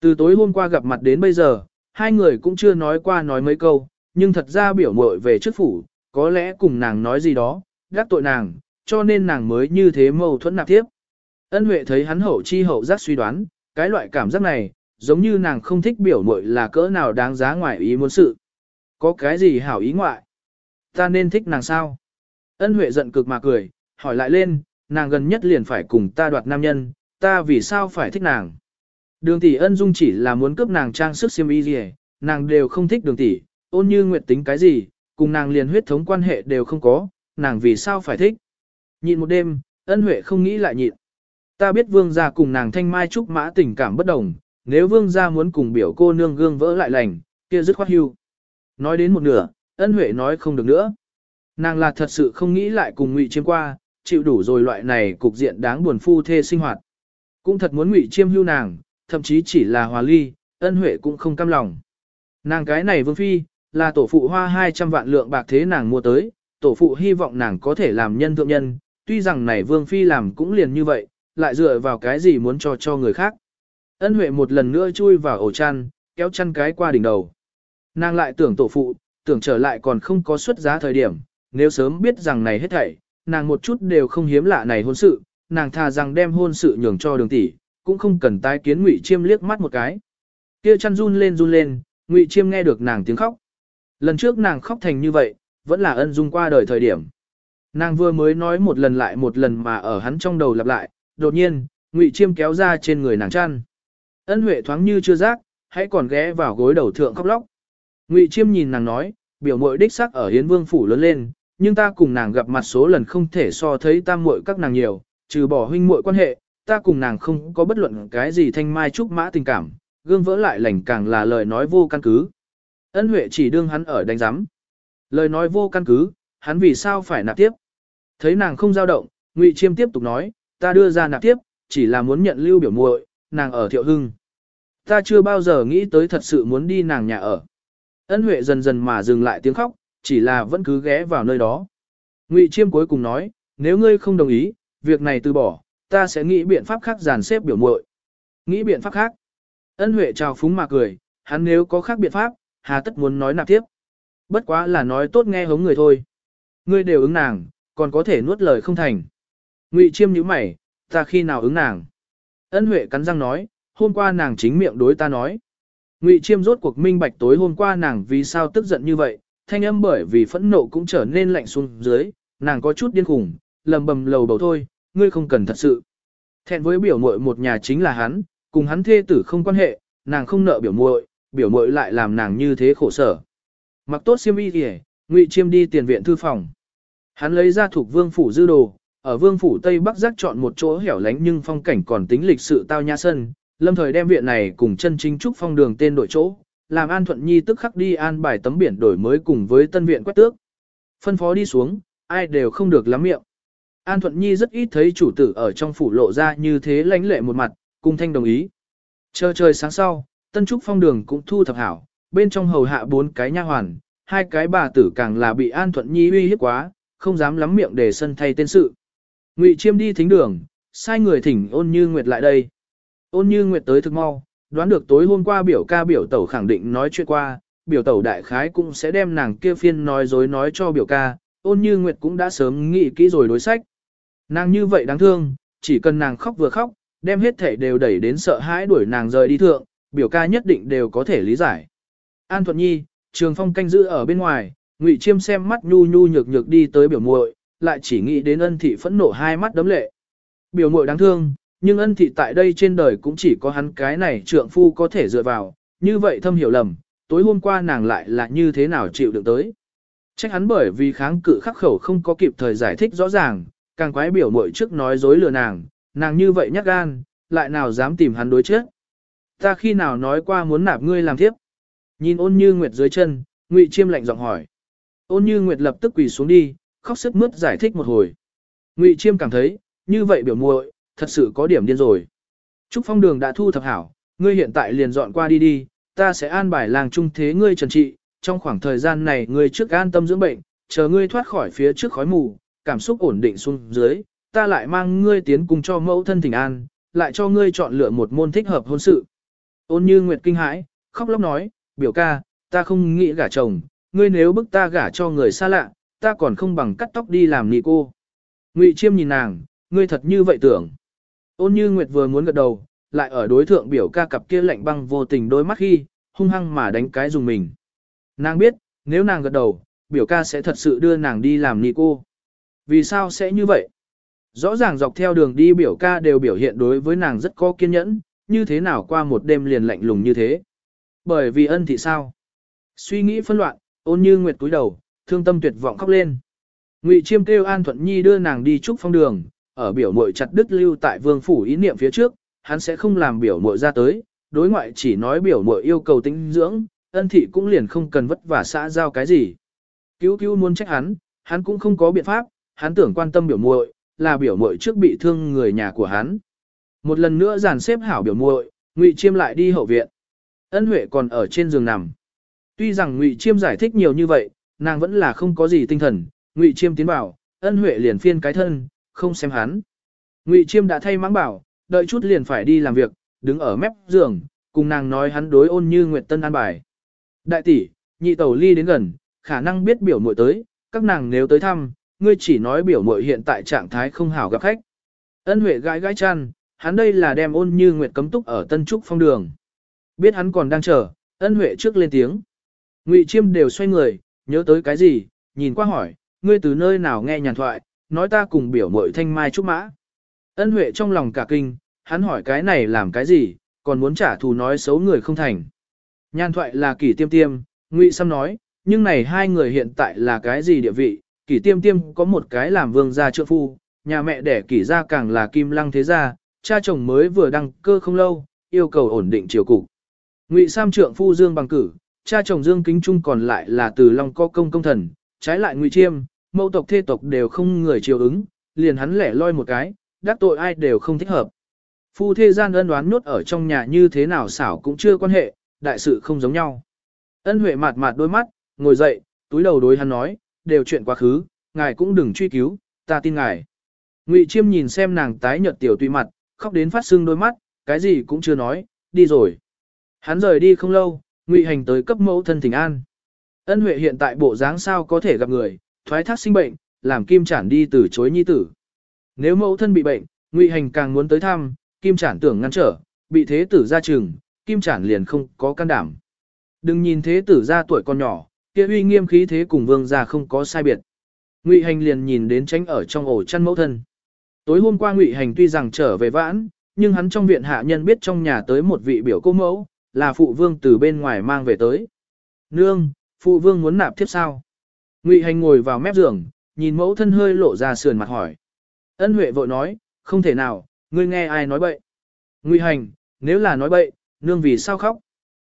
Từ tối hôm qua gặp mặt đến bây giờ, hai người cũng chưa nói qua nói mấy câu, nhưng thật ra biểu muội về trước phủ, có lẽ cùng nàng nói gì đó, gác tội nàng, cho nên nàng mới như thế mâu thuẫn nạp tiếp. Ân Huệ thấy hắn hậu chi hậu giác suy đoán, cái loại cảm giác này, giống như nàng không thích biểu muội là cỡ nào đáng giá ngoài ý muốn sự. Có cái gì hảo ý ngoại? Ta nên thích nàng sao? Ân Huệ giận cực mà cười, hỏi lại lên, nàng gần nhất liền phải cùng ta đoạt nam nhân, ta vì sao phải thích nàng? Đường tỷ ân dung chỉ là muốn cướp nàng trang sức xiêm y gì, nàng đều không thích đường tỷ, ôn như nguyệt tính cái gì, cùng nàng liền huyết thống quan hệ đều không có, nàng vì sao phải thích? Nhịn một đêm, ân huệ không nghĩ lại nhịn. Ta biết vương gia cùng nàng thanh mai trúc mã tình cảm bất đồng, nếu vương gia muốn cùng biểu cô nương gương vỡ lại lành, kia dứt khoát hưu. Nói đến một nửa, ân huệ nói không được nữa. Nàng là thật sự không nghĩ lại cùng ngụy chiêm qua, chịu đủ rồi loại này cục diện đáng buồn phu thê sinh hoạt. Cũng thật muốn ngụy chiêm hưu nàng, thậm chí chỉ là hòa ly, ân huệ cũng không cam lòng. Nàng cái này vương phi, là tổ phụ hoa 200 vạn lượng bạc thế nàng mua tới, tổ phụ hy vọng nàng có thể làm nhân thượng nhân, tuy rằng này vương phi làm cũng liền như vậy, lại dựa vào cái gì muốn cho cho người khác. Ân Huệ một lần nữa chui vào ổ chăn, kéo chăn cái qua đỉnh đầu. Nàng lại tưởng tổ phụ, tưởng trở lại còn không có xuất giá thời điểm, nếu sớm biết rằng này hết thảy, nàng một chút đều không hiếm lạ này hôn sự, nàng thà rằng đem hôn sự nhường cho đường tỷ, cũng không cần tái kiến ngụy chiêm liếc mắt một cái. Kia chăn run lên run lên, Ngụy Chiêm nghe được nàng tiếng khóc. Lần trước nàng khóc thành như vậy, vẫn là ân dung qua đời thời điểm. Nàng vừa mới nói một lần lại một lần mà ở hắn trong đầu lặp lại, đột nhiên, Ngụy Chiêm kéo ra trên người nàng chăn. Ân Huệ thoáng như chưa giác, hãy còn ghé vào gối đầu thượng khóc lóc. Ngụy Chiêm nhìn nàng nói, biểu muội đích sắc ở Hiến Vương phủ lớn lên, nhưng ta cùng nàng gặp mặt số lần không thể so thấy tam muội các nàng nhiều, trừ bỏ huynh muội quan hệ, ta cùng nàng không có bất luận cái gì thanh mai trúc mã tình cảm, gương vỡ lại lành càng là lời nói vô căn cứ. Ân Huệ chỉ đương hắn ở đánh giám. Lời nói vô căn cứ, hắn vì sao phải nạp tiếp. Thấy nàng không dao động, Ngụy Chiêm tiếp tục nói, ta đưa ra nạp tiếp, chỉ là muốn nhận lưu biểu muội, nàng ở Thiệu Hưng. Ta chưa bao giờ nghĩ tới thật sự muốn đi nàng nhà ở. Ân Huệ dần dần mà dừng lại tiếng khóc, chỉ là vẫn cứ ghé vào nơi đó. Ngụy Chiêm cuối cùng nói, nếu ngươi không đồng ý, việc này từ bỏ, ta sẽ nghĩ biện pháp khác dàn xếp biểu muội. Nghĩ biện pháp khác. Ân Huệ chào phúng mà cười, hắn nếu có khác biện pháp, hà tất muốn nói nạp tiếp. Bất quá là nói tốt nghe hống người thôi. Ngươi đều ứng nàng, còn có thể nuốt lời không thành. Ngụy Chiêm nhíu mày, ta khi nào ứng nàng? Ân Huệ cắn răng nói, hôm qua nàng chính miệng đối ta nói. Ngụy Chiêm rốt cuộc minh bạch tối hôm qua nàng vì sao tức giận như vậy, thanh âm bởi vì phẫn nộ cũng trở nên lạnh xuống dưới, nàng có chút điên khủng, lầm bầm lầu bầu thôi, ngươi không cần thật sự. Thẹn với biểu muội một nhà chính là hắn, cùng hắn thê tử không quan hệ, nàng không nợ biểu muội, biểu muội lại làm nàng như thế khổ sở. Mặc tốt xiêm y kìa, Ngụy Chiêm đi tiền viện thư phòng. Hắn lấy ra thuộc vương phủ dư đồ, ở vương phủ Tây Bắc giác chọn một chỗ hẻo lánh nhưng phong cảnh còn tính lịch sự tao nhã sân, lâm thời đem viện này cùng chân chính trúc phong đường tên đổi chỗ, làm An Thuận Nhi tức khắc đi an bài tấm biển đổi mới cùng với tân viện quét tước. Phân phó đi xuống, ai đều không được lắm miệng. An Thuận Nhi rất ít thấy chủ tử ở trong phủ lộ ra như thế lãnh lệ một mặt, cung thanh đồng ý. Chờ trời sáng sau, tân trúc phong đường cũng thu thập hảo, bên trong hầu hạ bốn cái nha hoàn, hai cái bà tử càng là bị An Thuận Nhi uy hiếp quá, không dám lắm miệng để sân thay tên sự. Ngụy Chiêm đi thính đường, sai người thỉnh ôn như nguyệt lại đây. Ôn như nguyệt tới thực mau, đoán được tối hôm qua biểu ca biểu tẩu khẳng định nói chuyện qua, biểu tẩu đại khái cũng sẽ đem nàng kia phiên nói dối nói cho biểu ca, ôn như nguyệt cũng đã sớm nghĩ kỹ rồi đối sách. Nàng như vậy đáng thương, chỉ cần nàng khóc vừa khóc, đem hết thể đều đẩy đến sợ hãi đuổi nàng rời đi thượng, biểu ca nhất định đều có thể lý giải. An Thuận Nhi, Trường Phong canh giữ ở bên ngoài, Ngụy Chiêm xem mắt nhu nhu nhược nhược đi tới biểu muội, lại chỉ nghĩ đến ân thị phẫn nộ hai mắt đấm lệ. Biểu muội đáng thương, nhưng ân thị tại đây trên đời cũng chỉ có hắn cái này trượng phu có thể dựa vào, như vậy thâm hiểu lầm, tối hôm qua nàng lại là như thế nào chịu được tới. Trách hắn bởi vì kháng cự khắc khẩu không có kịp thời giải thích rõ ràng, càng quái biểu muội trước nói dối lừa nàng, nàng như vậy nhắc gan, lại nào dám tìm hắn đối chết. Ta khi nào nói qua muốn nạp ngươi làm thiếp? Nhìn ôn như nguyệt dưới chân, ngụy chiêm lạnh giọng hỏi. Ôn như nguyệt lập tức quỳ xuống đi, khóc sức mướt giải thích một hồi. Ngụy chiêm cảm thấy, như vậy biểu muội thật sự có điểm điên rồi. Trúc phong đường đã thu thập hảo, ngươi hiện tại liền dọn qua đi đi, ta sẽ an bài làng trung thế ngươi trần trị, trong khoảng thời gian này ngươi trước an tâm dưỡng bệnh, chờ ngươi thoát khỏi phía trước khói mù, cảm xúc ổn định xuống dưới, ta lại mang ngươi tiến cùng cho mẫu thân thỉnh an, lại cho ngươi chọn lựa một môn thích hợp hôn sự. Ôn như Nguyệt kinh hãi, khóc lóc nói, biểu ca, ta không nghĩ gả chồng, ngươi nếu bức ta gả cho người xa lạ, ta còn không bằng cắt tóc đi làm nị cô. Ngụy Chiêm nhìn nàng, ngươi thật như vậy tưởng. Ôn như Nguyệt vừa muốn gật đầu, lại ở đối thượng biểu ca cặp kia lạnh băng vô tình đôi mắt khi, hung hăng mà đánh cái dùng mình. Nàng biết, nếu nàng gật đầu, biểu ca sẽ thật sự đưa nàng đi làm nị cô. Vì sao sẽ như vậy? Rõ ràng dọc theo đường đi biểu ca đều biểu hiện đối với nàng rất có kiên nhẫn, như thế nào qua một đêm liền lạnh lùng như thế. Bởi vì ân thị sao? Suy nghĩ phân loạn, ôn như nguyệt cúi đầu, thương tâm tuyệt vọng khóc lên. Ngụy Chiêm kêu An Thuận Nhi đưa nàng đi trúc phong đường, ở biểu muội chặt đứt lưu tại vương phủ ý niệm phía trước, hắn sẽ không làm biểu muội ra tới, đối ngoại chỉ nói biểu muội yêu cầu tinh dưỡng, ân thị cũng liền không cần vất vả xã giao cái gì. Cứu cứu muốn trách hắn, hắn cũng không có biện pháp, hắn tưởng quan tâm biểu muội, là biểu muội trước bị thương người nhà của hắn. Một lần nữa dàn xếp hảo biểu muội, Ngụy Chiêm lại đi hậu viện. Ân Huệ còn ở trên giường nằm. Tuy rằng Ngụy Chiêm giải thích nhiều như vậy, nàng vẫn là không có gì tinh thần, Ngụy Chiêm tiến vào, Ân Huệ liền phiên cái thân, không xem hắn. Ngụy Chiêm đã thay mãng bảo, đợi chút liền phải đi làm việc, đứng ở mép giường, cùng nàng nói hắn đối ôn như Nguyệt Tân an bài. Đại tỷ, nhị tẩu ly đến gần, khả năng biết biểu muội tới, các nàng nếu tới thăm, ngươi chỉ nói biểu muội hiện tại trạng thái không hảo gặp khách. Ân Huệ gãi gãi chăn, hắn đây là đem ôn như Nguyệt cấm túc ở Tân Trúc phong đường. Biết hắn còn đang chờ, ân huệ trước lên tiếng. Ngụy Chiêm đều xoay người, nhớ tới cái gì, nhìn qua hỏi, ngươi từ nơi nào nghe nhàn thoại, nói ta cùng biểu mội thanh mai trúc mã. Ân huệ trong lòng cả kinh, hắn hỏi cái này làm cái gì, còn muốn trả thù nói xấu người không thành. Nhàn thoại là kỷ tiêm tiêm, Ngụy Sam nói, nhưng này hai người hiện tại là cái gì địa vị, kỷ tiêm tiêm có một cái làm vương gia trượng phu, nhà mẹ đẻ kỷ gia càng là kim lăng thế gia, cha chồng mới vừa đăng cơ không lâu, yêu cầu ổn định triều cục. Ngụy Sam trượng phu Dương bằng cử, cha chồng Dương Kính Trung còn lại là từ Long Co công công thần, trái lại Ngụy Chiêm, mẫu tộc thê tộc đều không người chiều ứng, liền hắn lẻ loi một cái, đắc tội ai đều không thích hợp. Phu thê gian ân đoán nốt ở trong nhà như thế nào xảo cũng chưa quan hệ, đại sự không giống nhau. Ân Huệ mạt mạt đôi mắt, ngồi dậy, túi đầu đối hắn nói, đều chuyện quá khứ, ngài cũng đừng truy cứu, ta tin ngài. Ngụy Chiêm nhìn xem nàng tái nhợt tiểu tùy mặt, khóc đến phát sưng đôi mắt, cái gì cũng chưa nói, đi rồi. Hắn rời đi không lâu, Ngụy Hành tới cấp mẫu thân thỉnh an. Ân Huệ hiện tại bộ dáng sao có thể gặp người, thoái thác sinh bệnh, làm Kim Trản đi từ chối nhi tử. Nếu mẫu thân bị bệnh, Ngụy Hành càng muốn tới thăm, Kim Trản tưởng ngăn trở, bị thế tử ra trường, Kim Trản liền không có can đảm. Đừng nhìn thế tử ra tuổi còn nhỏ, kia uy nghiêm khí thế cùng vương gia không có sai biệt. Ngụy Hành liền nhìn đến tránh ở trong ổ chăn mẫu thân. Tối hôm qua Ngụy Hành tuy rằng trở về vãn, nhưng hắn trong viện hạ nhân biết trong nhà tới một vị biểu cô mẫu, là phụ vương từ bên ngoài mang về tới. Nương, phụ vương muốn nạp tiếp sao? Ngụy Hành ngồi vào mép giường, nhìn mẫu thân hơi lộ ra sườn mặt hỏi. Ân Huệ vội nói, không thể nào, ngươi nghe ai nói bậy. Ngụy Hành, nếu là nói bậy, nương vì sao khóc?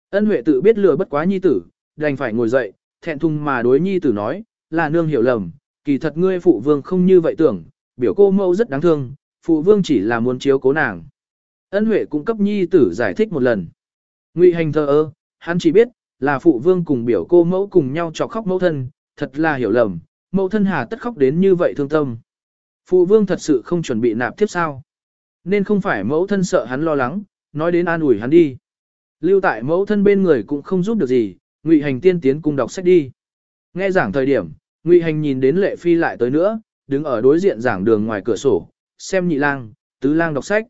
Ân Huệ tự biết lừa bất quá nhi tử, đành phải ngồi dậy, thẹn thùng mà đối nhi tử nói, là nương hiểu lầm, kỳ thật ngươi phụ vương không như vậy tưởng, biểu cô mẫu rất đáng thương, phụ vương chỉ là muốn chiếu cố nàng. Ân Huệ cũng cấp nhi tử giải thích một lần. Ngụy hành thờ ơ, hắn chỉ biết, là phụ vương cùng biểu cô mẫu cùng nhau chọc khóc mẫu thân, thật là hiểu lầm, mẫu thân hà tất khóc đến như vậy thương tâm. Phụ vương thật sự không chuẩn bị nạp tiếp sao. Nên không phải mẫu thân sợ hắn lo lắng, nói đến an ủi hắn đi. Lưu tại mẫu thân bên người cũng không giúp được gì, Ngụy Hành tiên tiến cung đọc sách đi. Nghe giảng thời điểm, Ngụy Hành nhìn đến Lệ Phi lại tới nữa, đứng ở đối diện giảng đường ngoài cửa sổ, xem nhị lang, tứ lang đọc sách.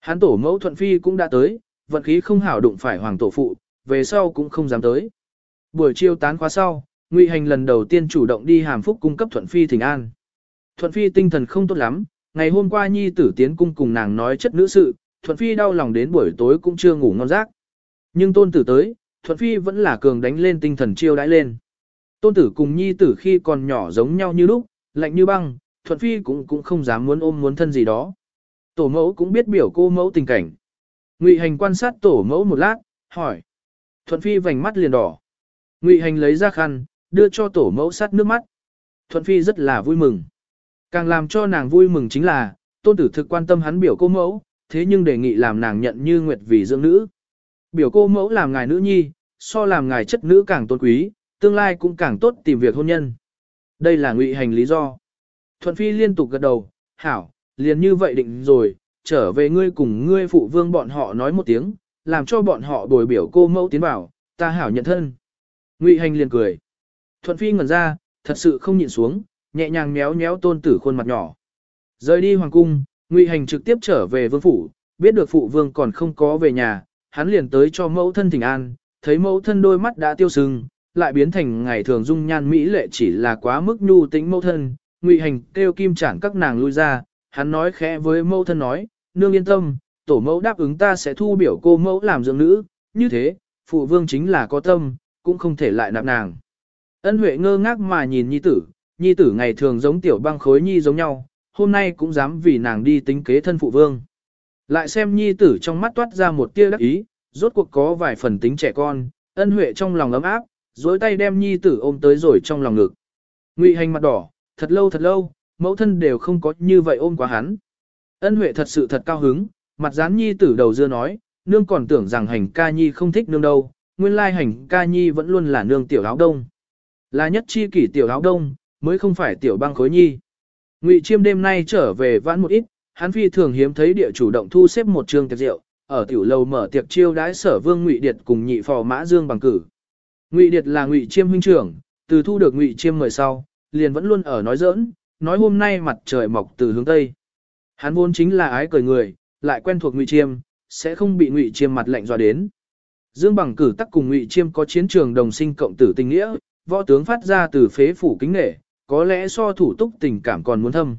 Hắn tổ mẫu Thuận Phi cũng đã tới, vận khí không hảo đụng phải hoàng tổ phụ, về sau cũng không dám tới. Buổi chiều tán khóa sau, Ngụy Hành lần đầu tiên chủ động đi hàm phúc cung cấp Thuận Phi thỉnh an. Thuận Phi tinh thần không tốt lắm, ngày hôm qua nhi tử tiến cung cùng nàng nói chất nữ sự, Thuận Phi đau lòng đến buổi tối cũng chưa ngủ ngon giấc. Nhưng tôn tử tới, Thuận Phi vẫn là cường đánh lên tinh thần chiêu đãi lên. Tôn tử cùng nhi tử khi còn nhỏ giống nhau như lúc, lạnh như băng, Thuận Phi cũng cũng không dám muốn ôm muốn thân gì đó. Tổ mẫu cũng biết biểu cô mẫu tình cảnh. Ngụy Hành quan sát tổ mẫu một lát, hỏi. Thuận Phi vành mắt liền đỏ. Ngụy Hành lấy ra khăn, đưa cho tổ mẫu sát nước mắt. Thuận Phi rất là vui mừng. Càng làm cho nàng vui mừng chính là, tôn tử thực quan tâm hắn biểu cô mẫu, thế nhưng đề nghị làm nàng nhận như nguyệt vì dưỡng nữ. Biểu cô mẫu làm ngài nữ nhi, so làm ngài chất nữ càng tôn quý, tương lai cũng càng tốt tìm việc hôn nhân. Đây là ngụy hành lý do. Thuận Phi liên tục gật đầu, hảo, liền như vậy định rồi, trở về ngươi cùng ngươi phụ vương bọn họ nói một tiếng, làm cho bọn họ bồi biểu cô mẫu tiến vào, ta hảo nhận thân. Ngụy hành liền cười. Thuận Phi ngẩn ra, thật sự không nhịn xuống, nhẹ nhàng méo méo tôn tử khuôn mặt nhỏ. Rời đi hoàng cung, Ngụy hành trực tiếp trở về vương phủ, biết được phụ vương còn không có về nhà, hắn liền tới cho mẫu thân thỉnh an, thấy mẫu thân đôi mắt đã tiêu sưng, lại biến thành ngày thường dung nhan mỹ lệ chỉ là quá mức nhu tính mẫu thân, ngụy hành kêu kim chản các nàng lui ra, hắn nói khẽ với mẫu thân nói, nương yên tâm, tổ mẫu đáp ứng ta sẽ thu biểu cô mẫu làm dưỡng nữ, như thế, phụ vương chính là có tâm, cũng không thể lại nạp nàng. Ân Huệ ngơ ngác mà nhìn nhi tử, nhi tử ngày thường giống tiểu băng khối nhi giống nhau, hôm nay cũng dám vì nàng đi tính kế thân phụ vương. Lại xem nhi tử trong mắt toát ra một tia đắc ý, rốt cuộc có vài phần tính trẻ con, ân huệ trong lòng ấm áp, dối tay đem nhi tử ôm tới rồi trong lòng ngực. Ngụy hành mặt đỏ, thật lâu thật lâu, mẫu thân đều không có như vậy ôm quá hắn. Ân huệ thật sự thật cao hứng, mặt dán nhi tử đầu dưa nói, nương còn tưởng rằng hành ca nhi không thích nương đâu, nguyên lai hành ca nhi vẫn luôn là nương tiểu áo đông. Là nhất chi kỷ tiểu áo đông, mới không phải tiểu băng khối nhi. Ngụy chiêm đêm nay trở về vãn một ít, hắn phi thường hiếm thấy địa chủ động thu xếp một trường tiệc rượu, ở tiểu lầu mở tiệc chiêu đãi sở vương Ngụy Điệt cùng nhị phò Mã Dương bằng cử. Ngụy Điệt là Ngụy Chiêm huynh trưởng, từ thu được Ngụy Chiêm mời sau, liền vẫn luôn ở nói giỡn, nói hôm nay mặt trời mọc từ hướng tây. Hắn vốn chính là ái cười người, lại quen thuộc Ngụy Chiêm, sẽ không bị Ngụy Chiêm mặt lạnh dọa đến. Dương Bằng cử tắc cùng Ngụy Chiêm có chiến trường đồng sinh cộng tử tình nghĩa, võ tướng phát ra từ phế phủ kính nể, có lẽ so thủ túc tình cảm còn muốn thâm.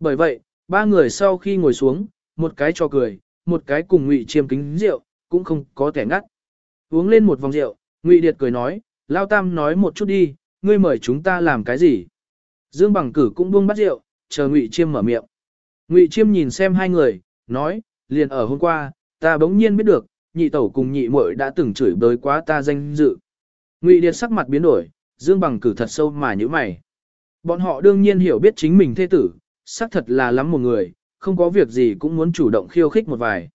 Bởi vậy, ba người sau khi ngồi xuống, một cái cho cười, một cái cùng Ngụy Chiêm kính rượu, cũng không có kẻ ngắt. Uống lên một vòng rượu, Ngụy Điệt cười nói, Lao Tam nói một chút đi, ngươi mời chúng ta làm cái gì? Dương Bằng cử cũng buông bắt rượu, chờ Ngụy Chiêm mở miệng. Ngụy Chiêm nhìn xem hai người, nói, liền ở hôm qua, ta bỗng nhiên biết được, nhị tẩu cùng nhị muội đã từng chửi bới quá ta danh dự. Ngụy Điệt sắc mặt biến đổi, Dương Bằng cử thật sâu mà như mày. Bọn họ đương nhiên hiểu biết chính mình thê tử, xác thật là lắm một người, không có việc gì cũng muốn chủ động khiêu khích một vài.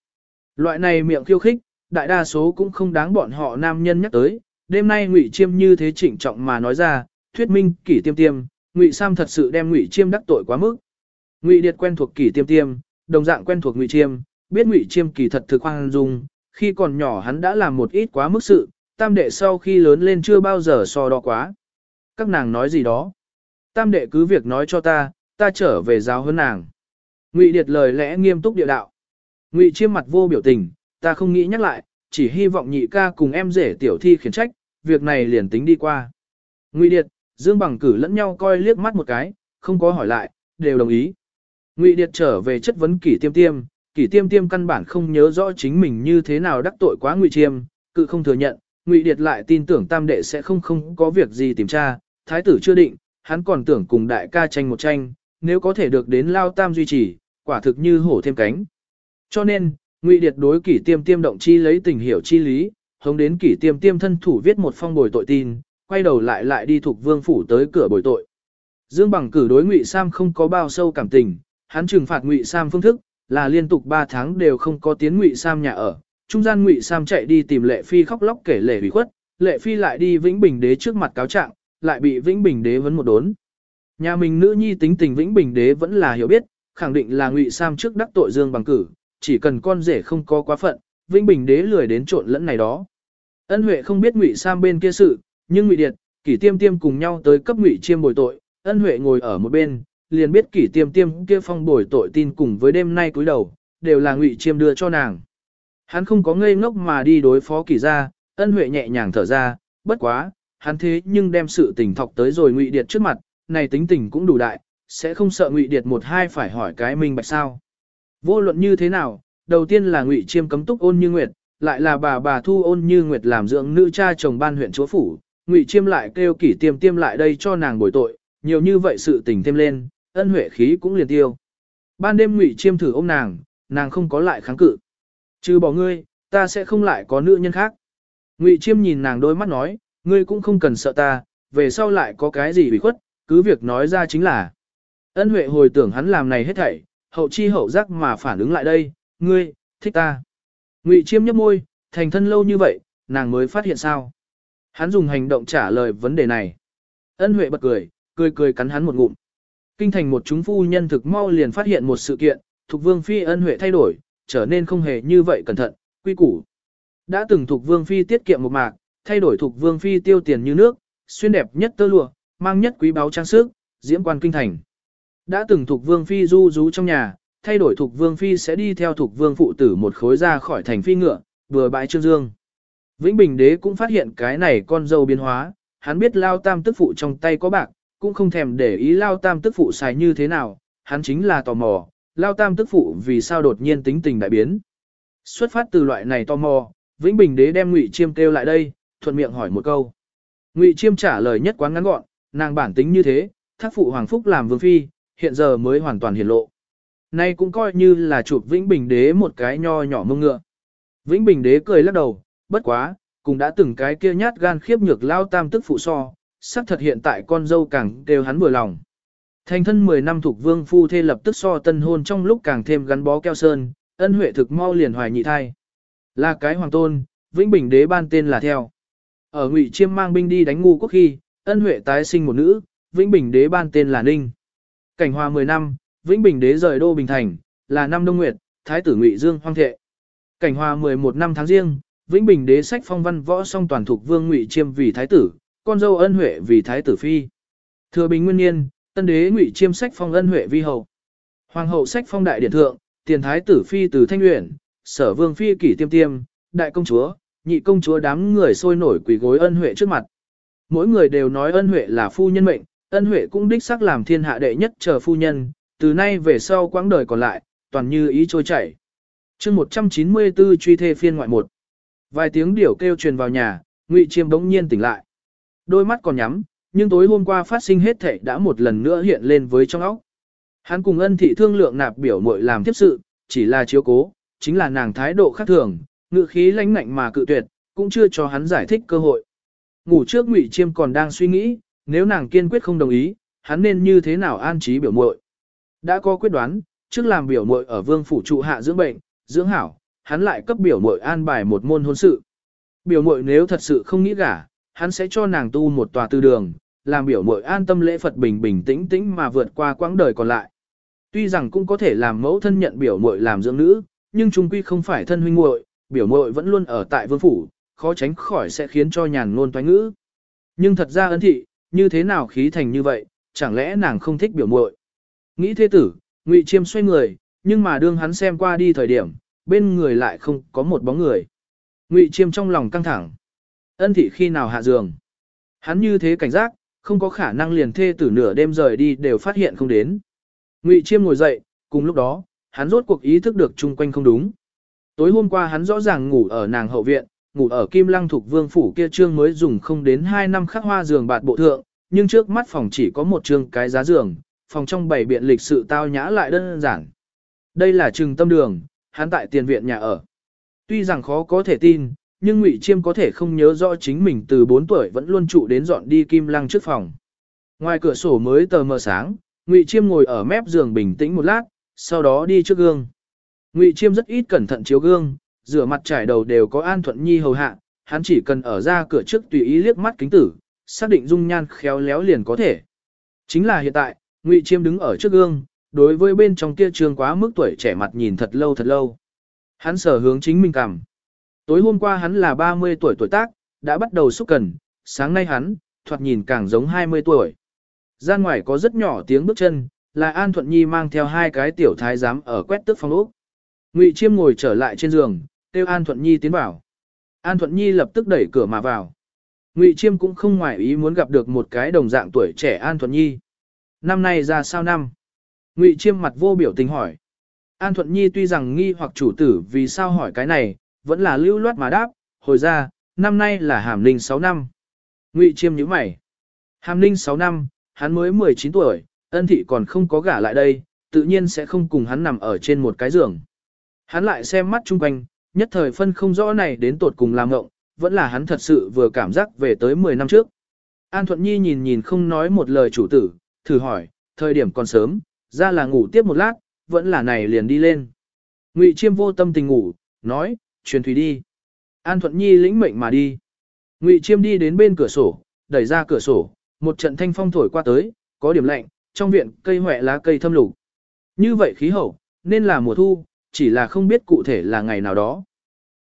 Loại này miệng khiêu khích, đại đa số cũng không đáng bọn họ nam nhân nhắc tới. Đêm nay Ngụy Chiêm như thế trịnh trọng mà nói ra, thuyết minh kỷ tiêm tiêm, Ngụy Sam thật sự đem Ngụy Chiêm đắc tội quá mức. Ngụy Điệt quen thuộc kỷ tiêm tiêm, đồng dạng quen thuộc Ngụy Chiêm, biết Ngụy Chiêm kỳ thật thực hoang dung, khi còn nhỏ hắn đã làm một ít quá mức sự, tam đệ sau khi lớn lên chưa bao giờ so đo quá. Các nàng nói gì đó. Tam đệ cứ việc nói cho ta, ta trở về giáo hơn nàng. Ngụy Điệt lời lẽ nghiêm túc địa đạo. Ngụy Chiêm mặt vô biểu tình, ta không nghĩ nhắc lại, chỉ hy vọng nhị ca cùng em rể tiểu thi khiển trách, việc này liền tính đi qua. Ngụy Điệt, Dương Bằng cử lẫn nhau coi liếc mắt một cái, không có hỏi lại, đều đồng ý. Ngụy Điệt trở về chất vấn kỷ tiêm tiêm, kỷ tiêm tiêm căn bản không nhớ rõ chính mình như thế nào đắc tội quá Ngụy Chiêm, cự không thừa nhận, Ngụy Điệt lại tin tưởng tam đệ sẽ không không có việc gì tìm tra, thái tử chưa định, hắn còn tưởng cùng đại ca tranh một tranh, nếu có thể được đến lao tam duy trì, quả thực như hổ thêm cánh. Cho nên, Ngụy Điệt đối kỷ tiêm tiêm động chi lấy tình hiểu chi lý, hống đến kỷ tiêm tiêm thân thủ viết một phong bồi tội tin, quay đầu lại lại đi thuộc vương phủ tới cửa bồi tội. Dương Bằng cử đối Ngụy Sam không có bao sâu cảm tình, hắn trừng phạt Ngụy Sam phương thức là liên tục 3 tháng đều không có tiến Ngụy Sam nhà ở. Trung gian Ngụy Sam chạy đi tìm Lệ Phi khóc lóc kể lể ủy khuất, Lệ Phi lại đi Vĩnh Bình Đế trước mặt cáo trạng, lại bị Vĩnh Bình Đế vấn một đốn. Nhà mình nữ nhi tính tình Vĩnh Bình Đế vẫn là hiểu biết, khẳng định là Ngụy Sam trước đắc tội Dương Bằng cử, chỉ cần con rể không có quá phận, Vĩnh Bình Đế lười đến trộn lẫn này đó. Ân Huệ không biết Ngụy Sam bên kia sự, nhưng Ngụy Điệt, Kỷ Tiêm Tiêm cùng nhau tới cấp Ngụy Chiêm bồi tội, Ân Huệ ngồi ở một bên, liền biết Kỷ Tiêm Tiêm kia phong bồi tội tin cùng với đêm nay cúi đầu, đều là Ngụy Chiêm đưa cho nàng. Hắn không có ngây ngốc mà đi đối phó Kỷ gia, Ân Huệ nhẹ nhàng thở ra, bất quá, hắn thế nhưng đem sự tình thọc tới rồi Ngụy Điệt trước mặt, này tính tình cũng đủ đại, sẽ không sợ Ngụy Điệt một hai phải hỏi cái minh bạch sao. Vô luận như thế nào, đầu tiên là Ngụy Chiêm cấm túc ôn như nguyệt, lại là bà bà thu ôn như nguyệt làm dưỡng nữ cha chồng ban huyện chúa phủ, Ngụy Chiêm lại kêu kỷ tiêm tiêm lại đây cho nàng bồi tội, nhiều như vậy sự tình thêm lên, ân huệ khí cũng liền tiêu. Ban đêm Ngụy Chiêm thử ôm nàng, nàng không có lại kháng cự. Trừ bỏ ngươi, ta sẽ không lại có nữ nhân khác. Ngụy Chiêm nhìn nàng đôi mắt nói, ngươi cũng không cần sợ ta, về sau lại có cái gì bị khuất, cứ việc nói ra chính là. Ân Huệ hồi tưởng hắn làm này hết thảy, hậu chi hậu giác mà phản ứng lại đây, ngươi, thích ta. Ngụy Chiêm nhấp môi, thành thân lâu như vậy, nàng mới phát hiện sao. Hắn dùng hành động trả lời vấn đề này. Ân Huệ bật cười, cười cười cắn hắn một ngụm. Kinh thành một chúng phu nhân thực mau liền phát hiện một sự kiện, Thục Vương Phi ân Huệ thay đổi, trở nên không hề như vậy cẩn thận, quy củ. Đã từng Thục Vương Phi tiết kiệm một mạc, thay đổi Thục Vương Phi tiêu tiền như nước, xuyên đẹp nhất tơ lụa, mang nhất quý báu trang sức, diễm quan kinh thành. Đã từng thuộc Vương Phi du rú trong nhà, thay đổi thuộc Vương Phi sẽ đi theo thuộc Vương phụ tử một khối ra khỏi thành phi ngựa, vừa bãi trương dương. Vĩnh Bình Đế cũng phát hiện cái này con dâu biến hóa, hắn biết Lao Tam tức phụ trong tay có bạc, cũng không thèm để ý Lao Tam tức phụ xài như thế nào, hắn chính là tò mò, Lao Tam tức phụ vì sao đột nhiên tính tình đại biến. Xuất phát từ loại này tò mò, Vĩnh Bình Đế đem Ngụy Chiêm kêu lại đây, thuận miệng hỏi một câu. Ngụy Chiêm trả lời nhất quán ngắn gọn, nàng bản tính như thế, thác phụ Hoàng Phúc làm vương phi, hiện giờ mới hoàn toàn hiển lộ. Nay cũng coi như là chụp Vĩnh Bình Đế một cái nho nhỏ mông ngựa. Vĩnh Bình Đế cười lắc đầu, bất quá, cũng đã từng cái kia nhát gan khiếp nhược lao tam tức phụ so, sắc thật hiện tại con dâu càng đều hắn vừa lòng. Thành thân 10 năm thuộc vương phu thê lập tức so tân hôn trong lúc càng thêm gắn bó keo sơn, ân huệ thực mau liền hoài nhị thai. Là cái hoàng tôn, Vĩnh Bình Đế ban tên là theo. Ở Ngụy Chiêm mang binh đi đánh ngu quốc khi, ân huệ tái sinh một nữ, Vĩnh Bình Đế ban tên là Ninh. Cảnh hòa 10 năm, Vĩnh Bình Đế rời đô Bình Thành, là năm Đông Nguyệt, Thái tử Ngụy Dương hoang thệ. Cảnh hòa 11 năm tháng riêng, Vĩnh Bình Đế sách phong văn võ song toàn thuộc Vương Ngụy Chiêm vì thái tử, con dâu ân huệ vì thái tử phi. Thừa Bình Nguyên Niên, Tân Đế Ngụy Chiêm sách phong ân huệ vi hầu, Hoàng hậu sách phong đại điện thượng, tiền thái tử phi từ Thanh Uyển, Sở Vương phi kỷ tiêm tiêm, đại công chúa, nhị công chúa đám người sôi nổi quỳ gối ân huệ trước mặt. Mỗi người đều nói ân huệ là phu nhân mệnh, ân huệ cũng đích xác làm thiên hạ đệ nhất chờ phu nhân, từ nay về sau quãng đời còn lại, toàn như ý trôi chảy. chương 194 truy thê phiên ngoại một. Vài tiếng điểu kêu truyền vào nhà, Ngụy Chiêm bỗng nhiên tỉnh lại. Đôi mắt còn nhắm, nhưng tối hôm qua phát sinh hết thảy đã một lần nữa hiện lên với trong óc. Hắn cùng ân thị thương lượng nạp biểu muội làm tiếp sự, chỉ là chiếu cố, chính là nàng thái độ khác thường, ngự khí lãnh ngạnh mà cự tuyệt, cũng chưa cho hắn giải thích cơ hội. Ngủ trước Ngụy Chiêm còn đang suy nghĩ, nếu nàng kiên quyết không đồng ý, hắn nên như thế nào an trí biểu muội. Đã có quyết đoán, trước làm biểu muội ở vương phủ trụ hạ dưỡng bệnh, dưỡng hảo, hắn lại cấp biểu muội an bài một môn hôn sự. Biểu muội nếu thật sự không nghĩ gả, hắn sẽ cho nàng tu một tòa tư đường, làm biểu muội an tâm lễ Phật bình bình tĩnh tĩnh mà vượt qua quãng đời còn lại. Tuy rằng cũng có thể làm mẫu thân nhận biểu muội làm dưỡng nữ, nhưng chung quy không phải thân huynh muội, biểu muội vẫn luôn ở tại vương phủ, khó tránh khỏi sẽ khiến cho nhàn ngôn toái ngữ. Nhưng thật ra ấn thị, như thế nào khí thành như vậy, chẳng lẽ nàng không thích biểu muội? Nghĩ thế tử, Ngụy Chiêm xoay người, nhưng mà đương hắn xem qua đi thời điểm, bên người lại không có một bóng người. Ngụy Chiêm trong lòng căng thẳng. Ân thị khi nào hạ giường? Hắn như thế cảnh giác, không có khả năng liền thê tử nửa đêm rời đi đều phát hiện không đến. Ngụy Chiêm ngồi dậy, cùng lúc đó, hắn rốt cuộc ý thức được chung quanh không đúng. Tối hôm qua hắn rõ ràng ngủ ở nàng hậu viện, ngủ ở Kim Lăng thuộc Vương phủ kia trương mới dùng không đến 2 năm khắc hoa giường bạt bộ thượng, nhưng trước mắt phòng chỉ có một trương cái giá giường, phòng trong bảy biện lịch sự tao nhã lại đơn giản. Đây là trừng tâm đường, hắn tại tiền viện nhà ở. Tuy rằng khó có thể tin, nhưng Ngụy Chiêm có thể không nhớ rõ chính mình từ 4 tuổi vẫn luôn trụ đến dọn đi Kim Lăng trước phòng. Ngoài cửa sổ mới tờ mờ sáng, Ngụy Chiêm ngồi ở mép giường bình tĩnh một lát, sau đó đi trước gương. Ngụy Chiêm rất ít cẩn thận chiếu gương, rửa mặt trải đầu đều có An Thuận Nhi hầu hạ, hắn chỉ cần ở ra cửa trước tùy ý liếc mắt kính tử, xác định dung nhan khéo léo liền có thể. Chính là hiện tại, Ngụy Chiêm đứng ở trước gương, đối với bên trong kia trường quá mức tuổi trẻ mặt nhìn thật lâu thật lâu. Hắn sở hướng chính mình cảm. Tối hôm qua hắn là 30 tuổi tuổi tác, đã bắt đầu xúc cần, sáng nay hắn, thoạt nhìn càng giống 20 tuổi. Gian ngoài có rất nhỏ tiếng bước chân, là An Thuận Nhi mang theo hai cái tiểu thái giám ở quét tước phòng ốc. Ngụy Chiêm ngồi trở lại trên giường, kêu An Thuận Nhi tiến vào. An Thuận Nhi lập tức đẩy cửa mà vào. Ngụy Chiêm cũng không ngoài ý muốn gặp được một cái đồng dạng tuổi trẻ An Thuận Nhi. Năm nay ra sao năm? Ngụy Chiêm mặt vô biểu tình hỏi. An Thuận Nhi tuy rằng nghi hoặc chủ tử vì sao hỏi cái này, vẫn là lưu loát mà đáp, hồi ra, năm nay là hàm ninh 6 năm. Ngụy Chiêm nhíu mày. Hàm ninh 6 năm, hắn mới 19 tuổi, ân thị còn không có gả lại đây, tự nhiên sẽ không cùng hắn nằm ở trên một cái giường. Hắn lại xem mắt chung quanh, nhất thời phân không rõ này đến tột cùng làm ngộng, vẫn là hắn thật sự vừa cảm giác về tới 10 năm trước. An Thuận Nhi nhìn nhìn không nói một lời chủ tử, thử hỏi, thời điểm còn sớm, ra là ngủ tiếp một lát, vẫn là này liền đi lên. Ngụy Chiêm vô tâm tình ngủ, nói, truyền thủy đi. An Thuận Nhi lĩnh mệnh mà đi. Ngụy Chiêm đi đến bên cửa sổ, đẩy ra cửa sổ, một trận thanh phong thổi qua tới, có điểm lạnh, trong viện cây hoẹ lá cây thâm lục. Như vậy khí hậu, nên là mùa thu, chỉ là không biết cụ thể là ngày nào đó.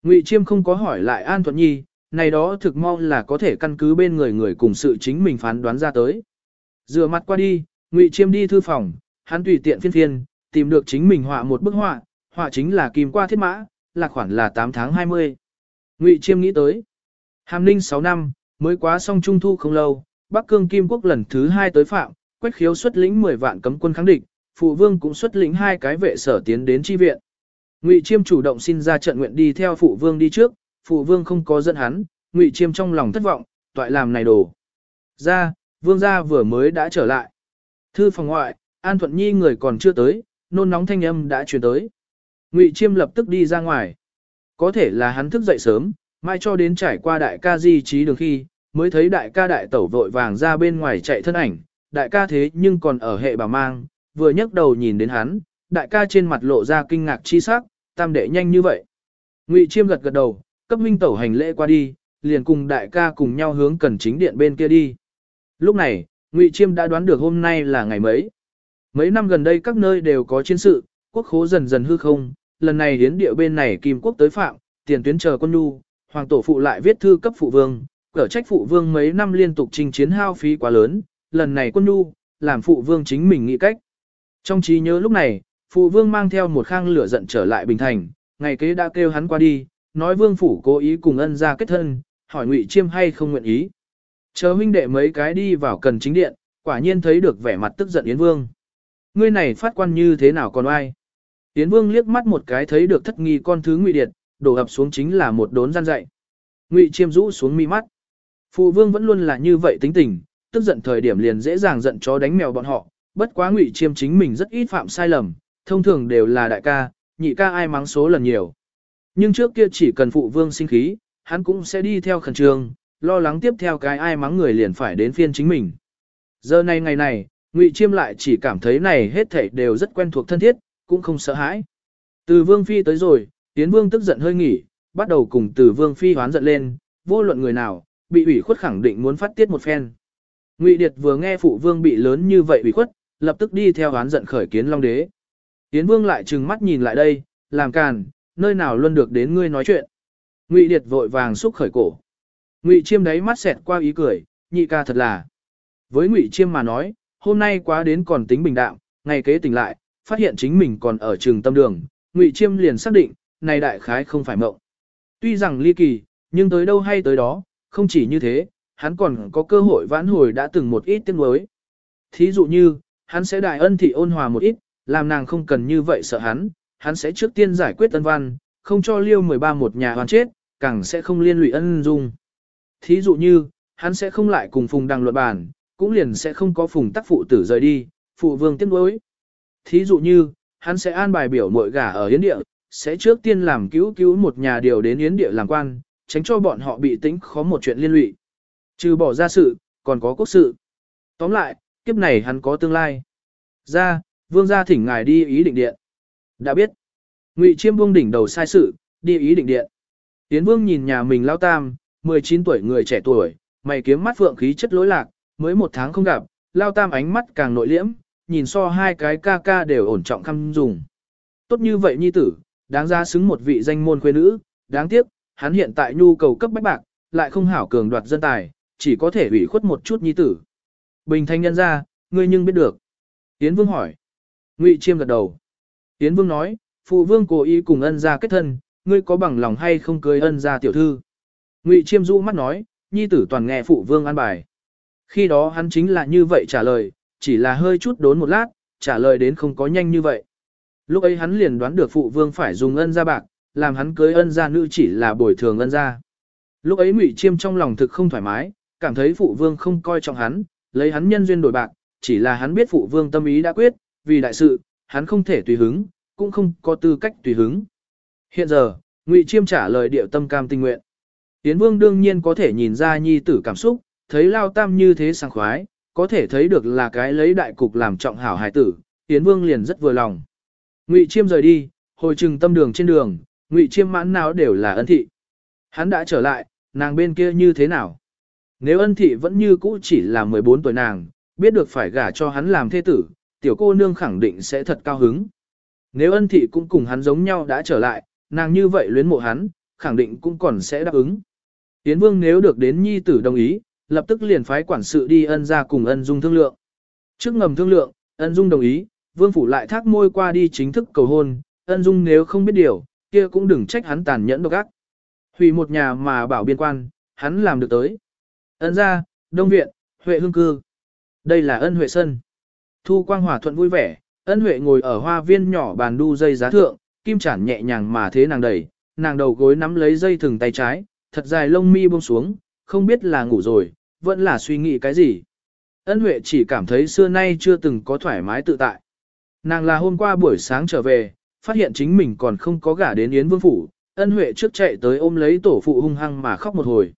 Ngụy Chiêm không có hỏi lại An Thuận Nhi, này đó thực mong là có thể căn cứ bên người người cùng sự chính mình phán đoán ra tới. Rửa mặt qua đi, Ngụy Chiêm đi thư phòng, hắn tùy tiện phiên phiên, tìm được chính mình họa một bức họa, họa chính là kim qua thiết mã, là khoảng là 8 tháng 20. Ngụy Chiêm nghĩ tới. Hàm Ninh 6 năm, mới quá xong trung thu không lâu, Bắc Cương Kim Quốc lần thứ 2 tới phạm, Quách Khiếu xuất lĩnh 10 vạn cấm quân kháng địch, Phụ Vương cũng xuất lĩnh hai cái vệ sở tiến đến chi viện. Ngụy Chiêm chủ động xin ra trận nguyện đi theo Phụ Vương đi trước, Phụ Vương không có dẫn hắn, Ngụy Chiêm trong lòng thất vọng, toại làm này đồ. Ra, Vương gia vừa mới đã trở lại. Thư phòng ngoại, An Thuận Nhi người còn chưa tới, nôn nóng thanh âm đã truyền tới. Ngụy Chiêm lập tức đi ra ngoài. Có thể là hắn thức dậy sớm, mai cho đến trải qua đại ca di trí đường khi, mới thấy đại ca đại tẩu vội vàng ra bên ngoài chạy thân ảnh, đại ca thế nhưng còn ở hệ bà mang, vừa nhấc đầu nhìn đến hắn, đại ca trên mặt lộ ra kinh ngạc chi sắc, tam đệ nhanh như vậy. Ngụy Chiêm gật gật đầu, cấp minh tẩu hành lễ qua đi, liền cùng đại ca cùng nhau hướng cần chính điện bên kia đi. Lúc này, Ngụy Chiêm đã đoán được hôm nay là ngày mấy. Mấy năm gần đây các nơi đều có chiến sự, quốc khố dần dần hư không, lần này đến địa bên này Kim quốc tới phạm, tiền tuyến chờ quân nhu, hoàng tổ phụ lại viết thư cấp phụ vương, cở trách phụ vương mấy năm liên tục chinh chiến hao phí quá lớn, lần này quân nhu, làm phụ vương chính mình nghĩ cách. Trong trí nhớ lúc này, phụ vương mang theo một khang lửa giận trở lại Bình Thành, ngày kế đã kêu hắn qua đi, nói vương phủ cố ý cùng ân ra kết thân, hỏi ngụy chiêm hay không nguyện ý. Chờ huynh đệ mấy cái đi vào cần chính điện, quả nhiên thấy được vẻ mặt tức giận Yến Vương. Ngươi này phát quan như thế nào còn ai? Yến Vương liếc mắt một cái thấy được thất nghi con thứ ngụy điệt, đổ ập xuống chính là một đốn gian dạy. Ngụy chiêm rũ xuống mi mắt. Phụ vương vẫn luôn là như vậy tính tình, tức giận thời điểm liền dễ dàng giận chó đánh mèo bọn họ, bất quá ngụy chiêm chính mình rất ít phạm sai lầm, thông thường đều là đại ca, nhị ca ai mắng số lần nhiều. Nhưng trước kia chỉ cần phụ vương sinh khí, hắn cũng sẽ đi theo khẩn trương, lo lắng tiếp theo cái ai mắng người liền phải đến phiên chính mình. Giờ này ngày này, Ngụy Chiêm lại chỉ cảm thấy này hết thảy đều rất quen thuộc thân thiết, cũng không sợ hãi. Từ Vương Phi tới rồi, Tiến Vương tức giận hơi nghỉ, bắt đầu cùng Từ Vương Phi hoán giận lên, vô luận người nào, bị ủy khuất khẳng định muốn phát tiết một phen. Ngụy Điệt vừa nghe phụ vương bị lớn như vậy ủy khuất, lập tức đi theo hoán giận khởi kiến Long Đế. Tiến Vương lại trừng mắt nhìn lại đây, làm càn, nơi nào luôn được đến ngươi nói chuyện. Ngụy Điệt vội vàng xúc khởi cổ. Ngụy Chiêm đấy mắt xẹt qua ý cười, nhị ca thật là. Với Ngụy Chiêm mà nói, hôm nay quá đến còn tính bình đạm, ngày kế tỉnh lại, phát hiện chính mình còn ở trường tâm đường, Ngụy Chiêm liền xác định, này đại khái không phải mộng. Tuy rằng ly kỳ, nhưng tới đâu hay tới đó, không chỉ như thế, hắn còn có cơ hội vãn hồi đã từng một ít tiếng mới. Thí dụ như, hắn sẽ đại ân thị ôn hòa một ít, làm nàng không cần như vậy sợ hắn, hắn sẽ trước tiên giải quyết tân văn, không cho liêu 13 một nhà hoàn chết, càng sẽ không liên lụy ân dung. Thí dụ như, hắn sẽ không lại cùng phùng đăng luận bàn, cũng liền sẽ không có phùng tắc phụ tử rời đi, phụ vương tiếc nuối. Thí dụ như, hắn sẽ an bài biểu mội gả ở yến địa, sẽ trước tiên làm cứu cứu một nhà điều đến yến địa làm quan, tránh cho bọn họ bị tính khó một chuyện liên lụy. Trừ bỏ ra sự, còn có quốc sự. Tóm lại, kiếp này hắn có tương lai. Ra, vương gia thỉnh ngài đi ý định điện. Đã biết. Ngụy Chiêm buông đỉnh đầu sai sự, đi ý định điện. Tiến Vương nhìn nhà mình lao tam, 19 tuổi người trẻ tuổi, mày kiếm mắt phượng khí chất lối lạc, mới một tháng không gặp, lao tam ánh mắt càng nội liễm, nhìn so hai cái ca ca đều ổn trọng khăm dùng. Tốt như vậy nhi tử, đáng ra xứng một vị danh môn khuê nữ, đáng tiếc, hắn hiện tại nhu cầu cấp bách bạc, lại không hảo cường đoạt dân tài, chỉ có thể ủy khuất một chút nhi tử. Bình thanh nhân ra, ngươi nhưng biết được. Tiến Vương hỏi. Ngụy Chiêm gật đầu. Tiến Vương nói, phụ vương cố ý cùng ân gia kết thân, ngươi có bằng lòng hay không cưới ân gia tiểu thư. Ngụy Chiêm du mắt nói, nhi tử toàn nghe phụ vương an bài. Khi đó hắn chính là như vậy trả lời, chỉ là hơi chút đốn một lát, trả lời đến không có nhanh như vậy. Lúc ấy hắn liền đoán được phụ vương phải dùng ân gia bạc, làm hắn cưới ân gia nữ chỉ là bồi thường ân gia. Lúc ấy Ngụy Chiêm trong lòng thực không thoải mái, cảm thấy phụ vương không coi trọng hắn, lấy hắn nhân duyên đổi bạc, chỉ là hắn biết phụ vương tâm ý đã quyết, vì đại sự, hắn không thể tùy hứng, cũng không có tư cách tùy hứng. Hiện giờ, Ngụy Chiêm trả lời điệu tâm cam tình nguyện. tiến Vương đương nhiên có thể nhìn ra nhi tử cảm xúc, thấy Lao Tam như thế sang khoái, có thể thấy được là cái lấy đại cục làm trọng hảo hài tử, tiến Vương liền rất vừa lòng. Ngụy Chiêm rời đi, hồi trừng tâm đường trên đường, Ngụy Chiêm mãn nào đều là ân thị. Hắn đã trở lại, nàng bên kia như thế nào? Nếu ân thị vẫn như cũ chỉ là 14 tuổi nàng, biết được phải gả cho hắn làm thế tử, tiểu cô nương khẳng định sẽ thật cao hứng. Nếu ân thị cũng cùng hắn giống nhau đã trở lại, nàng như vậy luyến mộ hắn, khẳng định cũng còn sẽ đáp ứng. Tiến vương nếu được đến nhi tử đồng ý, lập tức liền phái quản sự đi ân ra cùng ân dung thương lượng. Trước ngầm thương lượng, ân dung đồng ý, vương phủ lại thác môi qua đi chính thức cầu hôn, ân dung nếu không biết điều, kia cũng đừng trách hắn tàn nhẫn độc ác. Hủy một nhà mà bảo biên quan, hắn làm được tới. Ân ra, Đông Viện, Huệ Hương Cư. Đây là ân Huệ Sân. Thu Quang Hòa thuận vui vẻ, ân Huệ ngồi ở hoa viên nhỏ bàn đu dây giá thượng, kim chản nhẹ nhàng mà thế nàng đẩy, nàng đầu gối nắm lấy dây thừng tay trái, thật dài lông mi buông xuống, không biết là ngủ rồi, vẫn là suy nghĩ cái gì. Ân Huệ chỉ cảm thấy xưa nay chưa từng có thoải mái tự tại. Nàng là hôm qua buổi sáng trở về, phát hiện chính mình còn không có gả đến Yến Vương Phủ, ân Huệ trước chạy tới ôm lấy tổ phụ hung hăng mà khóc một hồi.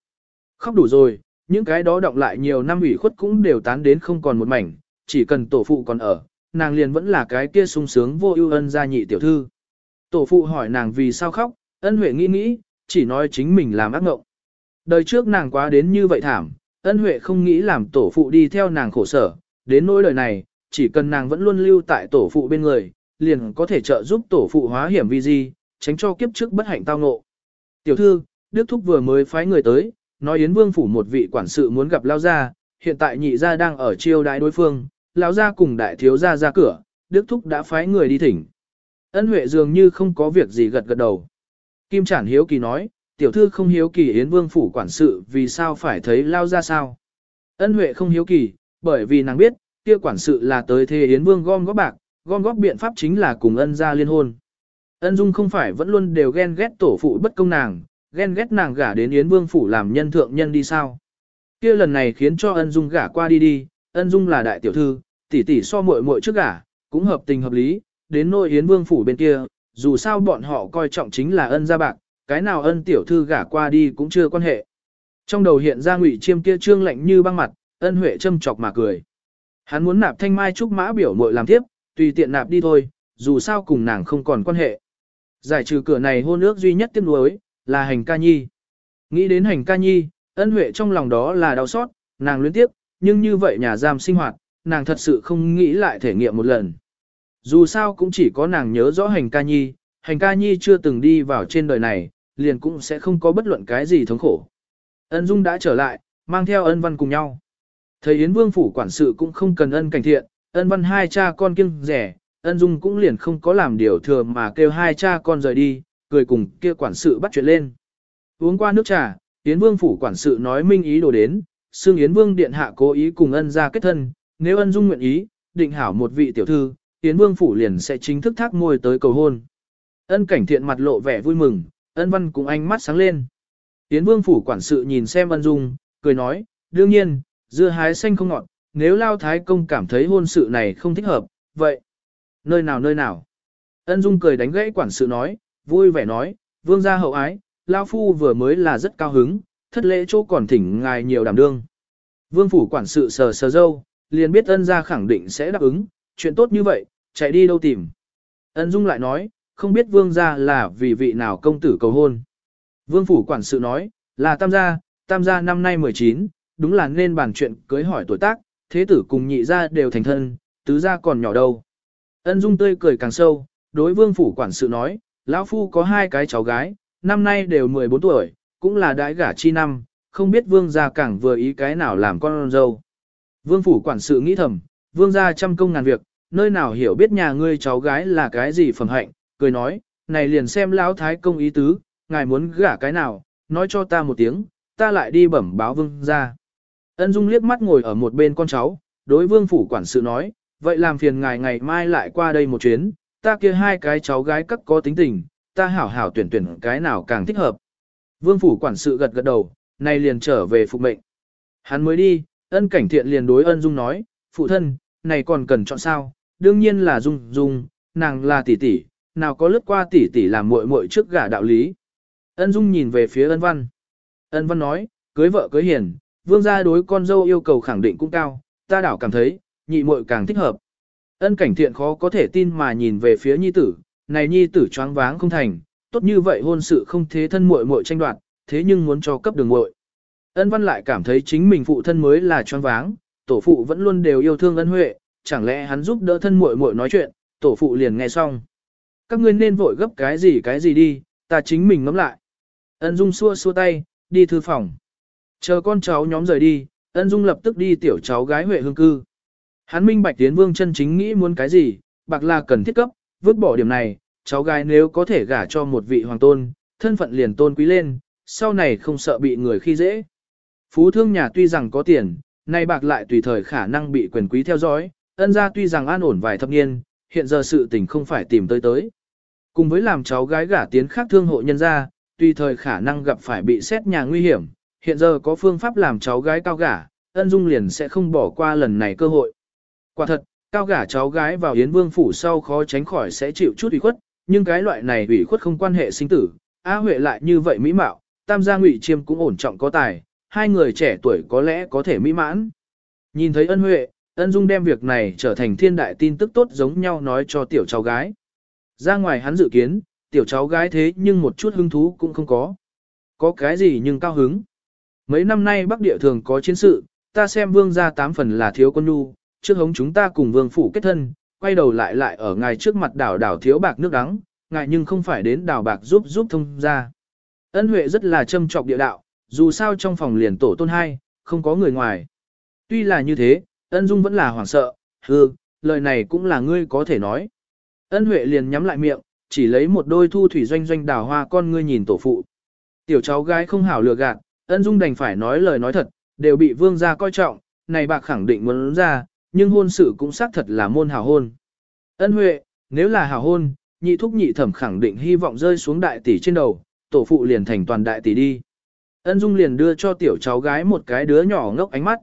Khóc đủ rồi, những cái đó động lại nhiều năm ủy khuất cũng đều tán đến không còn một mảnh, chỉ cần tổ phụ còn ở, nàng liền vẫn là cái kia sung sướng vô ưu ân gia nhị tiểu thư. Tổ phụ hỏi nàng vì sao khóc, ân huệ nghĩ nghĩ, chỉ nói chính mình làm ác ngộng. Đời trước nàng quá đến như vậy thảm, ân huệ không nghĩ làm tổ phụ đi theo nàng khổ sở, đến nỗi đời này, chỉ cần nàng vẫn luôn lưu tại tổ phụ bên người, liền có thể trợ giúp tổ phụ hóa hiểm vi di, tránh cho kiếp trước bất hạnh tao ngộ. Tiểu thư, Đức Thúc vừa mới phái người tới, nói Yến Vương phủ một vị quản sự muốn gặp Lao Gia, hiện tại nhị gia đang ở chiêu đại đối phương, Lão Gia cùng đại thiếu gia ra cửa, Đức Thúc đã phái người đi thỉnh. Ân Huệ dường như không có việc gì gật gật đầu. Kim Trản hiếu kỳ nói, tiểu thư không hiếu kỳ Yến Vương phủ quản sự vì sao phải thấy lao ra sao. Ân Huệ không hiếu kỳ, bởi vì nàng biết, kia quản sự là tới thế Yến Vương gom góp bạc, gom góp biện pháp chính là cùng ân gia liên hôn. Ân Dung không phải vẫn luôn đều ghen ghét tổ phụ bất công nàng, ghen ghét nàng gả đến Yến Vương phủ làm nhân thượng nhân đi sao. Kia lần này khiến cho ân Dung gả qua đi đi, ân Dung là đại tiểu thư, tỷ tỷ so muội muội trước gả, cũng hợp tình hợp lý, đến nội Yến Vương phủ bên kia, dù sao bọn họ coi trọng chính là ân gia bạc, cái nào ân tiểu thư gả qua đi cũng chưa quan hệ. Trong đầu hiện ra ngụy chiêm kia trương lạnh như băng mặt, ân huệ châm chọc mà cười. Hắn muốn nạp thanh mai trúc mã biểu muội làm tiếp, tùy tiện nạp đi thôi, dù sao cùng nàng không còn quan hệ. Giải trừ cửa này hôn ước duy nhất tiếc nuối, là hành ca nhi. Nghĩ đến hành ca nhi, ân huệ trong lòng đó là đau xót, nàng luyến tiếp, nhưng như vậy nhà giam sinh hoạt, nàng thật sự không nghĩ lại thể nghiệm một lần. Dù sao cũng chỉ có nàng nhớ rõ hành ca nhi, hành ca nhi chưa từng đi vào trên đời này, liền cũng sẽ không có bất luận cái gì thống khổ. Ân Dung đã trở lại, mang theo ân văn cùng nhau. Thầy Yến Vương phủ quản sự cũng không cần ân cảnh thiện, ân văn hai cha con kiêng rẻ, ân Dung cũng liền không có làm điều thừa mà kêu hai cha con rời đi, cười cùng kia quản sự bắt chuyện lên. Uống qua nước trà, Yến Vương phủ quản sự nói minh ý đồ đến, xương Yến Vương điện hạ cố ý cùng ân ra kết thân, nếu ân Dung nguyện ý, định hảo một vị tiểu thư, Yến Vương phủ liền sẽ chính thức thác môi tới cầu hôn. Ân cảnh thiện mặt lộ vẻ vui mừng, ân văn cùng ánh mắt sáng lên. Yến Vương phủ quản sự nhìn xem ân Dung, cười nói, đương nhiên, dưa hái xanh không ngọt, nếu Lao Thái Công cảm thấy hôn sự này không thích hợp, vậy, nơi nào nơi nào. Ân Dung cười đánh gãy quản sự nói, vui vẻ nói, vương gia hậu ái, Lao Phu vừa mới là rất cao hứng, thất lễ chỗ còn thỉnh ngài nhiều đảm đương. Vương phủ quản sự sờ sờ dâu, liền biết ân gia khẳng định sẽ đáp ứng, chuyện tốt như vậy, chạy đi đâu tìm. Ân Dung lại nói, không biết vương gia là vì vị nào công tử cầu hôn. Vương phủ quản sự nói, là tam gia, tam gia năm nay 19, đúng là nên bàn chuyện cưới hỏi tuổi tác, thế tử cùng nhị gia đều thành thân, tứ gia còn nhỏ đâu. Ân Dung tươi cười càng sâu, đối vương phủ quản sự nói, lão phu có hai cái cháu gái, năm nay đều 14 tuổi, cũng là đãi gả chi năm, không biết vương gia càng vừa ý cái nào làm con dâu. Vương phủ quản sự nghĩ thầm, vương gia trăm công ngàn việc, nơi nào hiểu biết nhà ngươi cháu gái là cái gì phẩm hạnh, cười nói, này liền xem lão thái công ý tứ, ngài muốn gả cái nào, nói cho ta một tiếng, ta lại đi bẩm báo vương gia. Ân Dung liếc mắt ngồi ở một bên con cháu, đối vương phủ quản sự nói, vậy làm phiền ngài ngày mai lại qua đây một chuyến, ta kia hai cái cháu gái cắt có tính tình, ta hảo hảo tuyển tuyển cái nào càng thích hợp. Vương phủ quản sự gật gật đầu, nay liền trở về phục mệnh. Hắn mới đi, ân cảnh thiện liền đối ân Dung nói, phụ thân, này còn cần chọn sao, đương nhiên là Dung Dung, nàng là tỷ tỷ, nào có lướt qua tỷ tỷ làm muội muội trước gả đạo lý. Ân Dung nhìn về phía ân văn. Ân văn nói, cưới vợ cưới hiền, vương gia đối con dâu yêu cầu khẳng định cũng cao, ta đảo cảm thấy, nhị muội càng thích hợp. Ân cảnh thiện khó có thể tin mà nhìn về phía nhi tử, này nhi tử choáng váng không thành, tốt như vậy hôn sự không thế thân muội muội tranh đoạt, thế nhưng muốn cho cấp đường muội. Ân văn lại cảm thấy chính mình phụ thân mới là choáng váng, tổ phụ vẫn luôn đều yêu thương ân huệ, chẳng lẽ hắn giúp đỡ thân muội muội nói chuyện, tổ phụ liền nghe xong. Các ngươi nên vội gấp cái gì cái gì đi, ta chính mình ngẫm lại. Ân Dung xua xua tay, đi thư phòng. Chờ con cháu nhóm rời đi, Ân Dung lập tức đi tiểu cháu gái Huệ Hương cư. Hắn minh bạch tiến vương chân chính nghĩ muốn cái gì, bạc là cần thiết cấp, vứt bỏ điểm này, cháu gái nếu có thể gả cho một vị hoàng tôn, thân phận liền tôn quý lên, sau này không sợ bị người khi dễ. Phú thương nhà tuy rằng có tiền, nay bạc lại tùy thời khả năng bị quyền quý theo dõi, ân gia tuy rằng an ổn vài thập niên, hiện giờ sự tình không phải tìm tới tới. Cùng với làm cháu gái gả tiến khác thương hộ nhân gia, tùy thời khả năng gặp phải bị xét nhà nguy hiểm, hiện giờ có phương pháp làm cháu gái cao gả, ân dung liền sẽ không bỏ qua lần này cơ hội. Quả thật, cao gả cháu gái vào Yến Vương phủ sau khó tránh khỏi sẽ chịu chút ủy khuất, nhưng cái loại này ủy khuất không quan hệ sinh tử, A Huệ lại như vậy mỹ mạo, tam gia ngụy chiêm cũng ổn trọng có tài, hai người trẻ tuổi có lẽ có thể mỹ mãn. Nhìn thấy ân Huệ, ân dung đem việc này trở thành thiên đại tin tức tốt giống nhau nói cho tiểu cháu gái. Ra ngoài hắn dự kiến, tiểu cháu gái thế nhưng một chút hứng thú cũng không có. Có cái gì nhưng cao hứng. Mấy năm nay Bắc Địa thường có chiến sự, ta xem vương gia tám phần là thiếu quân nhu, trước hống chúng ta cùng vương phủ kết thân, quay đầu lại lại ở ngài trước mặt đảo đảo thiếu bạc nước đắng, ngài nhưng không phải đến đảo bạc giúp giúp thông ra. Ân Huệ rất là châm trọc địa đạo, dù sao trong phòng liền tổ tôn hai, không có người ngoài. Tuy là như thế, ân dung vẫn là hoảng sợ, hừ, lời này cũng là ngươi có thể nói. Ân Huệ liền nhắm lại miệng, chỉ lấy một đôi thu thủy doanh doanh đào hoa con ngươi nhìn tổ phụ. Tiểu cháu gái không hảo lừa gạt, ân dung đành phải nói lời nói thật, đều bị vương gia coi trọng, này bạc khẳng định muốn ra, nhưng hôn sự cũng xác thật là môn hảo hôn. Ân huệ, nếu là hảo hôn, nhị thúc nhị thẩm khẳng định hy vọng rơi xuống đại tỷ trên đầu, tổ phụ liền thành toàn đại tỷ đi. Ân dung liền đưa cho tiểu cháu gái một cái đứa nhỏ ngốc ánh mắt.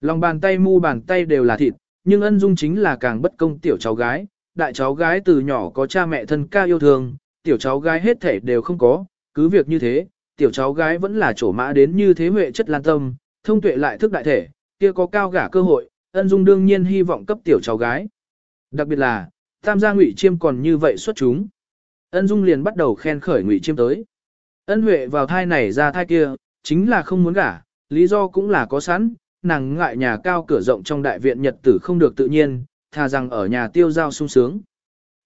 Lòng bàn tay mu bàn tay đều là thịt, nhưng ân dung chính là càng bất công tiểu cháu gái, đại cháu gái từ nhỏ có cha mẹ thân ca yêu thương, tiểu cháu gái hết thể đều không có, cứ việc như thế, tiểu cháu gái vẫn là chỗ mã đến như thế huệ chất lan tâm, thông tuệ lại thức đại thể, kia có cao gả cơ hội, ân dung đương nhiên hy vọng cấp tiểu cháu gái. Đặc biệt là, tam gia ngụy chiêm còn như vậy xuất chúng. Ân dung liền bắt đầu khen khởi ngụy chiêm tới. Ân huệ vào thai này ra thai kia, chính là không muốn gả, lý do cũng là có sẵn, nàng ngại nhà cao cửa rộng trong đại viện nhật tử không được tự nhiên, thà rằng ở nhà tiêu giao sung sướng.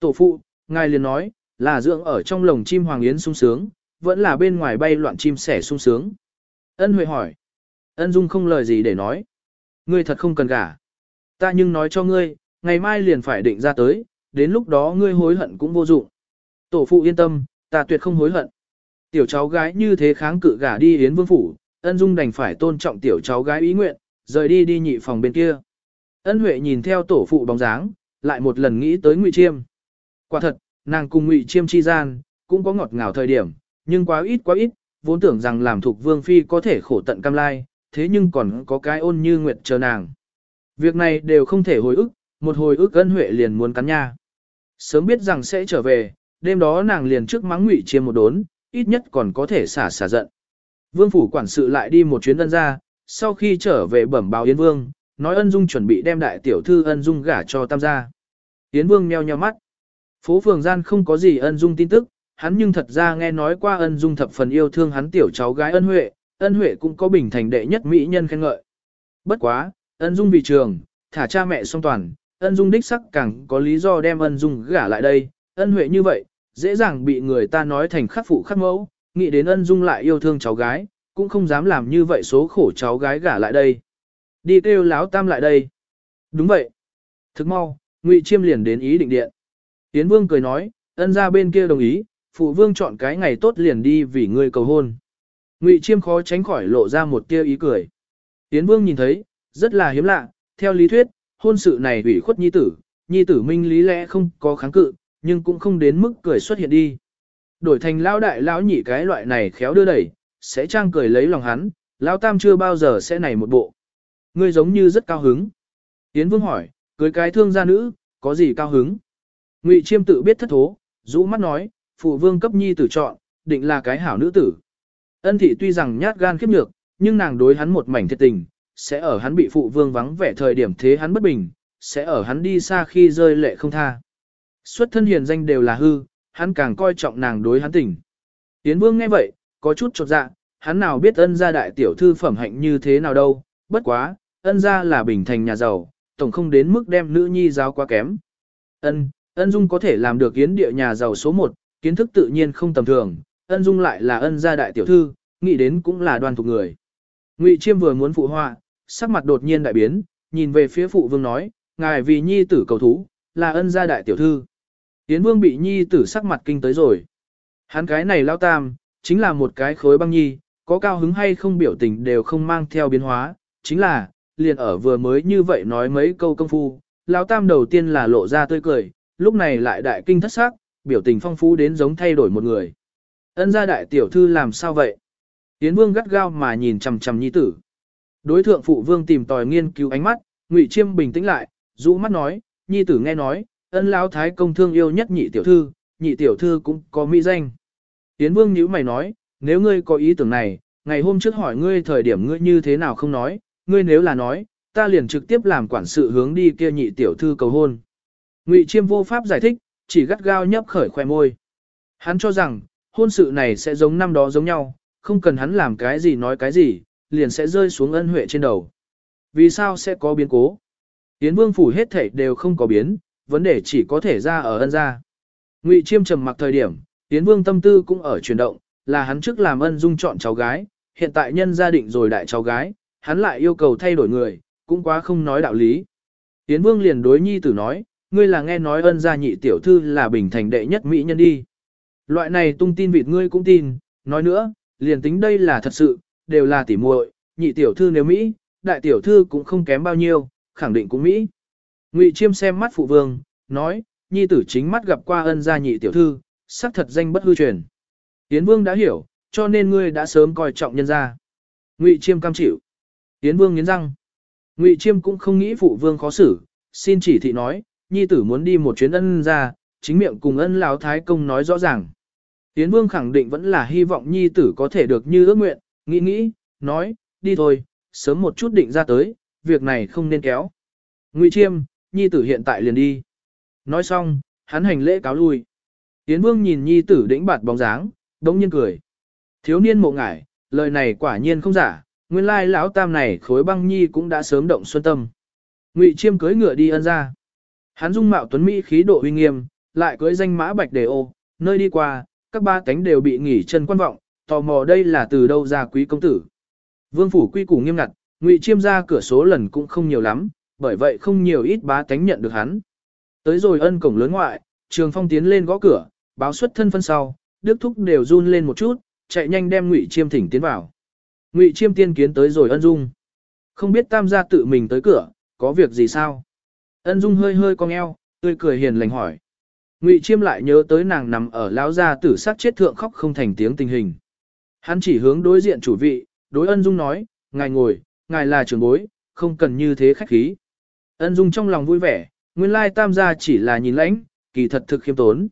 Tổ phụ, ngài liền nói, là dưỡng ở trong lồng chim hoàng yến sung sướng, vẫn là bên ngoài bay loạn chim sẻ sung sướng. Ân Huệ hỏi. Ân Dung không lời gì để nói. Ngươi thật không cần gả. Ta nhưng nói cho ngươi, ngày mai liền phải định ra tới, đến lúc đó ngươi hối hận cũng vô dụng. Tổ phụ yên tâm, ta tuyệt không hối hận. Tiểu cháu gái như thế kháng cự gả đi Yến Vương Phủ, ân Dung đành phải tôn trọng tiểu cháu gái ý nguyện, rời đi đi nhị phòng bên kia. Ân Huệ nhìn theo tổ phụ bóng dáng, lại một lần nghĩ tới Ngụy Chiêm. Quả thật, nàng cùng Ngụy Chiêm chi gian, cũng có ngọt ngào thời điểm, nhưng quá ít quá ít, vốn tưởng rằng làm thuộc vương phi có thể khổ tận cam lai, thế nhưng còn có cái ôn như nguyệt chờ nàng. Việc này đều không thể hồi ức, một hồi ức ân huệ liền muốn cắn nha. Sớm biết rằng sẽ trở về, đêm đó nàng liền trước mắng ngụy chiêm một đốn, ít nhất còn có thể xả xả giận. Vương phủ quản sự lại đi một chuyến ân ra, sau khi trở về bẩm báo Yến Vương, nói ân dung chuẩn bị đem đại tiểu thư ân dung gả cho tam gia. Yến Vương meo nheo mắt. Phố phường gian không có gì ân dung tin tức, hắn nhưng thật ra nghe nói qua ân dung thập phần yêu thương hắn tiểu cháu gái ân huệ, ân huệ cũng có bình thành đệ nhất mỹ nhân khen ngợi. Bất quá, ân dung vì trường, thả cha mẹ song toàn, ân dung đích sắc càng có lý do đem ân dung gả lại đây, ân huệ như vậy, dễ dàng bị người ta nói thành khắc phụ khắc mẫu, nghĩ đến ân dung lại yêu thương cháu gái, cũng không dám làm như vậy số khổ cháu gái gả lại đây. Đi kêu láo tam lại đây. Đúng vậy. Thức mau, Ngụy Chiêm liền đến ý định điện. Tiến Vương cười nói, ân ra bên kia đồng ý, phụ vương chọn cái ngày tốt liền đi vì ngươi cầu hôn. Ngụy Chiêm khó tránh khỏi lộ ra một tia ý cười. Tiến Vương nhìn thấy, rất là hiếm lạ, theo lý thuyết, hôn sự này ủy khuất nhi tử, nhi tử minh lý lẽ không có kháng cự, nhưng cũng không đến mức cười xuất hiện đi. Đổi thành lão đại lão nhị cái loại này khéo đưa đẩy, sẽ trang cười lấy lòng hắn, lão tam chưa bao giờ sẽ này một bộ. Ngươi giống như rất cao hứng. yến Vương hỏi, cưới cái thương gia nữ, có gì cao hứng? Ngụy Chiêm tự biết thất thố, rũ mắt nói, phụ vương cấp nhi tử chọn, định là cái hảo nữ tử. Ân thị tuy rằng nhát gan khiếp nhược, nhưng nàng đối hắn một mảnh thiệt tình, sẽ ở hắn bị phụ vương vắng vẻ thời điểm thế hắn bất bình, sẽ ở hắn đi xa khi rơi lệ không tha. Xuất thân hiền danh đều là hư, hắn càng coi trọng nàng đối hắn tình. Tiến vương nghe vậy, có chút chột dạ, hắn nào biết ân gia đại tiểu thư phẩm hạnh như thế nào đâu, bất quá, ân gia là bình thành nhà giàu, tổng không đến mức đem nữ nhi giáo quá kém. Ân, ân dung có thể làm được yến địa nhà giàu số 1, kiến thức tự nhiên không tầm thường, ân dung lại là ân gia đại tiểu thư, nghĩ đến cũng là đoan thuộc người. Ngụy Chiêm vừa muốn phụ họa, sắc mặt đột nhiên đại biến, nhìn về phía phụ vương nói, ngài vì nhi tử cầu thú, là ân gia đại tiểu thư. Tiến vương bị nhi tử sắc mặt kinh tới rồi. Hắn cái này lao tam, chính là một cái khối băng nhi, có cao hứng hay không biểu tình đều không mang theo biến hóa, chính là, liền ở vừa mới như vậy nói mấy câu công phu, lao tam đầu tiên là lộ ra tươi cười, lúc này lại đại kinh thất sắc, biểu tình phong phú đến giống thay đổi một người. Ân gia đại tiểu thư làm sao vậy? Yến vương gắt gao mà nhìn chằm chằm nhi tử. Đối thượng phụ vương tìm tòi nghiên cứu ánh mắt, Ngụy Chiêm bình tĩnh lại, rũ mắt nói, nhi tử nghe nói, ân lão thái công thương yêu nhất nhị tiểu thư, nhị tiểu thư cũng có mỹ danh. Tiến vương nhíu mày nói, nếu ngươi có ý tưởng này, ngày hôm trước hỏi ngươi thời điểm ngươi như thế nào không nói, ngươi nếu là nói, ta liền trực tiếp làm quản sự hướng đi kia nhị tiểu thư cầu hôn. Ngụy Chiêm vô pháp giải thích, chỉ gắt gao nhấp khởi khoe môi. Hắn cho rằng, hôn sự này sẽ giống năm đó giống nhau, không cần hắn làm cái gì nói cái gì, liền sẽ rơi xuống ân huệ trên đầu. Vì sao sẽ có biến cố? Yến vương phủ hết thảy đều không có biến, vấn đề chỉ có thể ra ở ân gia. Ngụy chiêm trầm mặc thời điểm, Yến vương tâm tư cũng ở chuyển động, là hắn trước làm ân dung chọn cháu gái, hiện tại nhân gia định rồi đại cháu gái, hắn lại yêu cầu thay đổi người, cũng quá không nói đạo lý. Yến vương liền đối nhi tử nói, ngươi là nghe nói ân gia nhị tiểu thư là bình thành đệ nhất mỹ nhân đi. Loại này tung tin vịt ngươi cũng tin, nói nữa, liền tính đây là thật sự, đều là tỉ muội, nhị tiểu thư nếu Mỹ, đại tiểu thư cũng không kém bao nhiêu, khẳng định cũng Mỹ. Ngụy Chiêm xem mắt phụ vương, nói, nhi tử chính mắt gặp qua ân gia nhị tiểu thư, xác thật danh bất hư truyền. Yến Vương đã hiểu, cho nên ngươi đã sớm coi trọng nhân gia. Ngụy Chiêm cam chịu. Yến Vương nghiến răng. Ngụy Chiêm cũng không nghĩ phụ vương khó xử, xin chỉ thị nói, nhi tử muốn đi một chuyến ân gia, chính miệng cùng ân lão thái công nói rõ ràng. Yến Vương khẳng định vẫn là hy vọng nhi tử có thể được như ước nguyện, nghĩ nghĩ, nói, đi thôi, sớm một chút định ra tới, việc này không nên kéo. Ngụy Chiêm, nhi tử hiện tại liền đi. Nói xong, hắn hành lễ cáo lui. Yến Vương nhìn nhi tử đĩnh bạt bóng dáng, đống nhiên cười. Thiếu niên mộ ngải, lời này quả nhiên không giả, nguyên lai lão tam này khối băng nhi cũng đã sớm động xuân tâm. Ngụy Chiêm cưới ngựa đi ân ra. Hắn dung mạo tuấn mỹ khí độ uy nghiêm, lại cưới danh mã bạch đề ô, nơi đi qua, các ba cánh đều bị nghỉ chân quan vọng, tò mò đây là từ đâu ra quý công tử. Vương phủ quy củ nghiêm ngặt, Ngụy Chiêm ra cửa số lần cũng không nhiều lắm, bởi vậy không nhiều ít bá tánh nhận được hắn. Tới rồi ân cổng lớn ngoại, Trường Phong tiến lên gõ cửa, báo xuất thân phân sau, Đức Thúc đều run lên một chút, chạy nhanh đem Ngụy Chiêm thỉnh tiến vào. Ngụy Chiêm tiên kiến tới rồi ân dung. Không biết tam gia tự mình tới cửa, có việc gì sao? Ân dung hơi hơi cong eo, tươi cười hiền lành hỏi. Ngụy Chiêm lại nhớ tới nàng nằm ở lão gia tử sát chết thượng khóc không thành tiếng tình hình. Hắn chỉ hướng đối diện chủ vị, đối ân dung nói, ngài ngồi, ngài là trưởng bối, không cần như thế khách khí. Ân dung trong lòng vui vẻ, nguyên lai tam gia chỉ là nhìn lãnh, kỳ thật thực khiêm tốn.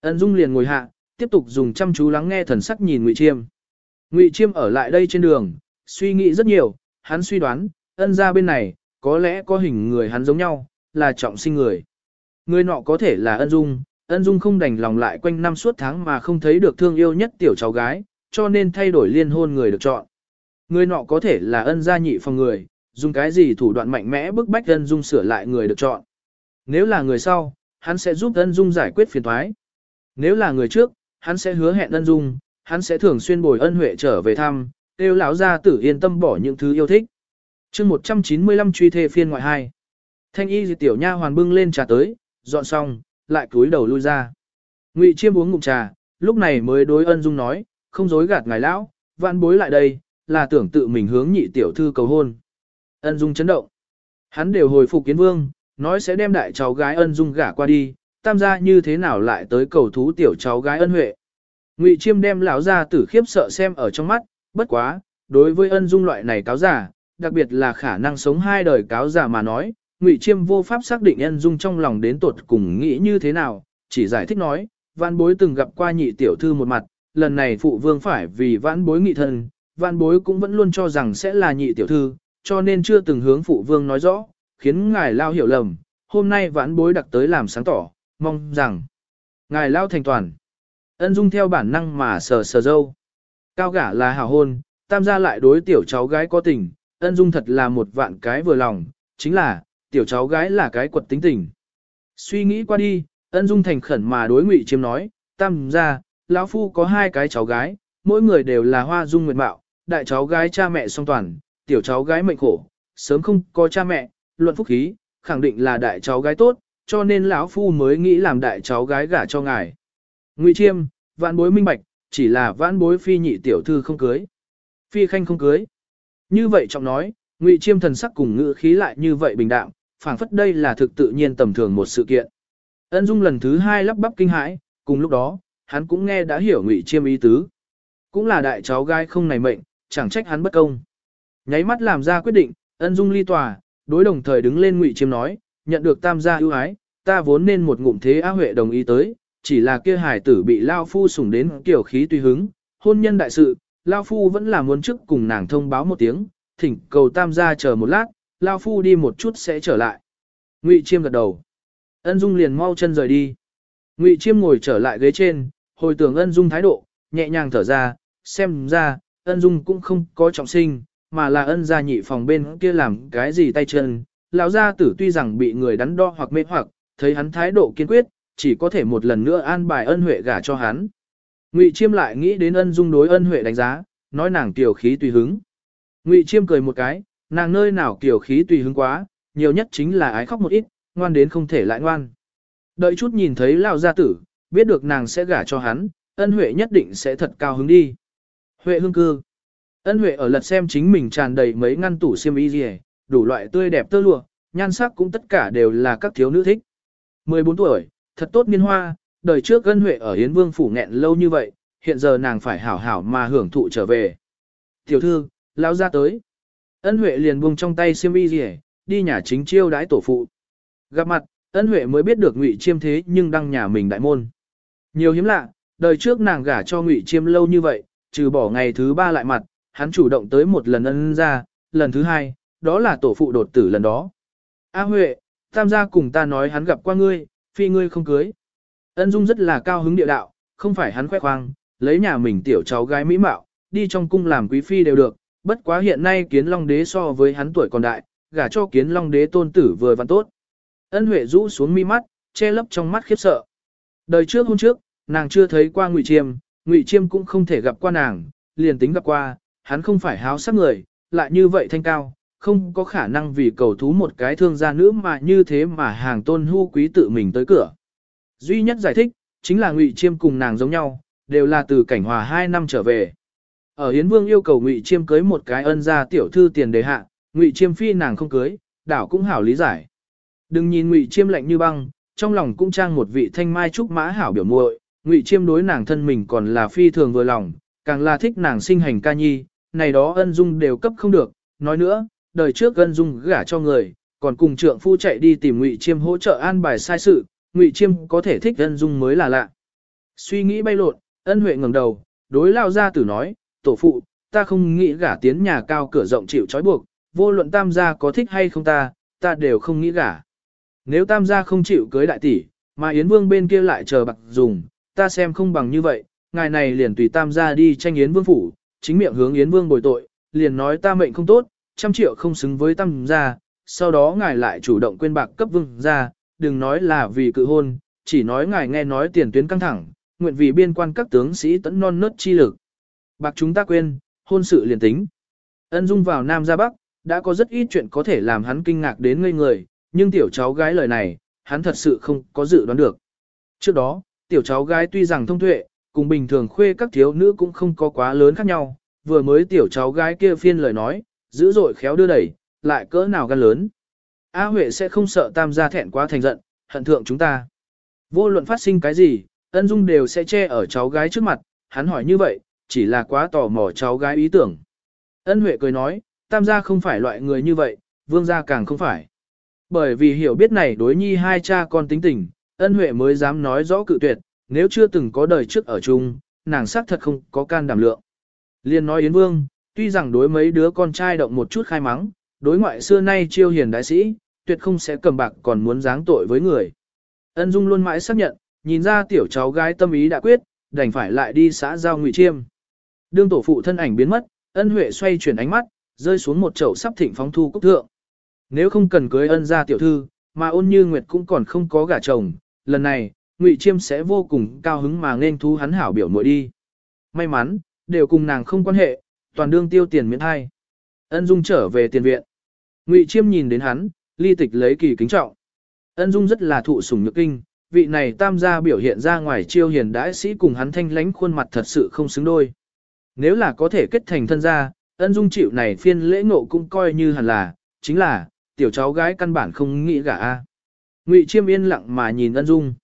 Ân dung liền ngồi hạ, tiếp tục dùng chăm chú lắng nghe thần sắc nhìn Ngụy Chiêm. Ngụy Chiêm ở lại đây trên đường, suy nghĩ rất nhiều, hắn suy đoán, ân gia bên này, có lẽ có hình người hắn giống nhau, là trọng sinh người. Người nọ có thể là ân dung, ân dung không đành lòng lại quanh năm suốt tháng mà không thấy được thương yêu nhất tiểu cháu gái, cho nên thay đổi liên hôn người được chọn. Người nọ có thể là ân gia nhị phòng người, dùng cái gì thủ đoạn mạnh mẽ bức bách ân dung sửa lại người được chọn. Nếu là người sau, hắn sẽ giúp ân dung giải quyết phiền thoái. Nếu là người trước, hắn sẽ hứa hẹn ân dung, hắn sẽ thường xuyên bồi ân huệ trở về thăm, kêu lão gia tử yên tâm bỏ những thứ yêu thích. chương 195 truy thê phiên ngoại hai. Thanh y tiểu nha hoàn bưng lên trà tới, dọn xong, lại cúi đầu lui ra. Ngụy Chiêm uống ngụm trà, lúc này mới đối ân dung nói, không dối gạt ngài lão, vạn bối lại đây, là tưởng tự mình hướng nhị tiểu thư cầu hôn. Ân dung chấn động. Hắn đều hồi phục kiến vương, nói sẽ đem đại cháu gái ân dung gả qua đi, tam gia như thế nào lại tới cầu thú tiểu cháu gái ân huệ. Ngụy Chiêm đem lão gia tử khiếp sợ xem ở trong mắt, bất quá, đối với ân dung loại này cáo giả, đặc biệt là khả năng sống hai đời cáo giả mà nói, Ngụy Chiêm vô pháp xác định ân dung trong lòng đến tột cùng nghĩ như thế nào, chỉ giải thích nói, vãn bối từng gặp qua nhị tiểu thư một mặt, lần này phụ vương phải vì vãn bối nghị thân, vãn bối cũng vẫn luôn cho rằng sẽ là nhị tiểu thư, cho nên chưa từng hướng phụ vương nói rõ, khiến ngài lao hiểu lầm, hôm nay vãn bối đặc tới làm sáng tỏ, mong rằng ngài lao thành toàn. Ân dung theo bản năng mà sờ sờ dâu. Cao gả là hào hôn, tam gia lại đối tiểu cháu gái có tình, ân dung thật là một vạn cái vừa lòng, chính là, tiểu cháu gái là cái quật tính tình. Suy nghĩ qua đi, ân dung thành khẩn mà đối ngụy chiêm nói, tam gia, lão phu có hai cái cháu gái, mỗi người đều là hoa dung nguyệt mạo, đại cháu gái cha mẹ song toàn, tiểu cháu gái mệnh khổ, sớm không có cha mẹ, luận phúc khí, khẳng định là đại cháu gái tốt, cho nên lão phu mới nghĩ làm đại cháu gái gả cho ngài. Ngụy Chiêm, vãn bối minh bạch, chỉ là vãn bối phi nhị tiểu thư không cưới. Phi khanh không cưới. Như vậy trọng nói, Ngụy Chiêm thần sắc cùng ngữ khí lại như vậy bình đạm, phảng phất đây là thực tự nhiên tầm thường một sự kiện. Ân Dung lần thứ hai lắp bắp kinh hãi, cùng lúc đó, hắn cũng nghe đã hiểu Ngụy Chiêm ý tứ. Cũng là đại cháu gái không này mệnh, chẳng trách hắn bất công. Nháy mắt làm ra quyết định, Ân Dung ly tòa, đối đồng thời đứng lên Ngụy Chiêm nói, nhận được tam gia ưu ái, ta vốn nên một ngụm thế á huệ đồng ý tới, chỉ là kia hải tử bị Lao Phu sủng đến kiểu khí tùy hứng, hôn nhân đại sự, Lao Phu vẫn là muốn trước cùng nàng thông báo một tiếng, thỉnh cầu tam gia chờ một lát, Lao Phu đi một chút sẽ trở lại. Ngụy Chiêm gật đầu. Ân Dung liền mau chân rời đi. Ngụy Chiêm ngồi trở lại ghế trên, hồi tưởng Ân Dung thái độ, nhẹ nhàng thở ra, xem ra, Ân Dung cũng không có trọng sinh, mà là ân gia nhị phòng bên kia làm cái gì tay chân. Lão gia tử tuy rằng bị người đắn đo hoặc mê hoặc, thấy hắn thái độ kiên quyết, chỉ có thể một lần nữa an bài ân huệ gả cho hắn. Ngụy Chiêm lại nghĩ đến ân dung đối ân huệ đánh giá, nói nàng tiểu khí tùy hứng. Ngụy Chiêm cười một cái, nàng nơi nào tiểu khí tùy hứng quá, nhiều nhất chính là ái khóc một ít, ngoan đến không thể lại ngoan. Đợi chút nhìn thấy lão gia tử, biết được nàng sẽ gả cho hắn, ân huệ nhất định sẽ thật cao hứng đi. Huệ hương cư. Ân huệ ở lật xem chính mình tràn đầy mấy ngăn tủ xiêm y gì đủ loại tươi đẹp tơ lụa, nhan sắc cũng tất cả đều là các thiếu nữ thích. 14 tuổi, thật tốt niên hoa, đời trước ân huệ ở Hiến Vương phủ nghẹn lâu như vậy, hiện giờ nàng phải hảo hảo mà hưởng thụ trở về. Tiểu thư, lão ra tới. Ân huệ liền buông trong tay xiêm y gì đi nhà chính chiêu đãi tổ phụ. Gặp mặt, ân huệ mới biết được ngụy chiêm thế nhưng đăng nhà mình đại môn. Nhiều hiếm lạ, đời trước nàng gả cho ngụy chiêm lâu như vậy, trừ bỏ ngày thứ ba lại mặt, hắn chủ động tới một lần ân ra, lần thứ hai, đó là tổ phụ đột tử lần đó. A Huệ, tam gia cùng ta nói hắn gặp qua ngươi, phi ngươi không cưới. Ân Dung rất là cao hứng địa đạo, không phải hắn khoe khoang, lấy nhà mình tiểu cháu gái mỹ mạo, đi trong cung làm quý phi đều được, bất quá hiện nay kiến long đế so với hắn tuổi còn đại, gả cho kiến long đế tôn tử vừa văn tốt. Ân Huệ rũ xuống mi mắt, che lấp trong mắt khiếp sợ. Đời trước hôm trước, nàng chưa thấy qua Ngụy Chiêm, Ngụy Chiêm cũng không thể gặp qua nàng, liền tính gặp qua, hắn không phải háo sắc người, lại như vậy thanh cao, không có khả năng vì cầu thú một cái thương gia nữ mà như thế mà hàng tôn hưu quý tự mình tới cửa. Duy nhất giải thích, chính là Ngụy Chiêm cùng nàng giống nhau, đều là từ cảnh hòa hai năm trở về. Ở Hiến Vương yêu cầu Ngụy Chiêm cưới một cái ân gia tiểu thư tiền đề hạ, Ngụy Chiêm phi nàng không cưới, đảo cũng hảo lý giải. Đừng nhìn Ngụy Chiêm lạnh như băng, trong lòng cũng trang một vị thanh mai trúc mã hảo biểu muội, Ngụy Chiêm đối nàng thân mình còn là phi thường vừa lòng, càng là thích nàng sinh hành ca nhi, này đó ân dung đều cấp không được, nói nữa, đời trước ân dung gả cho người, còn cùng trượng phu chạy đi tìm Ngụy Chiêm hỗ trợ an bài sai sự, Ngụy Chiêm có thể thích ân dung mới là lạ. Suy nghĩ bay lộn, ân huệ ngẩng đầu, đối lao ra tử nói, tổ phụ, ta không nghĩ gả tiến nhà cao cửa rộng chịu trói buộc, vô luận tam gia có thích hay không ta, ta đều không nghĩ gả. Nếu tam gia không chịu cưới đại tỷ, mà Yến Vương bên kia lại chờ bạc dùng, ta xem không bằng như vậy, ngài này liền tùy tam gia đi tranh Yến Vương phủ, chính miệng hướng Yến Vương bồi tội, liền nói ta mệnh không tốt, trăm triệu không xứng với tam gia, sau đó ngài lại chủ động quên bạc cấp vương gia, đừng nói là vì cự hôn, chỉ nói ngài nghe nói tiền tuyến căng thẳng, nguyện vì biên quan các tướng sĩ tẫn non nớt chi lực. Bạc chúng ta quên, hôn sự liền tính. Ân Dung vào Nam ra Bắc, đã có rất ít chuyện có thể làm hắn kinh ngạc đến ngây người, nhưng tiểu cháu gái lời này, hắn thật sự không có dự đoán được. Trước đó, tiểu cháu gái tuy rằng thông tuệ, cùng bình thường khuê các thiếu nữ cũng không có quá lớn khác nhau, vừa mới tiểu cháu gái kia phiên lời nói, dữ dội khéo đưa đẩy, lại cỡ nào gan lớn. A Huệ sẽ không sợ tam gia thẹn quá thành giận, hận thượng chúng ta. Vô luận phát sinh cái gì, ân dung đều sẽ che ở cháu gái trước mặt, hắn hỏi như vậy, chỉ là quá tò mò cháu gái ý tưởng. Ân Huệ cười nói, tam gia không phải loại người như vậy, vương gia càng không phải. Bởi vì hiểu biết này đối nhi hai cha con tính tình, ân Huệ mới dám nói rõ cự tuyệt, nếu chưa từng có đời trước ở chung, nàng xác thật không có can đảm lượng. Liên nói Yến Vương, tuy rằng đối mấy đứa con trai động một chút khai mắng, đối ngoại xưa nay chiêu hiền đại sĩ, tuyệt không sẽ cầm bạc còn muốn giáng tội với người. Ân Dung luôn mãi xác nhận, nhìn ra tiểu cháu gái tâm ý đã quyết, đành phải lại đi xã giao ngụy chiêm. Đương tổ phụ thân ảnh biến mất, ân huệ xoay chuyển ánh mắt, rơi xuống một chậu sắp thịnh phóng thu cúc thượng. Nếu không cần cưới ân ra tiểu thư, mà ôn như nguyệt cũng còn không có gả chồng, lần này, ngụy chiêm sẽ vô cùng cao hứng mà nên thu hắn hảo biểu muội đi. May mắn, đều cùng nàng không quan hệ, toàn đương tiêu tiền miễn thai. Ân Dung trở về tiền viện. Ngụy Chiêm nhìn đến hắn, ly tịch lấy kỳ kính trọng. Ân Dung rất là thụ sủng nhược kinh, vị này tam gia biểu hiện ra ngoài chiêu hiền đãi sĩ cùng hắn thanh lánh khuôn mặt thật sự không xứng đôi. Nếu là có thể kết thành thân gia, ân dung chịu này phiên lễ ngộ cũng coi như hẳn là, chính là, tiểu cháu gái căn bản không nghĩ gả a. Ngụy Chiêm yên lặng mà nhìn ân dung.